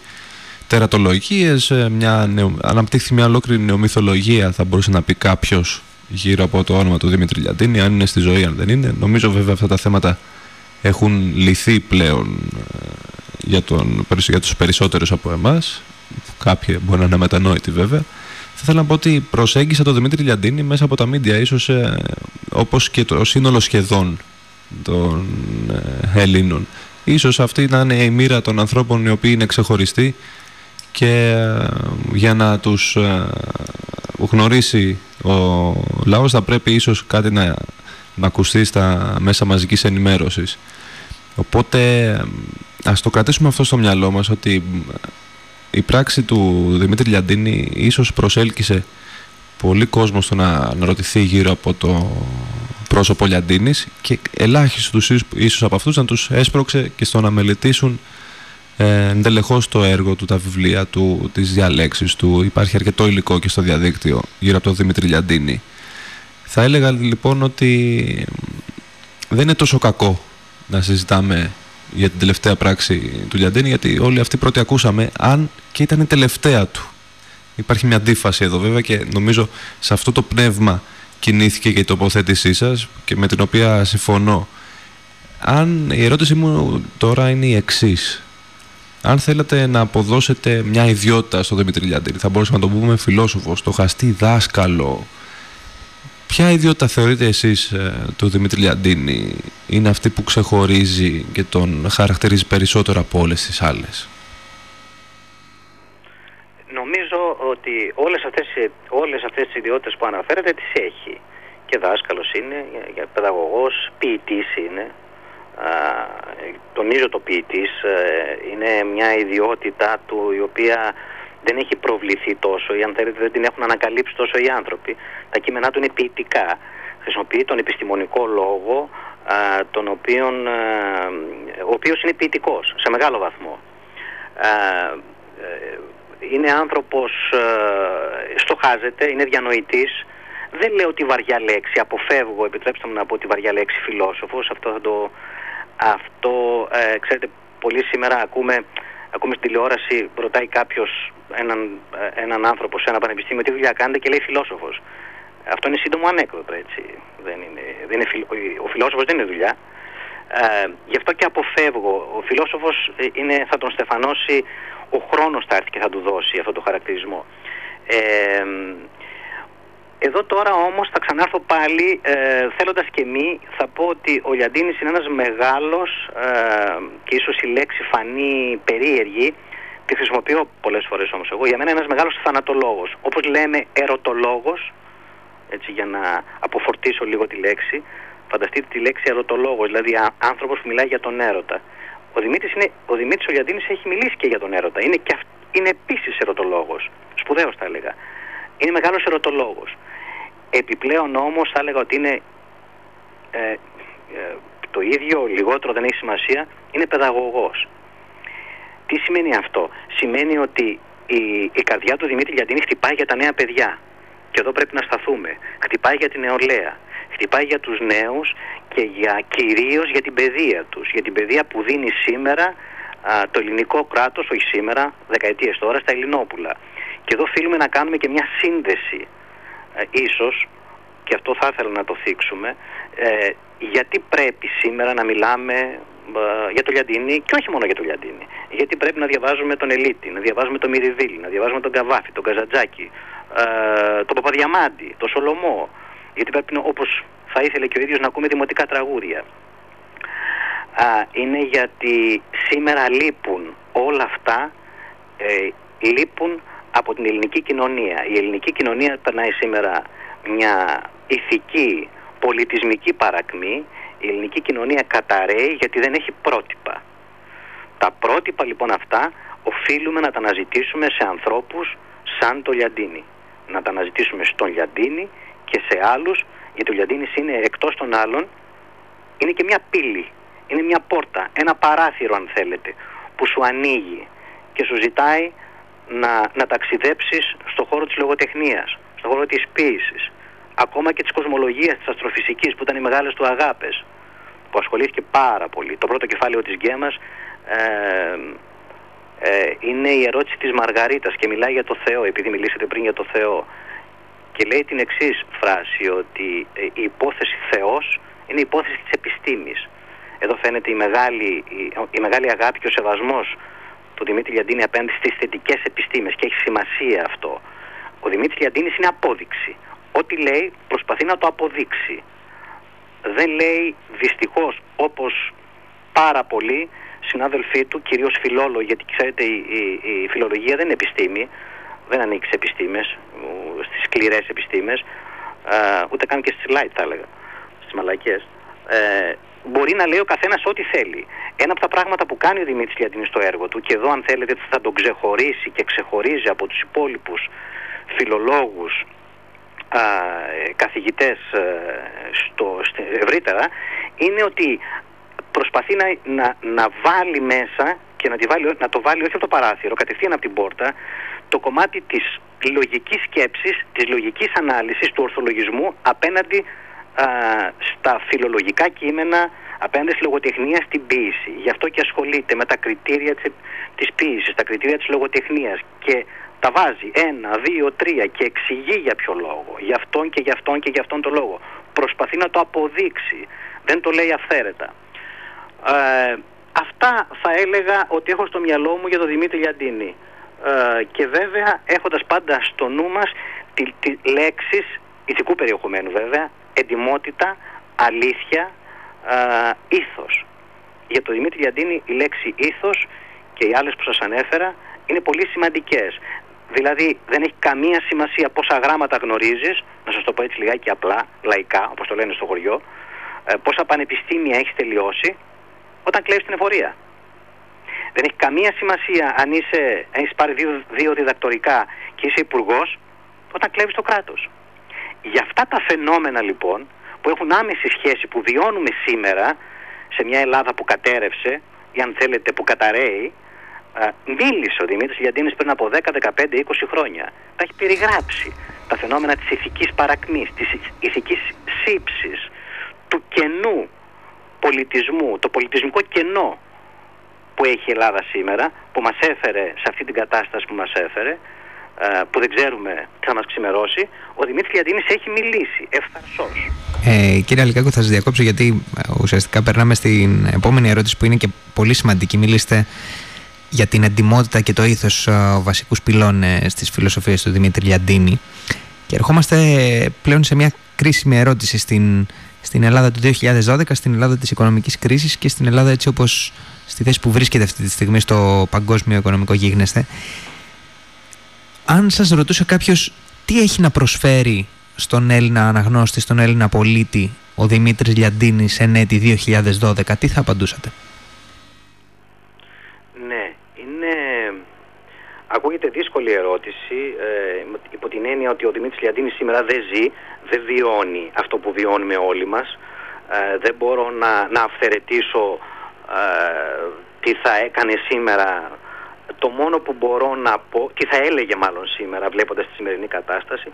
[SPEAKER 3] τερατολογίες, ε, μια νεο, αναπτύχθη μια ολόκληρη νεομυθολογία θα μπορούσε να πει κάποιος γύρω από το όνομα του Δημήτρη Λιαντίνη, αν είναι στη ζωή, αν δεν είναι. Νομίζω βέβαια αυτά τα θέματα έχουν λυθεί πλέον ε, για, τον, για τους περισσότερους από εμάς, κάποιοι μπορεί να είναι μετανόητοι βέβαια. Θα ήθελα να πω ότι προσέγγισα τον Δημήτρη Λιαντίνη μέσα από τα μίντια, ίσως ε, όπως και το σύνολο σχεδόν των ε, Ελλήνων. Ίσως αυτή ήταν η μοίρα των ανθρώπων οι οποίοι είναι ξεχωριστοί και ε, για να τους ε, γνωρίσει ο λαός θα πρέπει ίσως κάτι να, να ακουστεί στα μέσα μαζικής ενημέρωσης. Οπότε ε, ας το κρατήσουμε αυτό στο μυαλό μας ότι η πράξη του Δημήτρη Λιαντίνη ίσως προσέλκυσε πολύ κόσμο στο να αναρωτηθεί γύρω από το πρόσωπο Λιαντίνης και ελάχιστους ίσως- ίσως από αυτούς να τους έσπρωξε και στο να μελετήσουν ε, εντελεχώς το έργο του, τα βιβλία του, τις διαλέξεις του. Υπάρχει αρκετό υλικό και στο διαδίκτυο γύρω από τον Δημήτρη Λιαντίνη. Θα έλεγα λοιπόν ότι δεν είναι τόσο κακό να συζητάμε για την τελευταία πράξη του Λιαντίνη γιατί όλοι αυτοί πρώτοι ακούσαμε αν και ήταν η τελευταία του. Υπάρχει μια αντίφαση εδώ βέβαια και νομίζω σε αυτό το πνεύμα κινήθηκε και η τοποθέτησή σας και με την οποία συμφωνώ. Αν η ερώτησή μου τώρα είναι η εξής. Αν θέλετε να αποδώσετε μια ιδιότητα στο Δημήτρη Λιαντίνη, θα μπορούσαμε να το πούμε φιλόσοφος, στοχαστή, δάσκαλο. Ποια ιδιότητα θεωρείτε εσείς ε, του Δημήτρη Λιαντίνη είναι αυτή που ξεχωρίζει και τον χαρακτηρίζει περισσότερο από όλες τις άλλες;
[SPEAKER 8] Νομίζω ότι όλες αυτές, οι- όλες αυτές τις ιδιότητες που αναφέρετε τις έχει. Και δάσκαλος είναι, για παιδαγωγός, ποιητής είναι. Α, τονίζω το ποιητής, ε, είναι μια ιδιότητά του η οποία δεν έχει προβληθεί τόσο ή αν θέλετε δεν την έχουν ανακαλύψει τόσο οι άνθρωποι. Τα κείμενά του είναι ποιητικά. Χρησιμοποιεί τον επιστημονικό λόγο, α, τον οποίον, α, ο οποίος είναι ποιητικός σε μεγάλο βαθμό. Α, ε, είναι άνθρωπος, ε, στοχάζεται, είναι διανοητής. Δεν λέω τη βαριά λέξη, αποφεύγω, επιτρέψτε μου να πω τη βαριά λέξη φιλόσοφος. Αυτό θα το... Αυτό, ε, ξέρετε, πολύ σήμερα ακούμε, ακούμε στην τηλεόραση, ρωτάει κάποιος έναν, ε, έναν άνθρωπο σε ένα πανεπιστήμιο τι δουλειά κάνετε; και λέει φιλόσοφος. Αυτό είναι σύντομο ανέκδοτο, έτσι. Δεν είναι, δεν είναι, φιλ- ο φιλόσοφος δεν είναι δουλειά. Ε, γι' αυτό και αποφεύγω. Ο φιλόσοφος ε, είναι, θα τον στεφανώσει, ο χρόνος θα έρθει και θα του δώσει αυτό το χαρακτηρισμό. Ε, εδώ τώρα όμως θα ξανάρθω πάλι ε, θέλοντας και μη θα πω ότι ο Λιαντίνης είναι ένας μεγάλος ε, και ίσως η λέξη φανεί περίεργη. Τη χρησιμοποιώ πολλές φορές όμως εγώ. Για μένα είναι ένας μεγάλος θανατολόγος. Όπως λέμε ερωτολόγος έτσι για να αποφορτήσω λίγο τη λέξη. Φανταστείτε τη λέξη ερωτολόγος δηλαδή α- άνθρωπος που μιλάει για τον έρωτα. Ο Δημήτρης, είναι, ο Δημήτρης ο Λιαντίνης έχει μιλήσει και για τον έρωτα. Είναι, και αυ- είναι επίσης ερωτολόγος. Σπουδαίος θα έλεγα. Είναι μεγάλος ερωτολόγος Επιπλέον όμως θα έλεγα ότι είναι ε, ε, το ίδιο, λιγότερο δεν έχει σημασία, είναι παιδαγωγός. Τι σημαίνει αυτό; Σημαίνει ότι η, η καρδιά του Δημήτρη Λιαντίνη χτυπάει για τα νέα παιδιά. Και εδώ πρέπει να σταθούμε. Χτυπάει για την νεολαία. Χτυπάει για τους νέους και για, κυρίως για την παιδεία τους. Για την παιδεία που δίνει σήμερα α, το ελληνικό κράτος, όχι σήμερα, δεκαετίες τώρα, στα Ελληνόπουλα. Και εδώ οφείλουμε να κάνουμε και μια σύνδεση, ε, ίσως, και αυτό θα ήθελα να το θίξουμε, ε, γιατί πρέπει σήμερα να μιλάμε ε, για το Λιαντίνι και όχι μόνο για το Λιαντίνι. Γιατί πρέπει να διαβάζουμε τον Ελίτη, να διαβάζουμε τον Μυριβίλη, να διαβάζουμε τον Καβάφη, τον Καζατζάκη, ε, τον Παπαδιαμάντη, τον Σολομό. Γιατί πρέπει, να- όπως θα ήθελε και ο ίδιος, να ακούμε δημοτικά τραγούδια. Α, είναι γιατί σήμερα λείπουν όλα αυτά, ε, λείπουν από την ελληνική κοινωνία. Η ελληνική κοινωνία περνάει σήμερα μια ηθική, πολιτισμική παρακμή. Η ελληνική κοινωνία καταραίει γιατί δεν έχει πρότυπα. Τα πρότυπα λοιπόν αυτά οφείλουμε να τα αναζητήσουμε σε ανθρώπους σαν το Λιαντίνι. Να τα αναζητήσουμε στον Λιαντίνι και σε άλλους, γιατί ο Λιαντίνης είναι εκτός των άλλων, είναι και μια πύλη, είναι μια πόρτα, ένα παράθυρο αν θέλετε, που σου ανοίγει και σου ζητάει να, να ταξιδέψεις στον χώρο της λογοτεχνίας, στον χώρο της ποίησης, ακόμα και της κοσμολογίας, της αστροφυσικής που ήταν οι μεγάλες του αγάπες, που ασχολήθηκε πάρα πολύ. Το πρώτο κεφάλαιο της Γκέμας ε, ε, είναι η ερώτηση της Μαργαρίτας και μιλάει για το Θεό, επειδή μιλήσατε πριν για το Θεό. Και λέει την εξής φράση, ότι ε, η υπόθεση Θεός είναι η υπόθεση της επιστήμης. Εδώ φαίνεται η μεγάλη, η, η μεγάλη αγάπη και ο σεβασμός του Δημήτρη Λιαντίνη απέναντι στις θετικές επιστήμες και έχει σημασία αυτό. Ο Δημήτρης Λιαντίνης είναι απόδειξη. Ό,τι λέει προσπαθεί να το αποδείξει. Δεν λέει δυστυχώς όπως πάρα πολλοί συνάδελφοί του, κυρίως φιλόλογοι, γιατί ξέρετε η, η, η φιλολογία δεν είναι επιστήμη, δεν ανήκει σε επιστήμες, ου, στις σκληρές επιστήμες, α, ούτε καν και στις light θα έλεγα, στις μαλακές. Ε, μπορεί να λέει ο καθένας ό,τι θέλει. Ένα από τα πράγματα που κάνει ο Δημήτρης Λιαντίνης στο έργο του και εδώ αν θέλετε θα τον ξεχωρίσει και ξεχωρίζει από τους υπόλοιπους φιλολόγους α, ε, καθηγητές ε, στο, στη- ευρύτερα είναι ότι προσπαθεί να, να, να βάλει μέσα και να, τη βάλει, να το βάλει όχι από το παράθυρο, κατευθείαν από την πόρτα, το κομμάτι της λογικής σκέψης, της λογικής ανάλυσης, του ορθολογισμού απέναντι α, στα φιλολογικά κείμενα, απέναντι στη λογοτεχνία στην ποίηση. Γι' αυτό και ασχολείται με τα κριτήρια της, της ποίησης, τα κριτήρια της λογοτεχνίας και τα βάζει ένα, δύο, τρία και εξηγεί για ποιο λόγο. Γι' αυτόν και γι' αυτόν και γι' αυτόν το λόγο. Προσπαθεί να το αποδείξει. Δεν το λέει αυθαίρετα. Ε, αυτά θα έλεγα ότι έχω στο μυαλό μου για τον Δημήτρη Λιαντίνη. Ε, και βέβαια έχοντας πάντα στο νου μας τη, τη λέξεις ηθικού περιεχομένου βέβαια, εντιμότητα, αλήθεια, ε, ήθος. Για τον Δημήτρη Λιαντίνη η λέξη ήθος και οι άλλες που σας ανέφερα είναι πολύ σημαντικές. Δηλαδή δεν έχει καμία σημασία πόσα γράμματα γνωρίζεις, να σας το πω έτσι λιγάκι απλά, λαϊκά, όπως το λένε στο χωριό, ε, πόσα πανεπιστήμια έχεις τελειώσει, όταν κλέβεις την εφορία. Δεν έχει καμία σημασία αν είσαι, αν έχεις πάρει δύο, δύο διδακτορικά και είσαι υπουργός, όταν κλέβεις το κράτος. Για αυτά τα φαινόμενα λοιπόν που έχουν άμεση σχέση που βιώνουμε σήμερα σε μια Ελλάδα που κατέρευσε ή αν θέλετε που καταραίει α, μίλησε ο Δημήτρης Λιαντίνης πριν από 10, 15, 20 χρόνια. Τα έχει περιγράψει τα φαινόμενα της ηθικής παρακμής, της ηθικής σύψης, του κενού πολιτισμού, το πολιτισμικό κενό που έχει η Ελλάδα σήμερα, που μας έφερε σε αυτή την κατάσταση που μας έφερε, ε, που δεν ξέρουμε τι θα μας ξημερώσει, ο Δημήτρης Λιαντίνης έχει μιλήσει ευθαρσός.
[SPEAKER 2] Ε, κύριε Αλικάκο, θα σας διακόψω γιατί ε, ουσιαστικά περνάμε στην επόμενη ερώτηση που είναι και πολύ σημαντική. Μιλήστε για την εντιμότητα και το ήθος ε, βασικούς πυλώνες της φιλοσοφίας του Δημήτρη Λιαντίνη και ερχόμαστε πλέον σε μια κρίσιμη ερώτηση στην, στην Ελλάδα του 2012, στην Ελλάδα της οικονομικής κρίσης και στην Ελλάδα έτσι όπως στη θέση που βρίσκεται αυτή τη στιγμή στο παγκόσμιο οικονομικό γίγνεσθε. Αν σας ρωτούσε κάποιος τι έχει να προσφέρει στον Έλληνα αναγνώστη, στον Έλληνα πολίτη ο Δημήτρης Λιαντίνης εν έτη 2012, τι θα απαντούσατε;
[SPEAKER 8] Ναι, είναι... Ακούγεται δύσκολη ερώτηση ε, υπό την έννοια ότι ο Δημήτρης Λιαντίνης σήμερα δεν ζει, δεν βιώνει αυτό που βιώνουμε όλοι μας. Ε, δεν μπορώ να, να αυθαιρετήσω ε, τι θα έκανε σήμερα. Το μόνο που μπορώ να πω, τι θα έλεγε μάλλον σήμερα βλέποντας τη σημερινή κατάσταση,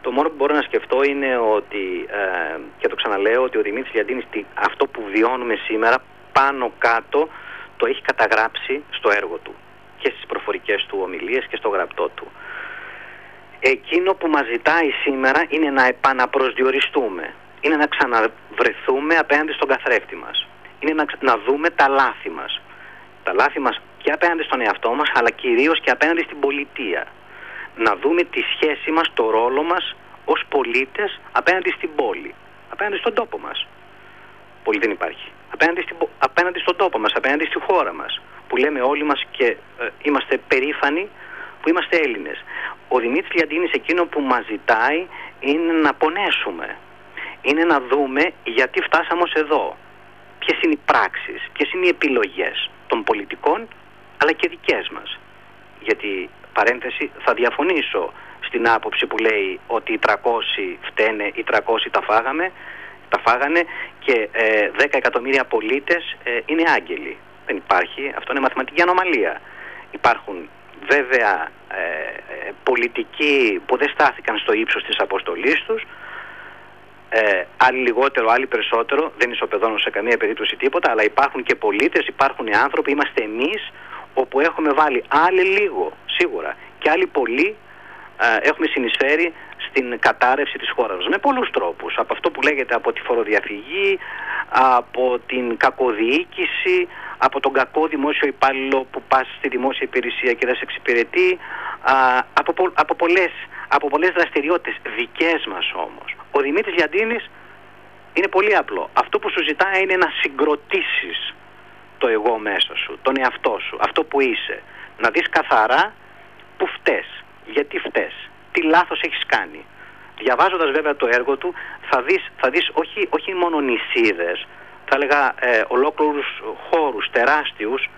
[SPEAKER 8] Το μόνο που μπορώ να σκεφτώ είναι ότι, ε, και το ξαναλέω, ότι ο Δημήτρης Λιαντίνης τι- αυτό που βιώνουμε σήμερα πάνω κάτω το έχει καταγράψει στο έργο του και στις προφορικές του ομιλίες και στο γραπτό του. Εκείνο που μας ζητάει σήμερα είναι να επαναπροσδιοριστούμε. Είναι να ξαναβρεθούμε απέναντι στον καθρέφτη μας. Είναι να, ξα- να δούμε τα λάθη μας. Τα λάθη μας και απέναντι στον εαυτό μας, αλλά κυρίως και απέναντι στην πολιτεία. Να δούμε τη σχέση μας, το ρόλο μας ως πολίτες απέναντι στην πόλη. Απέναντι στον τόπο μας. Πόλη δεν υπάρχει. Απέναντι, στην, πο- απέναντι στον τόπο μας, απέναντι στη χώρα μας. Που λέμε όλοι μας και ε, είμαστε περήφανοι που είμαστε Έλληνες. Ο Δημήτρης Λιαντίνης εκείνο που μας ζητάει είναι να πονέσουμε. Είναι να δούμε γιατί φτάσαμε ως εδώ. Ποιες είναι οι πράξεις, ποιες είναι οι επιλογές των πολιτικών αλλά και δικές μας. Γιατί, παρένθεση, θα διαφωνήσω στην άποψη που λέει ότι οι 300 φταίνε, οι 300 τα φάγαμε, τα φάγανε και ε, 10 εκατομμύρια πολίτες ε, είναι άγγελοι. Δεν υπάρχει, αυτό είναι μαθηματική ανομαλία. Υπάρχουν βέβαια ε, ε, πολιτικοί που δεν στάθηκαν στο ύψος της αποστολής τους, ε, άλλοι λιγότερο, άλλοι περισσότερο, δεν ισοπεδώνω σε καμία περίπτωση τίποτα, αλλά υπάρχουν και πολίτες, υπάρχουν άνθρωποι, είμαστε εμείς, όπου έχουμε βάλει άλλοι λίγο, σίγουρα, και άλλοι πολλοί ε, έχουμε συνεισφέρει στην κατάρρευση της χώρας μας με πολλούς τρόπους. Από αυτό που λέγεται από τη φοροδιαφυγή, από την κακοδιοίκηση, από τον κακό δημόσιο υπάλληλο που πας στη δημόσια υπηρεσία και δεν σε εξυπηρετεί, α, από, πο- από, πολλές, από πολλές δραστηριότητες, δικές μας όμως. Ο Δημήτρης Λιαντίνης είναι πολύ απλό. Αυτό που σου ζητάει είναι να συγκροτήσεις το εγώ μέσα σου, τον εαυτό σου, αυτό που είσαι. Να δεις καθαρά που φταίς, γιατί φταίς, τι λάθος έχεις κάνει. Διαβάζοντας βέβαια το έργο του θα δεις, θα δεις όχι, όχι μόνο νησίδες, θα έλεγα ε, ολόκληρους χώρους τεράστιους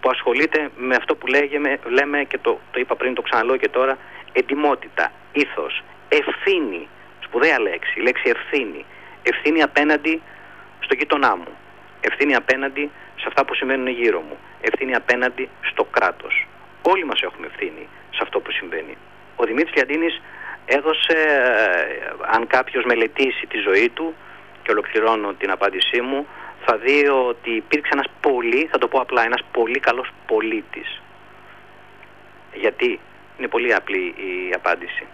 [SPEAKER 8] που ασχολείται με αυτό που λέγeme, λέμε και το, το είπα πριν, το ξαναλέω και τώρα, εντιμότητα, ήθος, ευθύνη, σπουδαία λέξη, η λέξη ευθύνη. Ευθύνη απέναντι στο γείτονά μου. Ευθύνη απέναντι σε αυτά που συμβαίνουν γύρω μου. Ευθύνη απέναντι στο κράτος. Όλοι μας έχουμε ευθύνη σε αυτό που συμβαίνει. Ο Δημήτρης Λιαντίνης έδωσε, ε, αν κάποιος μελετήσει τη ζωή του, και ολοκληρώνω την απάντησή μου, θα δει ότι υπήρξε ένας πολύ, θα το πω απλά, ένας πολύ καλός πολίτης. Γιατί είναι πολύ απλή η απάντηση.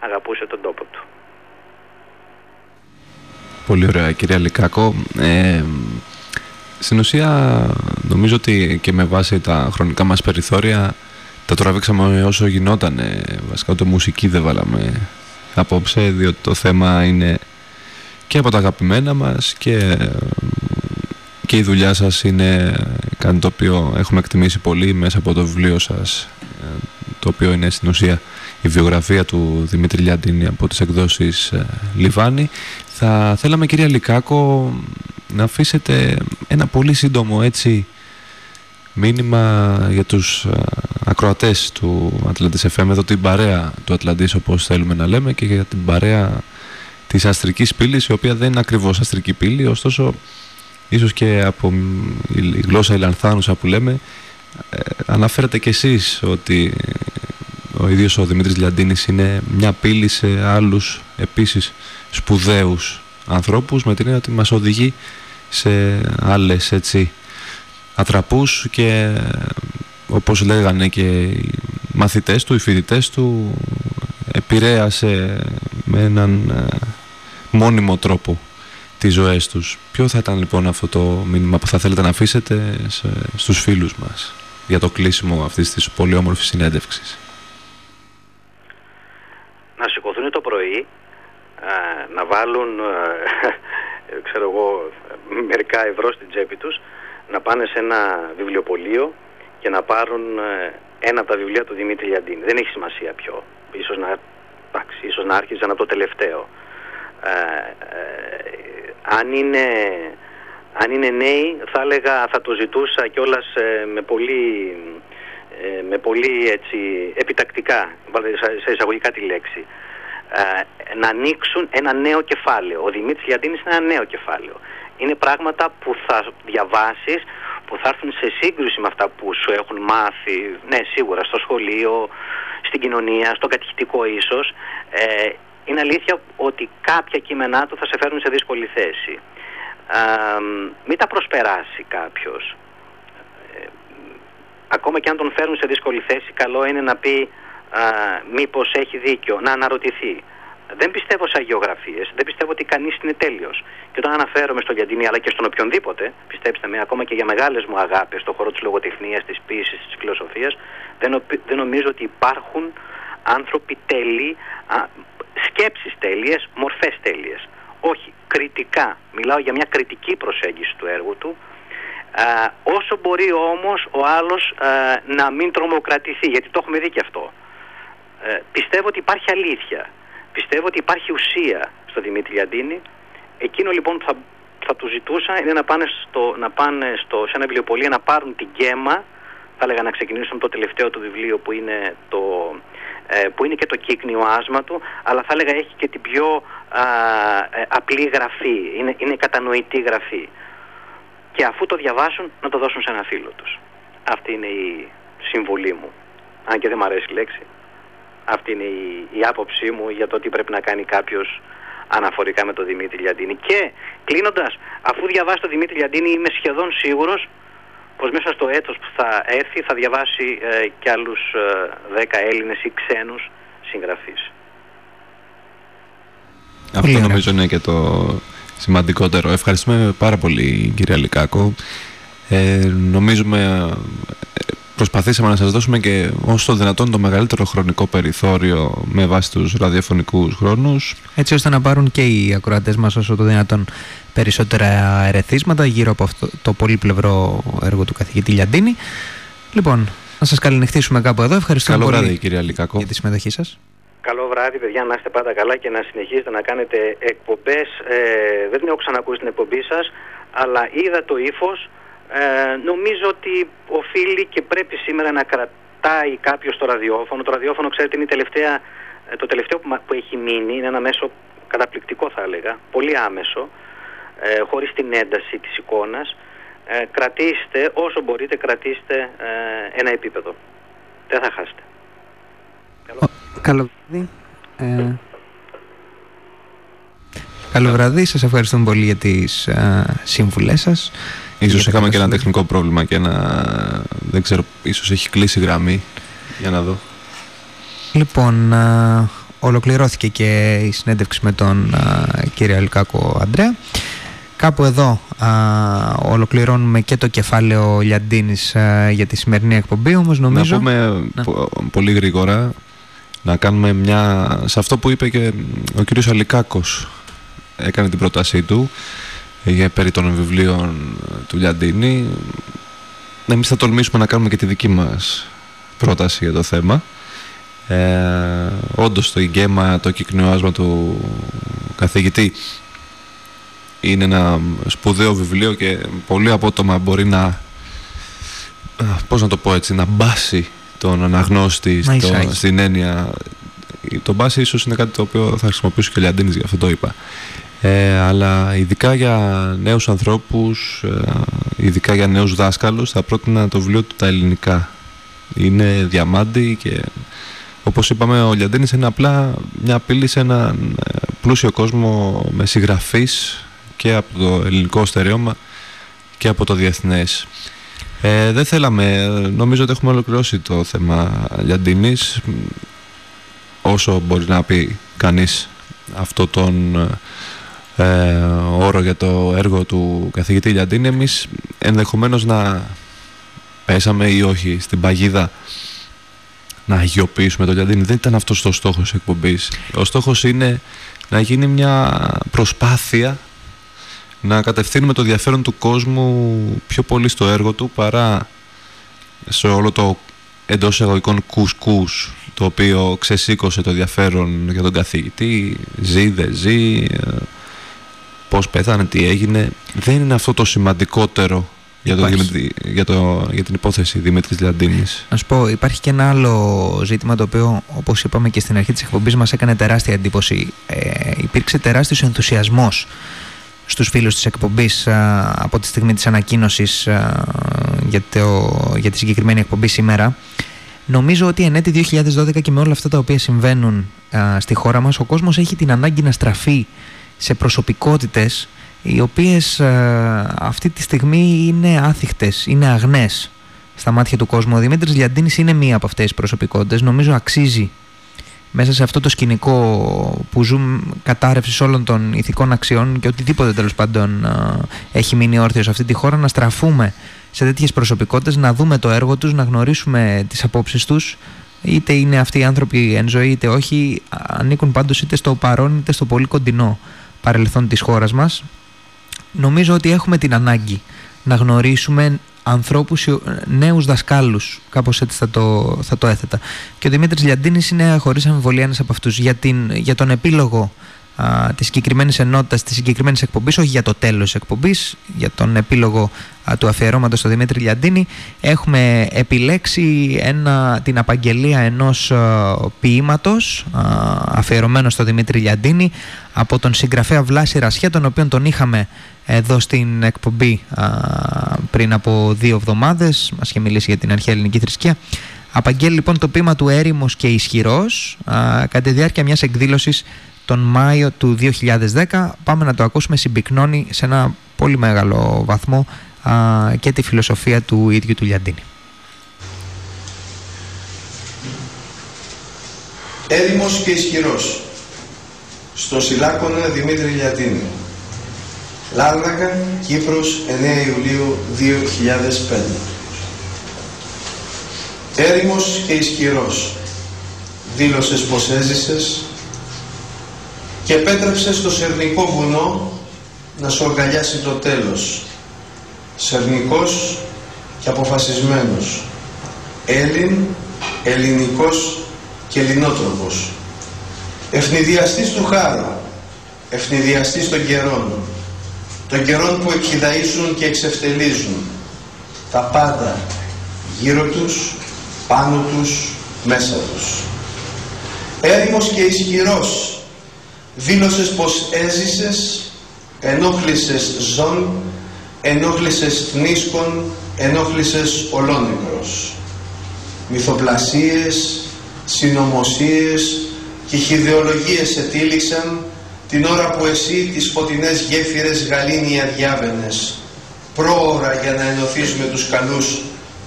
[SPEAKER 8] Αγαπούσε τον τόπο του.
[SPEAKER 3] Πολύ ωραία κυρία Λικάκο. Ε, στην ουσία νομίζω ότι και με βάση τα χρονικά μας περιθώρια τα τραβήξαμε όσο γινόταν. Βασικά ούτε μουσική δεν βάλαμε απόψε διότι το θέμα είναι και από τα αγαπημένα μας και, και η δουλειά σας είναι κάτι το οποίο έχουμε εκτιμήσει πολύ μέσα από το βιβλίο σας ε, το οποίο είναι στην ουσία η βιογραφία του Δημήτρη Λιαντίνη από τις εκδόσεις ε, Λιβάνη. Θα θέλαμε κυρία Λικάκο να αφήσετε ένα πολύ σύντομο έτσι μήνυμα για τους ε, ακροατές του Ατλαντής FM εδώ την παρέα του Ατλαντής όπως θέλουμε να λέμε και για την παρέα της αστρικής πύλης η οποία δεν είναι ακριβώς αστρική πύλη ωστόσο ίσως και από η γλώσσα ηλανθάνουσα που λέμε ε, αναφέρετε κι εσείς ότι ο ίδιος ο Δημήτρης Λιαντίνης είναι μια πύλη σε άλλους επίσης σπουδαίους ανθρώπους με την έννοια ότι μας οδηγεί σε άλλες έτσι ατραπούς και όπως λέγανε και οι μαθητές του, οι φοιτητές του επηρέασε με έναν ε, μόνιμο τρόπο τις ζωές τους. Ποιο θα ήταν λοιπόν αυτό το μήνυμα που θα θέλετε να αφήσετε σε, στους φίλους μας για το κλείσιμο αυτής της πολύ όμορφης συνέντευξης;
[SPEAKER 8] Να σηκωθούν το πρωί, ε, να βάλουν, ε, ξέρω εγώ, μερικά ευρώ στην τσέπη τους, να πάνε σε ένα βιβλιοπωλείο και να πάρουν ε, ένα από τα βιβλία του Δημήτρη Λιαντίνη. Δεν έχει σημασία ποιο. Ίσως να, εντάξει, ίσως να άρχιζαν από το τελευταίο. Ε, ε, αν, είναι, αν είναι νέοι θα έλεγα θα το ζητούσα κιόλας ε, με πολύ, ε, με πολύ έτσι, επιτακτικά, βάλτε σε- σε εισαγωγικά τη λέξη, ε, να ανοίξουν ένα νέο κεφάλαιο. Ο Δημήτρης Λιαντίνης είναι ένα νέο κεφάλαιο. Είναι πράγματα που θα διαβάσεις, που θα έρθουν σε σύγκρουση με αυτά που σου έχουν μάθει, ναι σίγουρα στο σχολείο, στην κοινωνία, στο κατηχητικό ίσως. Ε, είναι αλήθεια ότι κάποια κείμενά του θα σε φέρουν σε δύσκολη θέση. Α, μ, μην τα προσπεράσει κάποιος. Ε, ακόμα και αν τον φέρουν σε δύσκολη θέση, καλό είναι να πει α, μήπως έχει δίκιο, να αναρωτηθεί. Δεν πιστεύω σε αγιογραφίες, δεν πιστεύω ότι κανείς είναι τέλειος. Και όταν αναφέρομαι στον Γιαντίνη αλλά και στον οποιονδήποτε, πιστέψτε με, ακόμα και για μεγάλες μου αγάπες στον χώρο της λογοτεχνίας, της ποίησης, της φιλοσοφίας, δεν, νομι- δεν νομίζω ότι υπάρχουν άνθρωποι τέλειοι, α, σκέψεις τέλειες, μορφές τέλειες. Όχι, κριτικά. Μιλάω για μια κριτική προσέγγιση του έργου του. Α, όσο μπορεί όμως ο άλλος α, να μην τρομοκρατηθεί, γιατί το έχουμε δει και αυτό. Ε, πιστεύω ότι υπάρχει αλήθεια. Πιστεύω ότι υπάρχει ουσία στο Δημήτρη Λιαντίνη. Εκείνο λοιπόν που θα, θα του ζητούσα είναι να πάνε, στο, να πάνε στο, σε ένα βιβλιοπωλείο να πάρουν την γέμα. Θα έλεγα να ξεκινήσουν το τελευταίο του βιβλίο που είναι, το, ε, που είναι και το κύκνιο άσμα του, αλλά θα έλεγα έχει και την πιο α, ε, απλή γραφή. Είναι, είναι κατανοητή γραφή. Και αφού το διαβάσουν να το δώσουν σε ένα φίλο τους. Αυτή είναι η συμβολή μου. Αν και δεν μου αρέσει η λέξη. Αυτή είναι η, η άποψή μου για το τι πρέπει να κάνει κάποιος αναφορικά με τον Δημήτρη Λιαντίνη. Και κλείνοντας, αφού διαβάσει τον Δημήτρη Λιαντίνη, είμαι σχεδόν σίγουρος πως μέσα στο έτος που θα έρθει θα διαβάσει ε, και άλλους ε, 10 Έλληνες ή ξένους συγγραφείς.
[SPEAKER 3] Αυτό
[SPEAKER 2] ωραία.
[SPEAKER 3] νομίζω είναι και το σημαντικότερο. Ευχαριστούμε πάρα πολύ κυρία Λικάκο. Ε, νομίζουμε, ε, προσπαθήσαμε να σας δώσουμε και όσο το δυνατόν το μεγαλύτερο χρονικό περιθώριο με βάση τους ραδιοφωνικούς χρόνους.
[SPEAKER 2] έτσι ώστε να πάρουν και οι ακροατές μας όσο το δυνατόν περισσότερα ερεθίσματα γύρω από αυτό το πολύπλευρο έργο του καθηγητή Λιαντίνη. Λοιπόν, να σας καληνυχτήσουμε κάπου εδώ. Ευχαριστούμε
[SPEAKER 3] Καλό
[SPEAKER 2] πολύ
[SPEAKER 3] βράδυ κυρία Λικάκο.
[SPEAKER 2] για τη συμμετοχή σας.
[SPEAKER 8] Καλό βράδυ, παιδιά, να είστε πάντα καλά και να συνεχίζετε να κάνετε εκπομπές. Ε, δεν την έχω ξανακούσει την εκπομπή σας, αλλά είδα το ύφος. Ε, νομίζω ότι οφείλει και πρέπει σήμερα να κρατάει κάποιος το ραδιόφωνο. Το ραδιόφωνο, ξέρετε, είναι η τελευταία, ε, το τελευταίο που, μα- που έχει μείνει. Είναι ένα μέσο καταπληκτικό, θα έλεγα. Πολύ άμεσο, ε, χωρίς την ένταση της εικόνας. Ε, κρατήστε, όσο μπορείτε, κρατήστε ε, ένα επίπεδο. Δεν θα χάσετε.
[SPEAKER 2] Καλό βράδυ. Ε, καλό βράδυ. Σας ευχαριστούμε πολύ για τις ε, σύμβουλές σας.
[SPEAKER 3] Ίσως
[SPEAKER 2] Για τα
[SPEAKER 3] είχαμε και ένα
[SPEAKER 2] καταστήματα.
[SPEAKER 3] τεχνικό πρόβλημα και ένα... δεν ξέρω, ίσως έχει κλείσει η γραμμή. Για να δω.
[SPEAKER 2] Λοιπόν, α, ολοκληρώθηκε και η συνέντευξη με τον α, κύριο Αλκάκο Αντρέα. Κάπου εδώ α, ολοκληρώνουμε και το κεφάλαιο Λιαντίνης α, για τη σημερινή εκπομπή, όμως νομίζω...
[SPEAKER 3] Να πούμε
[SPEAKER 2] Ναι.
[SPEAKER 3] πο- πολύ γρήγορα να κάνουμε μια... Σε αυτό που είπε και ο κύριος Αλικάκος έκανε την πρότασή του ε, για περί των βιβλίων του Λιαντίνη. Εμείς θα τολμήσουμε να κάνουμε και τη δική μας πρόταση για το θέμα. Ε, όντως το γκέμα, το κυκνιοάσμα του καθηγητή είναι ένα σπουδαίο βιβλίο και πολύ απότομα μπορεί να α, πώς να το πω έτσι, να μπάσει τον αναγνώστη
[SPEAKER 2] Να
[SPEAKER 3] στο,
[SPEAKER 2] εισάγει.
[SPEAKER 3] στην έννοια το μπάσει ίσως είναι κάτι το οποίο θα χρησιμοποιήσω και ο Λιαντίνης γι' αυτό το είπα ε, αλλά ειδικά για νέους ανθρώπους ε, ειδικά για νέους δάσκαλους θα πρότεινα το βιβλίο του τα ελληνικά είναι διαμάντι και όπως είπαμε ο Λιαντίνης είναι απλά μια απειλή σε έναν ε, πλούσιο κόσμο με συγγραφείς και από το ελληνικό στερεώμα και από το διεθνές. Ε, δεν θέλαμε, ε, νομίζω ότι έχουμε ολοκληρώσει το θέμα Λιαντίνης. Όσο μπορεί να πει κανείς αυτό τον ε, όρο για το έργο του καθηγητή Λιαντίνη εμείς ενδεχομένως να πέσαμε ή όχι στην παγίδα να αγιοποιήσουμε το Λιαντίνη δεν ήταν αυτός το στόχος της εκπομπής. Ο στόχος είναι να γίνει μια προσπάθεια να κατευθύνουμε το ενδιαφέρον του κόσμου πιο πολύ στο έργο του παρά σε όλο το εντός εγωικών κουσκούς το οποίο ξεσήκωσε το ενδιαφέρον για τον καθηγητή. Ζει, δεν ζει ε, πώς πέθανε, τι έγινε δεν είναι αυτό το σημαντικότερο για, το,
[SPEAKER 2] Υπάρχει.
[SPEAKER 3] Δημητρη- για, το, για την υπόθεση Δημήτρης Λιαντίνης
[SPEAKER 2] Να σου πω, υπάρχει και ένα άλλο ζήτημα το οποίο, όπως είπαμε και στην αρχή της εκπομπής, μας έκανε τεράστια εντύπωση. Ε, υπήρξε τεράστιος ενθουσιασμός στους φίλους της εκπομπής α, από τη στιγμή της ανακοίνωσης α, για, το, για τη συγκεκριμένη εκπομπή σήμερα. Νομίζω ότι εν έτη 2012 και με όλα αυτά τα οποία συμβαίνουν α, στη χώρα μας ο κόσμος έχει την ανάγκη να στραφεί σε προσωπικότητες οι οποίες α, αυτή τη στιγμή είναι άθικτες, είναι αγνές στα μάτια του κόσμου. Ο Δημήτρης Λιαντίνης είναι μία από αυτές τις προσωπικότητες. Νομίζω αξίζει μέσα σε αυτό το σκηνικό που ζούμε κατάρρευσης όλων των ηθικών αξιών και οτιδήποτε τέλος πάντων α, έχει μείνει όρθιος σε αυτή τη χώρα να στραφούμε σε τέτοιες προσωπικότητες, να δούμε το έργο τους, να γνωρίσουμε τις απόψεις τους είτε είναι αυτοί οι άνθρωποι εν ζωή είτε όχι ανήκουν πάντως είτε στο παρόν είτε στο πολύ κοντινό παρελθόν της χώρας μας νομίζω ότι έχουμε την ανάγκη να γνωρίσουμε ανθρώπους, οι- νέους δασκάλους, κάπως έτσι θα το, θα το έθετα. Και ο Δημήτρης Λιαντίνης είναι χωρίς αμφιβολία ένας από αυτούς. Για, την, για τον επίλογο α, της συγκεκριμένης ενότητας, της συγκεκριμένης εκπομπής, όχι για το τέλος της εκπομπής, για τον επίλογο α, του αφιερώματος στο Δημήτρη Λιαντίνη, έχουμε επιλέξει ένα, την απαγγελία ενός α, ποίηματος α, αφιερωμένο στο Δημήτρη Λιαντίνη από τον συγγραφέα Βλάση Ρασιά, τον οποίον τον είχαμε εδώ στην εκπομπή α, πριν από δύο εβδομάδες. Μας είχε μιλήσει για την αρχαία ελληνική θρησκεία. Απαγγέλει λοιπόν το ποίημα του έρημος και ισχυρός α, κατά τη διάρκεια μιας εκδήλωσης τον Μάιο του 2010 πάμε να το ακούσουμε συμπυκνώνει σε ένα πολύ μεγάλο βαθμό α, και τη φιλοσοφία του ίδιου του Λιαντίνη
[SPEAKER 9] Έρημος και ισχυρός. Στο Σιλάκωνα Δημήτρη Λιατίνη. Λάρνακα, Κύπρος, 9 Ιουλίου 2005. Έρημος και ισχυρός. Δήλωσες πως έζησες και επέτρεψες στο Σερνικό βουνό να σου αγκαλιάσει το τέλος. Σερνικός και αποφασισμένος. Έλλην, ελληνικός και ελληνότροπος. Ευνηδιαστής του χάρου, ευνηδιαστής των καιρών, των καιρών που εκχυδαΐζουν και εξευτελίζουν τα πάντα γύρω τους, πάνω τους, μέσα τους. Έρημος και ισχυρός, δήλωσες πως έζησες, ενόχλησες ζών, ενόχλησες θνίσκων, ενόχλησες ολόνεκρος. Μυθοπλασίες, συνωμοσίες και χιδεολογίες σε τύλιξαν την ώρα που εσύ τις φωτεινές γέφυρες γαλήνια διάβαινες πρόωρα για να ενωθείς με τους καλούς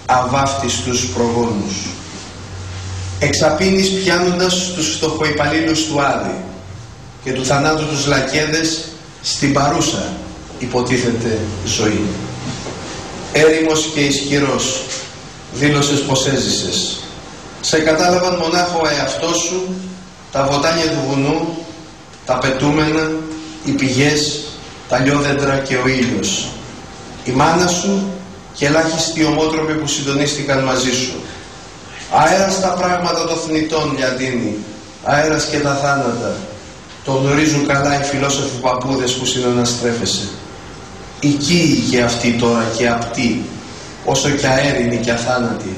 [SPEAKER 9] αβάφτιστους προγόνους. Εξαπίνεις πιάνοντας τους φτωχοϊπαλλήλους του Άδη και τους θανάτου τους λακέδες στην παρούσα υποτίθεται ζωή. Έρημος και ισχυρός δήλωσες πως έζησες. Σε κατάλαβαν μονάχο ο εαυτός σου, τα βοτάνια του βουνού, τα πετούμενα, οι πηγές, τα λιόδεντρα και ο ήλιος. Η μάνα σου και ελάχιστοι ομότροποι που συντονίστηκαν μαζί σου. Αέρας τα πράγματα των θνητών, Λιαντίνη, αέρας και τα θάνατα. Το γνωρίζουν καλά οι φιλόσοφοι παππούδες που συναναστρέφεσαι. Οικοί και αυτοί τώρα και απτοί, όσο και αέρινοι και αθάνατοι.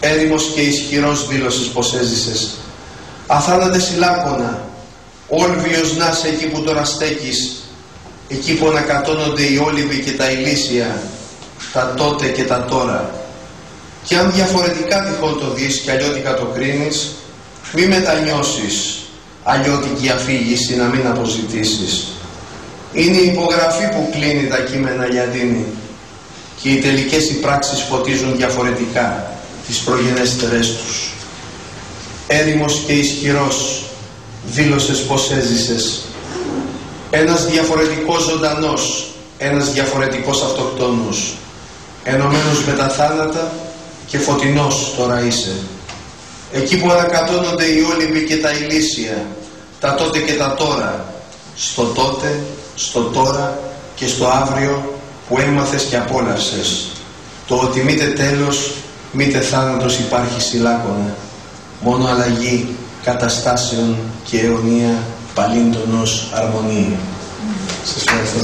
[SPEAKER 9] Έρημος και ισχυρός δήλωσες πως έζησες. Αθάνατε σιλάκωνα, όλβιος να σε εκεί που τώρα στέκεις, εκεί που ανακατώνονται οι όλιβοι και τα ηλίσια, τα τότε και τα τώρα. Και αν διαφορετικά τυχόν το δεις και αλλιώτικα το κρίνεις, μη μετανιώσεις αλλιώτικη αφήγηση να μην αποζητήσεις. Είναι η υπογραφή που κλείνει τα κείμενα Λιαντίνη και οι τελικές οι πράξεις φωτίζουν διαφορετικά τις προγενέστερες τους. Έρημος και ισχυρός δήλωσες πως έζησες. Ένας διαφορετικός ζωντανός, ένας διαφορετικός αυτοκτόνος, ενωμένος με τα θάνατα και φωτεινός τώρα είσαι. Εκεί που ανακατώνονται οι όλυβοι και τα ηλίσια, τα τότε και τα τώρα, στο τότε, στο τώρα και στο αύριο που έμαθες και απόλαυσες. Το ότι μήτε τέλος, μήτε θάνατος υπάρχει σιλάκωνα. Μόνο αλλαγή καταστάσεων και αιωνία παλίντονος αρμονία. Σας ευχαριστώ.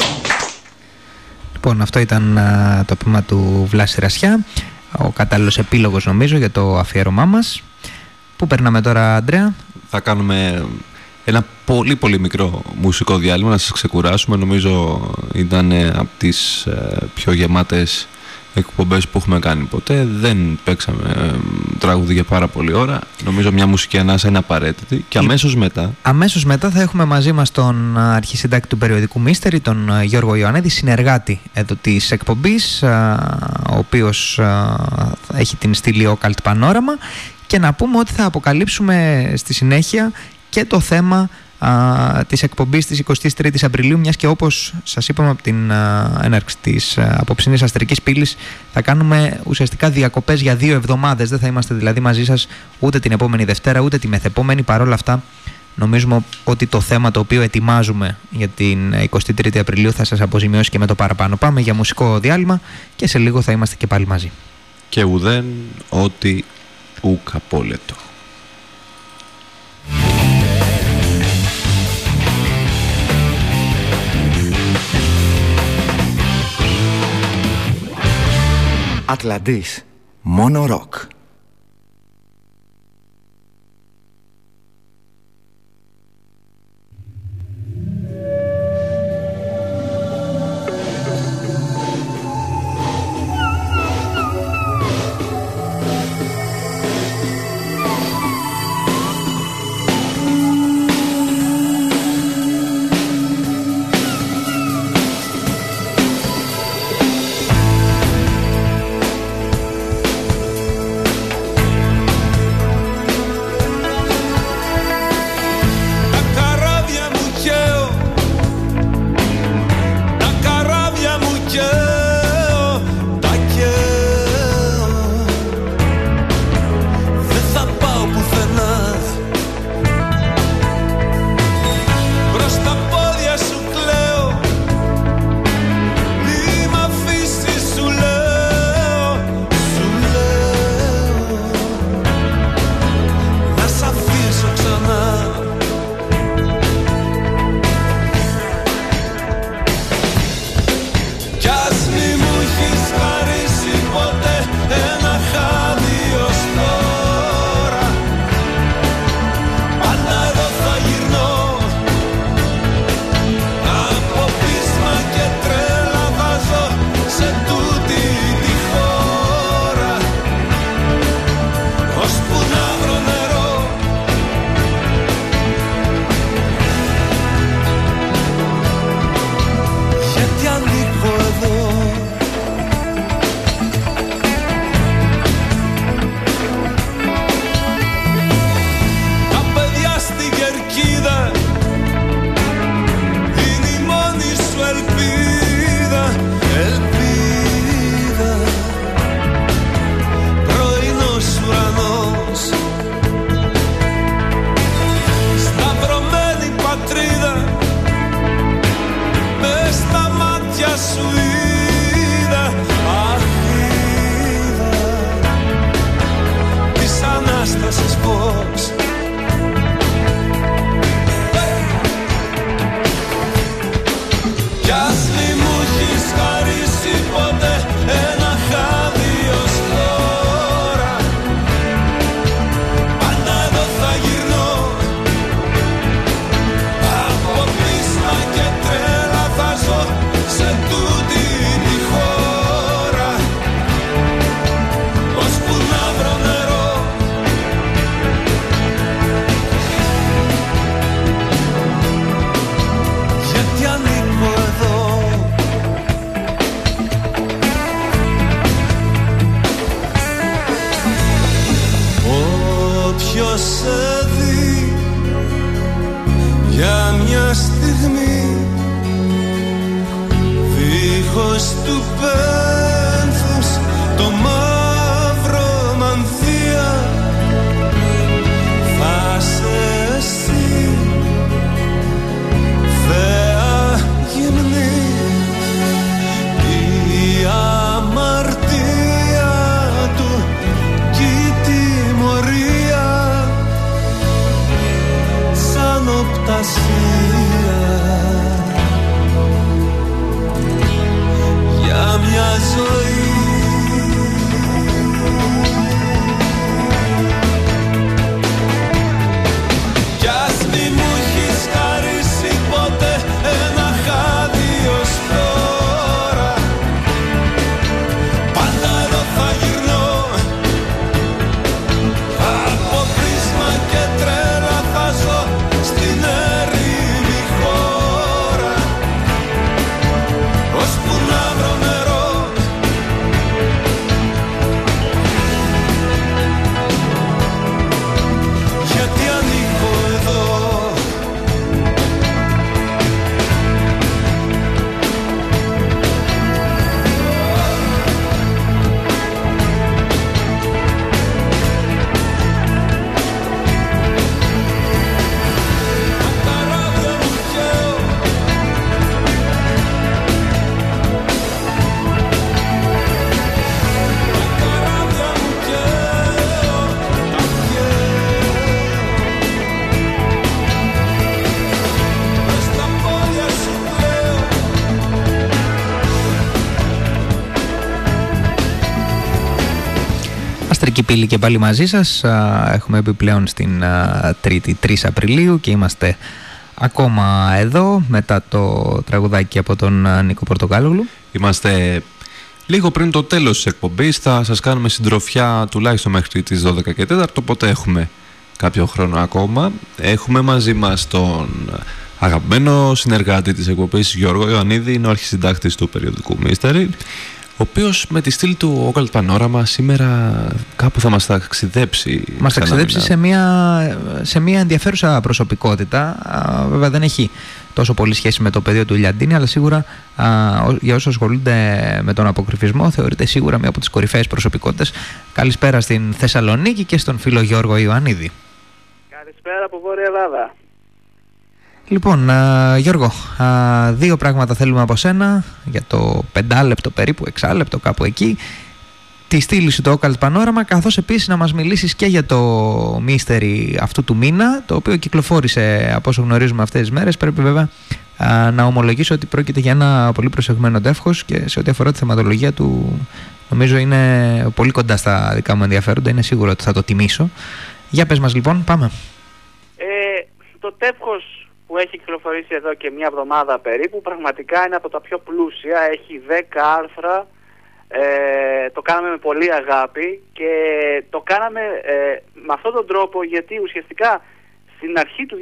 [SPEAKER 2] Λοιπόν, αυτό ήταν α, το ποίημα του Βλάση Ρασιά. Ο κατάλληλος επίλογος νομίζω για το αφιέρωμά μας. Πού περνάμε τώρα, Αντρέα;
[SPEAKER 3] Θα κάνουμε ένα πολύ πολύ μικρό μουσικό διάλειμμα να σας ξεκουράσουμε. Νομίζω ήταν ε, από τις ε, πιο γεμάτες εκπομπές που έχουμε κάνει ποτέ. Δεν παίξαμε ε, τραγούδι για πάρα πολλή ώρα. Νομίζω μια μουσική ανάσα είναι απαραίτητη. Και αμέσως μετά
[SPEAKER 2] Αμέσως μετά θα έχουμε μαζί μας τον α, αρχισυντάκτη του περιοδικού Μίστερη, τον α, Γιώργο Ιωαννίδη, συνεργάτη εδώ της εκπομπής, α, ο οποίος α, έχει την στήλη Occult Πανόραμα και να πούμε ότι θα αποκαλύψουμε στη συνέχεια και το θέμα α, της εκπομπής της 23ης Απριλίου μιας και όπως σας είπαμε από την α, έναρξη της α, απόψινής αστερικής πύλης θα κάνουμε ουσιαστικά διακοπές για δύο εβδομάδες δεν θα είμαστε δηλαδή μαζί σας ούτε την επόμενη Δευτέρα ούτε τη μεθεπόμενη παρόλα αυτά Νομίζουμε ότι το θέμα το οποίο ετοιμάζουμε για την 23η Απριλίου θα σας αποζημιώσει και με το παραπάνω. Πάμε για μουσικό διάλειμμα και σε λίγο θα είμαστε και πάλι μαζί.
[SPEAKER 3] και ουδέν ότι ουκ απόλετο.
[SPEAKER 10] Ατλαντής. Μόνο ροκ.
[SPEAKER 11] Ανάστασης φως
[SPEAKER 2] Πύλη και πάλι μαζί σας. Α, Έχουμε επιπλέον στην α, Τρίτη 3 Απριλίου και είμαστε ακόμα εδώ μετά το τραγουδάκι από τον α, Νίκο Πορτοκάλογλου.
[SPEAKER 3] Είμαστε λίγο πριν το τέλος της εκπομπής. Θα σας κάνουμε συντροφιά τουλάχιστον μέχρι τις 12 και 4, οπότε έχουμε κάποιο χρόνο ακόμα. Έχουμε μαζί μας τον αγαπημένο συνεργάτη της εκπομπής Γιώργο Ιωαννίδη, είναι ο αρχισυντάκτης του περιοδικού Mystery, ο οποίος με τη στήλη του Occult Panorama σήμερα κάπου θα μας ταξιδέψει.
[SPEAKER 2] Μας
[SPEAKER 3] ξανά
[SPEAKER 2] ταξιδέψει σε μια, σε μια ενδιαφέρουσα προσωπικότητα. Α, βέβαια δεν έχει τόσο πολύ σχέση με το πεδίο του Ιλιαντίνη, αλλά σίγουρα α, ο- για όσους ασχολούνται με τον αποκρυφισμό θεωρείται σίγουρα μια από τις κορυφαίες προσωπικότητες. Καλησπέρα στην Θεσσαλονίκη και στον φίλο Γιώργο Ιωαννίδη.
[SPEAKER 12] Καλησπέρα από Βόρεια Ελλάδα.
[SPEAKER 2] Λοιπόν, α, Γιώργο, α, δύο πράγματα θέλουμε από σένα για το πεντάλεπτο περίπου, εξάλεπτο κάπου εκεί. Τη στήλη σου το Occult Panorama, καθώς επίσης να μας μιλήσεις και για το mystery αυτού του μήνα, το οποίο κυκλοφόρησε από όσο γνωρίζουμε αυτές τις μέρες. Πρέπει βέβαια α, να ομολογήσω ότι πρόκειται για ένα πολύ προσεγμένο τεύχος και σε ό,τι αφορά τη θεματολογία του νομίζω είναι πολύ κοντά στα δικά μου ενδιαφέροντα, είναι σίγουρο ότι θα το τιμήσω. Για πες μας λοιπόν, πάμε.
[SPEAKER 12] Ε, το τεύχος που έχει κυκλοφορήσει εδώ και μια εβδομάδα περίπου πραγματικά είναι από τα πιο πλούσια. Έχει 10 άρθρα. Ε, το κάναμε με πολύ αγάπη και το κάναμε ε, με αυτόν τον τρόπο γιατί ουσιαστικά στην αρχή του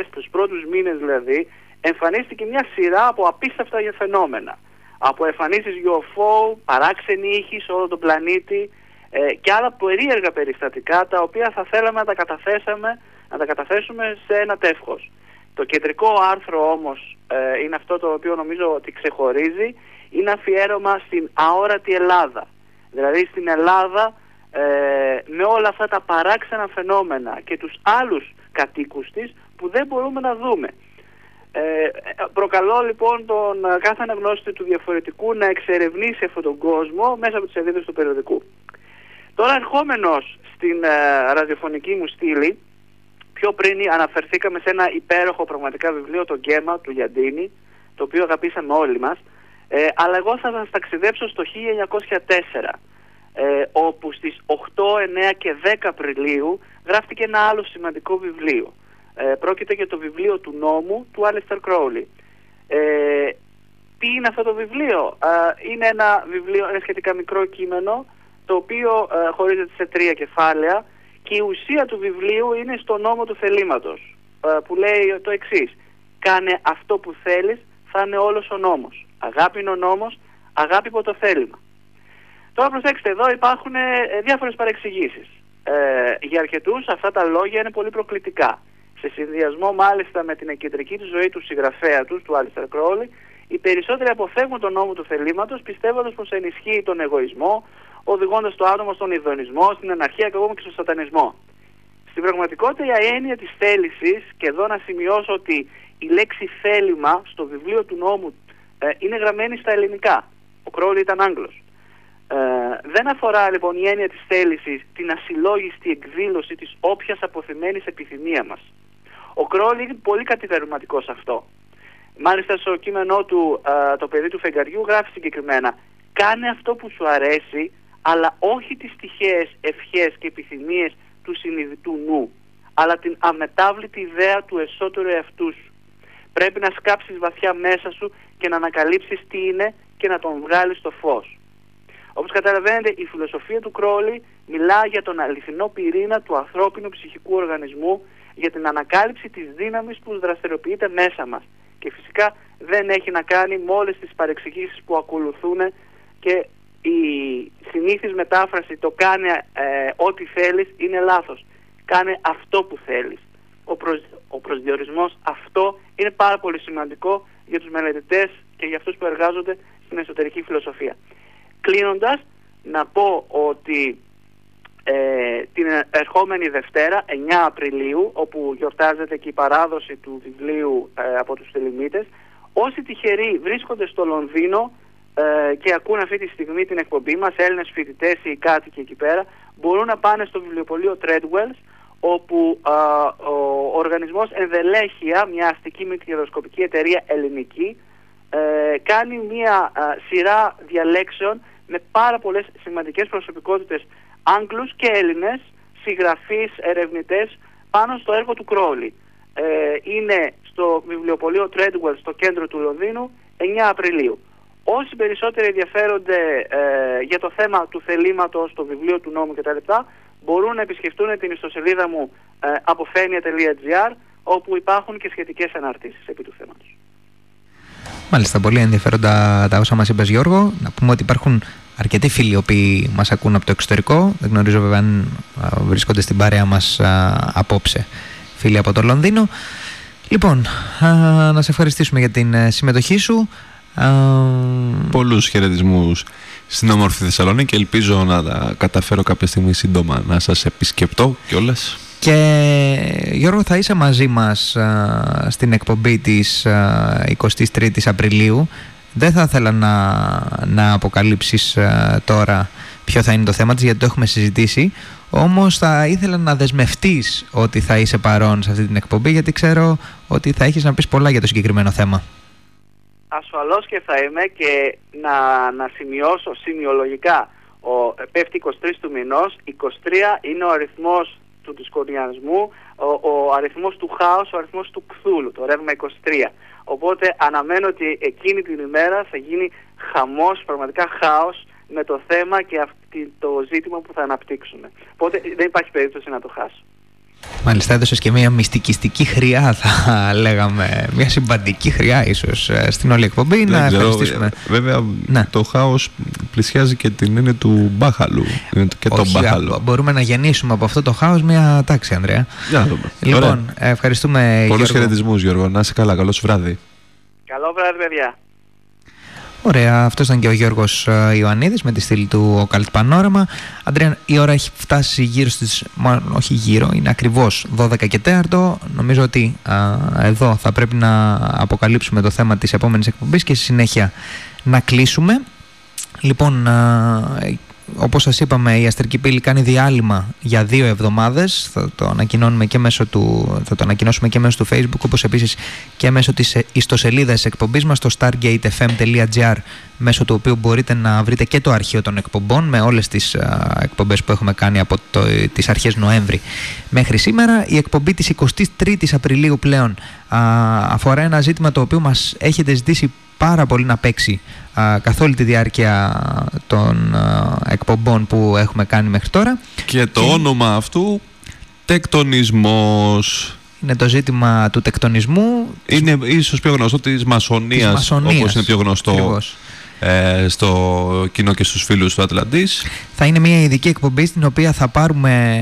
[SPEAKER 12] 2000, τους πρώτους μήνες δηλαδή, εμφανίστηκε μια σειρά από απίστευτα φαινόμενα. Από εμφανίσεις UFO, παράξενη ήχη σε όλο τον πλανήτη ε, και άλλα περίεργα περιστατικά τα οποία θα θέλαμε να τα, καταθέσαμε, να τα καταθέσουμε σε ένα τεύχος. Το κεντρικό άρθρο όμως ε, είναι αυτό το οποίο νομίζω ότι ξεχωρίζει, είναι αφιέρωμα στην αόρατη Ελλάδα. Δηλαδή στην Ελλάδα ε, με όλα αυτά τα παράξενα φαινόμενα και τους άλλους κατοίκους της που δεν μπορούμε να δούμε. Ε, προκαλώ λοιπόν τον ε, κάθε αναγνώστη του διαφορετικού να εξερευνήσει αυτόν τον κόσμο μέσα από τις σελίδες του περιοδικού. Τώρα ερχόμενος στην ε, ραδιοφωνική μου στήλη, πιο πριν αναφερθήκαμε σε ένα υπέροχο πραγματικά βιβλίο, το Γκέμα του Γιαντίνη, το οποίο αγαπήσαμε όλοι μας, ε, αλλά εγώ θα σας ταξιδέψω στο 1904, ε, όπου στις 8, 9 και 10 Απριλίου γράφτηκε ένα άλλο σημαντικό βιβλίο. Ε, πρόκειται για το βιβλίο του νόμου του Άλιστερ Κρόουλι. Ε, τι είναι αυτό το βιβλίο; Ε, είναι ένα βιβλίο, ένα σχετικά μικρό κείμενο, το οποίο ε, χωρίζεται σε τρία κεφάλαια και η ουσία του βιβλίου είναι στο νόμο του θελήματος, ε, που λέει το εξής. Κάνε αυτό που θέλεις, θα είναι όλος ο νόμος. Αγάπη είναι ο νόμος, αγάπη υπό το θέλημα. Τώρα προσέξτε, εδώ υπάρχουν ε, διάφορες παρεξηγήσεις. Ε, για αρκετούς αυτά τα λόγια είναι πολύ προκλητικά. Σε συνδυασμό μάλιστα με την εκκεντρική του ζωή του συγγραφέα τους, του Άλιστερ Κρόλι, οι περισσότεροι αποφεύγουν τον νόμο του θελήματος πιστεύοντας πως ενισχύει τον εγωισμό, οδηγώντας το άτομο στον ειδονισμό, στην αναρχία και ακόμα και στον σατανισμό. Στην πραγματικότητα η έννοια της θέλησης, και εδώ να σημειώσω ότι η λέξη θέλημα στο βιβλίο του νόμου ε, είναι γραμμένη στα ελληνικά. Ο Κρόλι ήταν Άγγλος. Ε, δεν αφορά λοιπόν η έννοια της θέλησης την ασυλλόγιστη εκδήλωση της όποιας αποθυμένης επιθυμία μας. Ο Κρόλι είναι πολύ κατηγορηματικός σε αυτό. Μάλιστα στο κείμενό του ε, «Το παιδί του φεγγαριού» γράφει συγκεκριμένα «Κάνε αυτό που σου αρέσει, αλλά όχι τις τυχαίες ευχές και επιθυμίες του συνειδητού νου, αλλά την αμετάβλητη ιδέα του εσωτερου εαυτού σου. Πρέπει να σκάψεις βαθιά μέσα σου και να ανακαλύψεις τι είναι και να τον βγάλεις στο φως. Όπως καταλαβαίνετε, η φιλοσοφία του Κρόλι μιλά για τον αληθινό πυρήνα του ανθρώπινου ψυχικού οργανισμού, για την ανακάλυψη της δύναμης που δραστηριοποιείται μέσα μας. Και φυσικά δεν έχει να κάνει με όλες τις παρεξηγήσεις που ακολουθούν και η συνήθις μετάφραση το κάνε ε, ό,τι θέλεις είναι λάθος. Κάνε αυτό που θέλεις. Ο, προσ, ο προσδιορισμός αυτό είναι πάρα πολύ σημαντικό για τους μελετητές και για αυτούς που εργάζονται στην εσωτερική φιλοσοφία. Κλείνοντας, να πω ότι ε, την ερχόμενη Δευτέρα, 9 Απριλίου, όπου γιορτάζεται και η παράδοση του βιβλίου ε, από τους Τελημίτες, όσοι τυχεροί βρίσκονται στο Λονδίνο ε, και ακούν αυτή τη στιγμή την εκπομπή μας, Έλληνες φοιτητές ή κάτοικοι εκεί πέρα, μπορούν να πάνε στο βιβλιοπωλείο Treadwells, όπου α, ο οργανισμός Ενδελέχεια, μια αστική μικροσκοπική εταιρεία ελληνική, ε, κάνει μια α, σειρά διαλέξεων με πάρα πολλές σημαντικές προσωπικότητες Άγγλους και Έλληνες συγγραφείς, ερευνητές πάνω στο έργο του Κρόλη. Ε, είναι στο βιβλιοπωλείο Treadwell στο κέντρο του Λονδίνου 9 Απριλίου. Όσοι περισσότεροι ενδιαφέρονται ε, για το θέμα του θελήματος, το βιβλίο του νόμου κτλ. μπορούν να επισκεφτούν την ιστοσελίδα μου ε, αποφαίνεια.gr όπου υπάρχουν και σχετικές αναρτήσεις επί του θέματος.
[SPEAKER 2] Μάλιστα, πολύ ενδιαφέροντα τα όσα μας είπες Γιώργο. Να πούμε ότι υπάρχουν αρκετοί φίλοι οι οποίοι μας ακούν από το εξωτερικό. Δεν γνωρίζω βέβαια αν α, βρίσκονται στην παρέα μας α, απόψε φίλοι από το Λονδίνο. Λοιπόν, α, να σε ευχαριστήσουμε για την ε, συμμετοχή σου. Α,
[SPEAKER 3] Πολλούς χαιρετισμούς στην όμορφη Θεσσαλονίκη και ελπίζω να τα καταφέρω κάποια στιγμή σύντομα να σας επισκεπτώ κιόλας.
[SPEAKER 2] Και Γιώργο θα είσαι μαζί μας α, στην εκπομπή της α, 23ης Απριλίου. Δεν θα ήθελα να, να αποκαλύψεις α, τώρα ποιο θα είναι το θέμα της γιατί το έχουμε συζητήσει. Όμως θα ήθελα να δεσμευτείς ότι θα είσαι παρόν σε αυτή την εκπομπή γιατί ξέρω ότι θα έχεις να πεις πολλά για το συγκεκριμένο θέμα.
[SPEAKER 12] Ασφαλώς και θα είμαι και να, να σημειώσω σημειολογικά ο, πέφτει 23 του μηνός, 23 είναι ο αριθμός του δισκονιασμού, ο, ο αριθμός του χάους, ο αριθμός του κθούλου, το ρεύμα 23. Οπότε αναμένω ότι εκείνη την ημέρα θα γίνει χαμός, πραγματικά χάος με το θέμα και αυτή, το ζήτημα που θα αναπτύξουμε. Οπότε δεν υπάρχει περίπτωση να το χάσω.
[SPEAKER 2] Μάλιστα έδωσες και μια μυστικιστική χρειά θα λέγαμε, μια συμπαντική χρειά ίσως ε, στην όλη εκπομπή. να ευχαριστήσουμε.
[SPEAKER 3] Βέβαια
[SPEAKER 2] Ναι.
[SPEAKER 3] το χάος πλησιάζει και την έννοια του μπάχαλου. Είναι και το
[SPEAKER 2] Όχι,
[SPEAKER 3] μπάχαλο.
[SPEAKER 2] α, μπορούμε να γεννήσουμε από αυτό το χάος μια τάξη, Ανδρέα.
[SPEAKER 3] Για να δούμε.
[SPEAKER 2] Λοιπόν,
[SPEAKER 3] Ωραία.
[SPEAKER 2] ε, ευχαριστούμε
[SPEAKER 3] Πολλούς
[SPEAKER 2] Γιώργο.
[SPEAKER 3] χαιρετισμούς Γιώργο. Να είσαι καλά. Καλό σου βράδυ.
[SPEAKER 12] Καλό βράδυ παιδιά.
[SPEAKER 2] Ωραία, αυτός ήταν και ο Γιώργος Ιωαννίδης με τη στήλη του Occult Panorama. Αντρέα, η ώρα έχει φτάσει γύρω στις. Μάλλον όχι γύρω, είναι ακριβώς 12 και 4. Νομίζω ότι α, εδώ θα πρέπει να αποκαλύψουμε το θέμα της επόμενης εκπομπής και στη συνέχεια να κλείσουμε. Λοιπόν, α, όπως σας είπαμε η Αστρική Πύλη κάνει διάλειμμα για δύο εβδομάδες θα το, ανακοινώνουμε και μέσω του, θα το ανακοινώσουμε και μέσω του facebook όπως επίσης και μέσω της ε, ιστοσελίδας εκπομπής μας στο stargatefm.gr μέσω του οποίου μπορείτε να βρείτε και το αρχείο των εκπομπών με όλες τις α, εκπομπές που έχουμε κάνει από το, τις αρχές Νοέμβρη μέχρι σήμερα. Η εκπομπή της 23ης Απριλίου πλέον α, αφορά ένα ζήτημα το οποίο μας έχετε ζητήσει πάρα πολύ να παίξει α, καθ' όλη τη διάρκεια των α, εκπομπών που έχουμε κάνει μέχρι τώρα.
[SPEAKER 3] Και το όνομα αυτού τεκτονισμός.
[SPEAKER 2] Είναι το ζήτημα του τεκτονισμού.
[SPEAKER 3] Είναι ίσως πιο γνωστό της μασονίας,
[SPEAKER 2] Της μασονίας,
[SPEAKER 3] όπως είναι πιο γνωστό
[SPEAKER 2] ακριβώς.
[SPEAKER 3] ε, στο κοινό και στους φίλους του Ατλαντής.
[SPEAKER 2] Θα είναι μια ειδική εκπομπή στην οποία θα πάρουμε,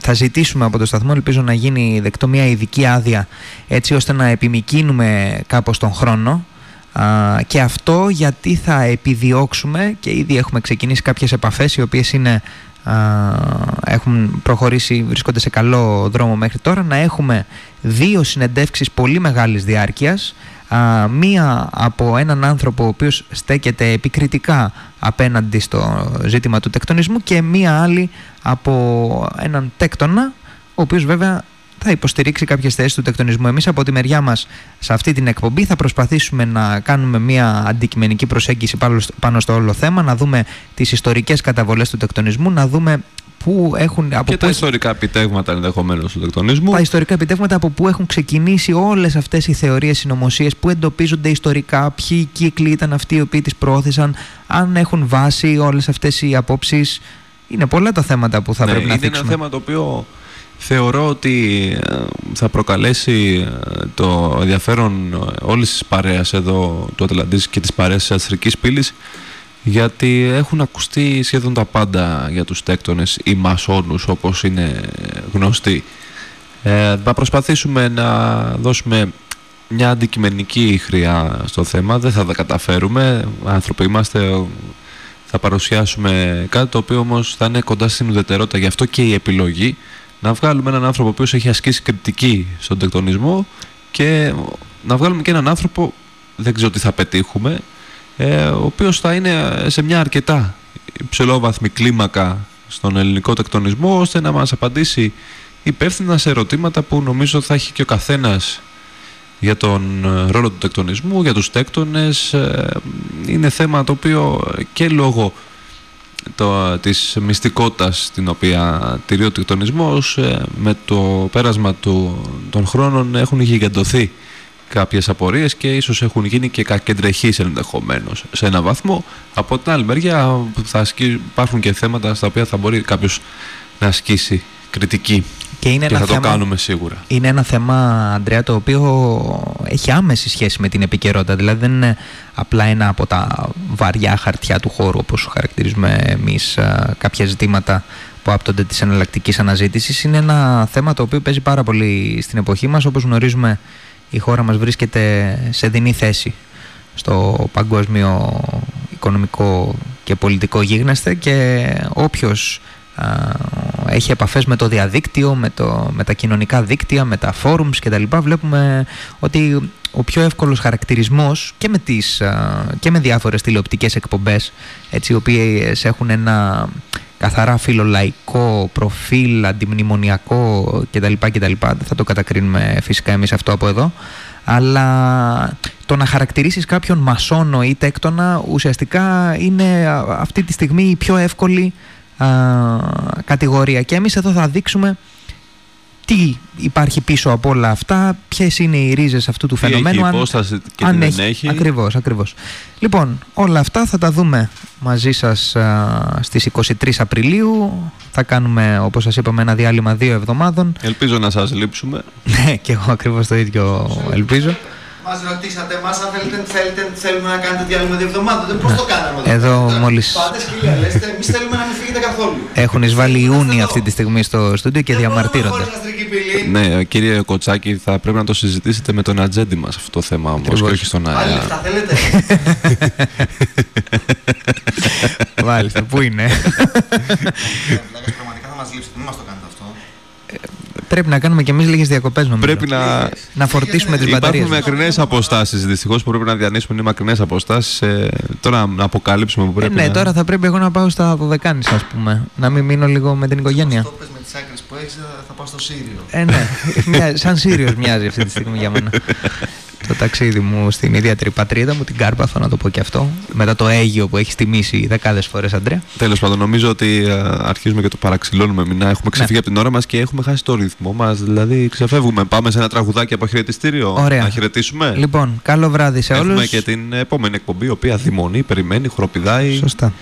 [SPEAKER 2] θα ζητήσουμε από το σταθμό, ελπίζω να γίνει δεκτό μια ειδική άδεια έτσι ώστε να επιμικίνουμε κάπως τον χρόνο Α, και αυτό γιατί θα επιδιώξουμε και ήδη έχουμε ξεκινήσει κάποιες επαφές οι οποίες είναι, α, έχουν προχωρήσει, βρίσκονται σε καλό δρόμο μέχρι τώρα να έχουμε δύο συνεντεύξεις πολύ μεγάλης διάρκειας. Α, μία από έναν άνθρωπο ο οποίος στέκεται επικριτικά απέναντι στο ζήτημα του τεκτονισμού και μία άλλη από έναν τέκτονα ο οποίος βέβαια θα υποστηρίξει κάποιες θέσεις του τεκτονισμού. Εμείς από τη μεριά μας σε αυτή την εκπομπή θα προσπαθήσουμε να κάνουμε μία αντικειμενική προσέγγιση πάνω στο- πάνω στο όλο θέμα, να δούμε τις ιστορικές καταβολές του τεκτονισμού, να δούμε πού έχουν, από
[SPEAKER 3] και
[SPEAKER 2] πού
[SPEAKER 3] τα ιστορικά επιτεύγματα ενδεχομένως του τεκτονισμού.
[SPEAKER 2] τα ιστορικά επιτεύγματα από πού έχουν ξεκινήσει όλες αυτές οι θεωρίες συνωμοσίε που εντοπίζονται ιστορικά, ποιοι κύκλοι ήταν αυτοί οι οποίοι τις προώθησαν, αν έχουν βάση όλες αυτές οι απόψεις. Είναι πολλά τα θέματα που θα
[SPEAKER 3] Ναι,
[SPEAKER 2] πρέπει να
[SPEAKER 3] είναι ένα
[SPEAKER 2] θίξουμε.
[SPEAKER 3] θέμα το οποίο θεωρώ ότι ε, θα προκαλέσει ε, το ενδιαφέρον ε, όλης της παρέας εδώ του Ατλαντής και της παρέας της Αστρικής Πύλης γιατί έχουν ακουστεί σχεδόν τα πάντα για τους τέκτονες ή μασόνους όπως είναι γνωστοί. Ε, θα προσπαθήσουμε να δώσουμε μια αντικειμενική χρειά στο θέμα, δεν θα τα καταφέρουμε, άνθρωποι είμαστε, θα παρουσιάσουμε κάτι το οποίο όμως θα είναι κοντά στην ουδετερότητα, γι' αυτό και η επιλογή να βγάλουμε έναν άνθρωπο ο οποίος έχει ασκήσει κριτική στον τεκτονισμό και να βγάλουμε και έναν άνθρωπο, δεν ξέρω τι θα πετύχουμε, ε, ο οποίος θα είναι σε μια αρκετά υψηλόβαθμη κλίμακα στον ελληνικό τεκτονισμό ώστε να μας απαντήσει υπεύθυνα σε ερωτήματα που νομίζω θα έχει και ο καθένας για τον ε, ρόλο του τεκτονισμού, για τους τέκτονες. ε, Είναι θέμα το οποίο και λόγω το, της μυστικότητας την οποία τηρεί ο τεκτονισμός ε, με το πέρασμα του, των χρόνων έχουν γιγαντωθεί κάποιες απορίες και ίσως έχουν γίνει και κακεντρεχείς ενδεχομένως σε ένα βαθμό. Από την άλλη μεριά θα ασκεί, υπάρχουν και θέματα στα οποία θα μπορεί κάποιος να ασκήσει κριτική
[SPEAKER 2] Και είναι ένα
[SPEAKER 3] θα
[SPEAKER 2] θέμα-
[SPEAKER 3] το κάνουμε σίγουρα.
[SPEAKER 2] Είναι ένα θέμα, Αντρέα, το οποίο έχει άμεση σχέση με την επικαιρότητα. Δηλαδή δεν είναι απλά ένα από τα βαριά χαρτιά του χώρου, όπως χαρακτηρίζουμε εμείς α, κάποια ζητήματα που άπτονται της εναλλακτικής αναζήτησης. Είναι ένα θέμα το οποίο παίζει πάρα πολύ στην εποχή μας. Όπως γνωρίζουμε, η χώρα μας βρίσκεται σε δινή θέση στο παγκόσμιο οικονομικό και πολιτικό γίγνεσθε και όποιος α, έχει επαφές με το διαδίκτυο, με, το, με τα κοινωνικά δίκτυα, με τα forums κτλ. Βλέπουμε ότι ο πιο εύκολος χαρακτηρισμός και με, τις, α, και με διάφορες τηλεοπτικές εκπομπές έτσι, οι οποίες έχουν ένα καθαρά φιλολαϊκό προφίλ, αντιμνημονιακό κτλ. κτλ. Δεν θα το κατακρίνουμε φυσικά εμείς αυτό από εδώ. Αλλά το να χαρακτηρίσεις κάποιον μασόνο ή τέκτονα ουσιαστικά είναι α, αυτή τη στιγμή η πιο εύκολη α, κατηγορία. Και εμείς εδώ θα δείξουμε τι υπάρχει πίσω από όλα αυτά, ποιες είναι οι ρίζες αυτού του
[SPEAKER 3] Τι έχει
[SPEAKER 2] φαινομένου.
[SPEAKER 3] υπόσταση και τι δεν έχει.
[SPEAKER 2] Ακριβώς, ακριβώς. Λοιπόν, όλα αυτά θα τα δούμε μαζί σας α, στις 23 Απριλίου. Θα κάνουμε, όπως σας είπαμε, ένα διάλειμμα δύο εβδομάδων.
[SPEAKER 3] Ελπίζω να σας λείψουμε.
[SPEAKER 2] Ναι, και εγώ ακριβώς το ίδιο ελπίζω.
[SPEAKER 13] Μας ρωτήσατε εμά αν θέλετε, θέλετε, θέλουμε να κάνετε διάλειμμα δύο εβδομάδων. Δεν πώς το κάναμε
[SPEAKER 2] Εδώ;
[SPEAKER 13] Τώρα,
[SPEAKER 2] μόλις-
[SPEAKER 13] Πάτε σκυλιά, λέστε, εμείς θέλουμε να μην φύγετε καθόλου.
[SPEAKER 2] Έχουν εισβάλει Ιούνιοι αυτή τη στιγμή στο στούντιο και διαμαρτύρονται.
[SPEAKER 3] Ναι, κύριε Κοτσάκη, θα πρέπει να το συζητήσετε με τον ατζέντη μας αυτό το θέμα όμως
[SPEAKER 2] Ακριβώς.
[SPEAKER 3] και όχι στον
[SPEAKER 13] Άλλοι
[SPEAKER 3] αέρα.
[SPEAKER 13] λεφτά θέλετε;
[SPEAKER 2] Μάλιστα, πού είναι;
[SPEAKER 13] Πραγματικά θα μας λείψετε, μην μας το κάνετε αυτό.
[SPEAKER 2] Πρέπει να κάνουμε και εμείς λίγες διακοπές νομίζω.
[SPEAKER 3] Πρέπει να,
[SPEAKER 2] να φορτίσουμε τις μπαταρίες.
[SPEAKER 3] Υπάρχουν μακρινές αποστάσεις δυστυχώς που πρέπει να διανύσουμε είναι μακρινές αποστάσεις. Ε, τώρα να αποκαλύψουμε που
[SPEAKER 2] Ε,
[SPEAKER 3] πρέπει
[SPEAKER 2] ναι,
[SPEAKER 3] να...
[SPEAKER 2] τώρα θα πρέπει εγώ να πάω στα Δωδεκάνησα, ας πούμε. Να μην μείνω λίγο με την οικογένεια.
[SPEAKER 13] Το πες με τις άκρες που έχεις, θα πάω στο Σύριο.
[SPEAKER 2] Ε, ναι. Μια- σαν Σύριος μοιάζει αυτή τη στιγμή για μένα. το ταξίδι μου στην ιδιαίτερη πατρίδα μου, την Κάρπαθο, να το πω και αυτό. Μετά το Αίγιο που έχει τιμήσει δεκάδες φορές, Αντρέα.
[SPEAKER 3] Τέλος πάντων, νομίζω ότι ε, αρχίζουμε και το παραξηλώνουμε. Μην έχουμε ξεφύγει από την ώρα μας και έχουμε χάσει το ρυθμό μας. Δηλαδή, ξεφεύγουμε. Πάμε σε ένα τραγουδάκι από χαιρετιστήριο.
[SPEAKER 2] Ωραία.
[SPEAKER 3] Να χαιρετήσουμε;
[SPEAKER 2] Λοιπόν, καλό βράδυ σε
[SPEAKER 3] Έχουμε
[SPEAKER 2] όλους.
[SPEAKER 3] και την επόμενη εκπομπή, η οποία δημονεί, περιμένει, χοροπηδάει.
[SPEAKER 2] Σωστά.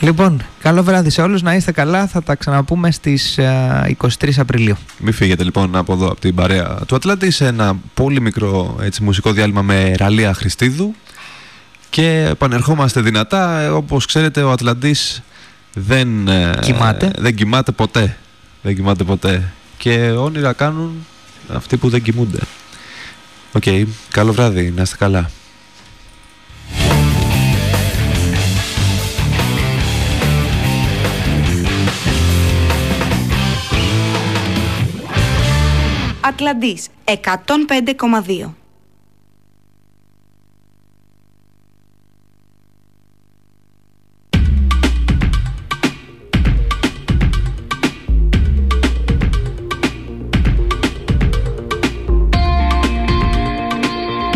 [SPEAKER 2] Λοιπόν, καλό βράδυ σε όλους, να είστε καλά, θα τα ξαναπούμε στις ε, 23 Απριλίου.
[SPEAKER 3] Μην φύγετε λοιπόν από εδώ, από την παρέα του Ατλάντη, σε ένα πολύ μικρό έτσι, μουσικό διάλειμμα με Ραλλία Χριστίδου και επανερχόμαστε δυνατά. Ε, Όπως ξέρετε, ο Ατλαντής δεν, ε,
[SPEAKER 2] Κοιμάται.
[SPEAKER 3] δεν κοιμάται ποτέ. Δεν κοιμάται ποτέ. Και όνειρα κάνουν αυτοί που δεν κοιμούνται. Οκ, καλό βράδυ, να είστε καλά.
[SPEAKER 14] Ατλαντής 105,2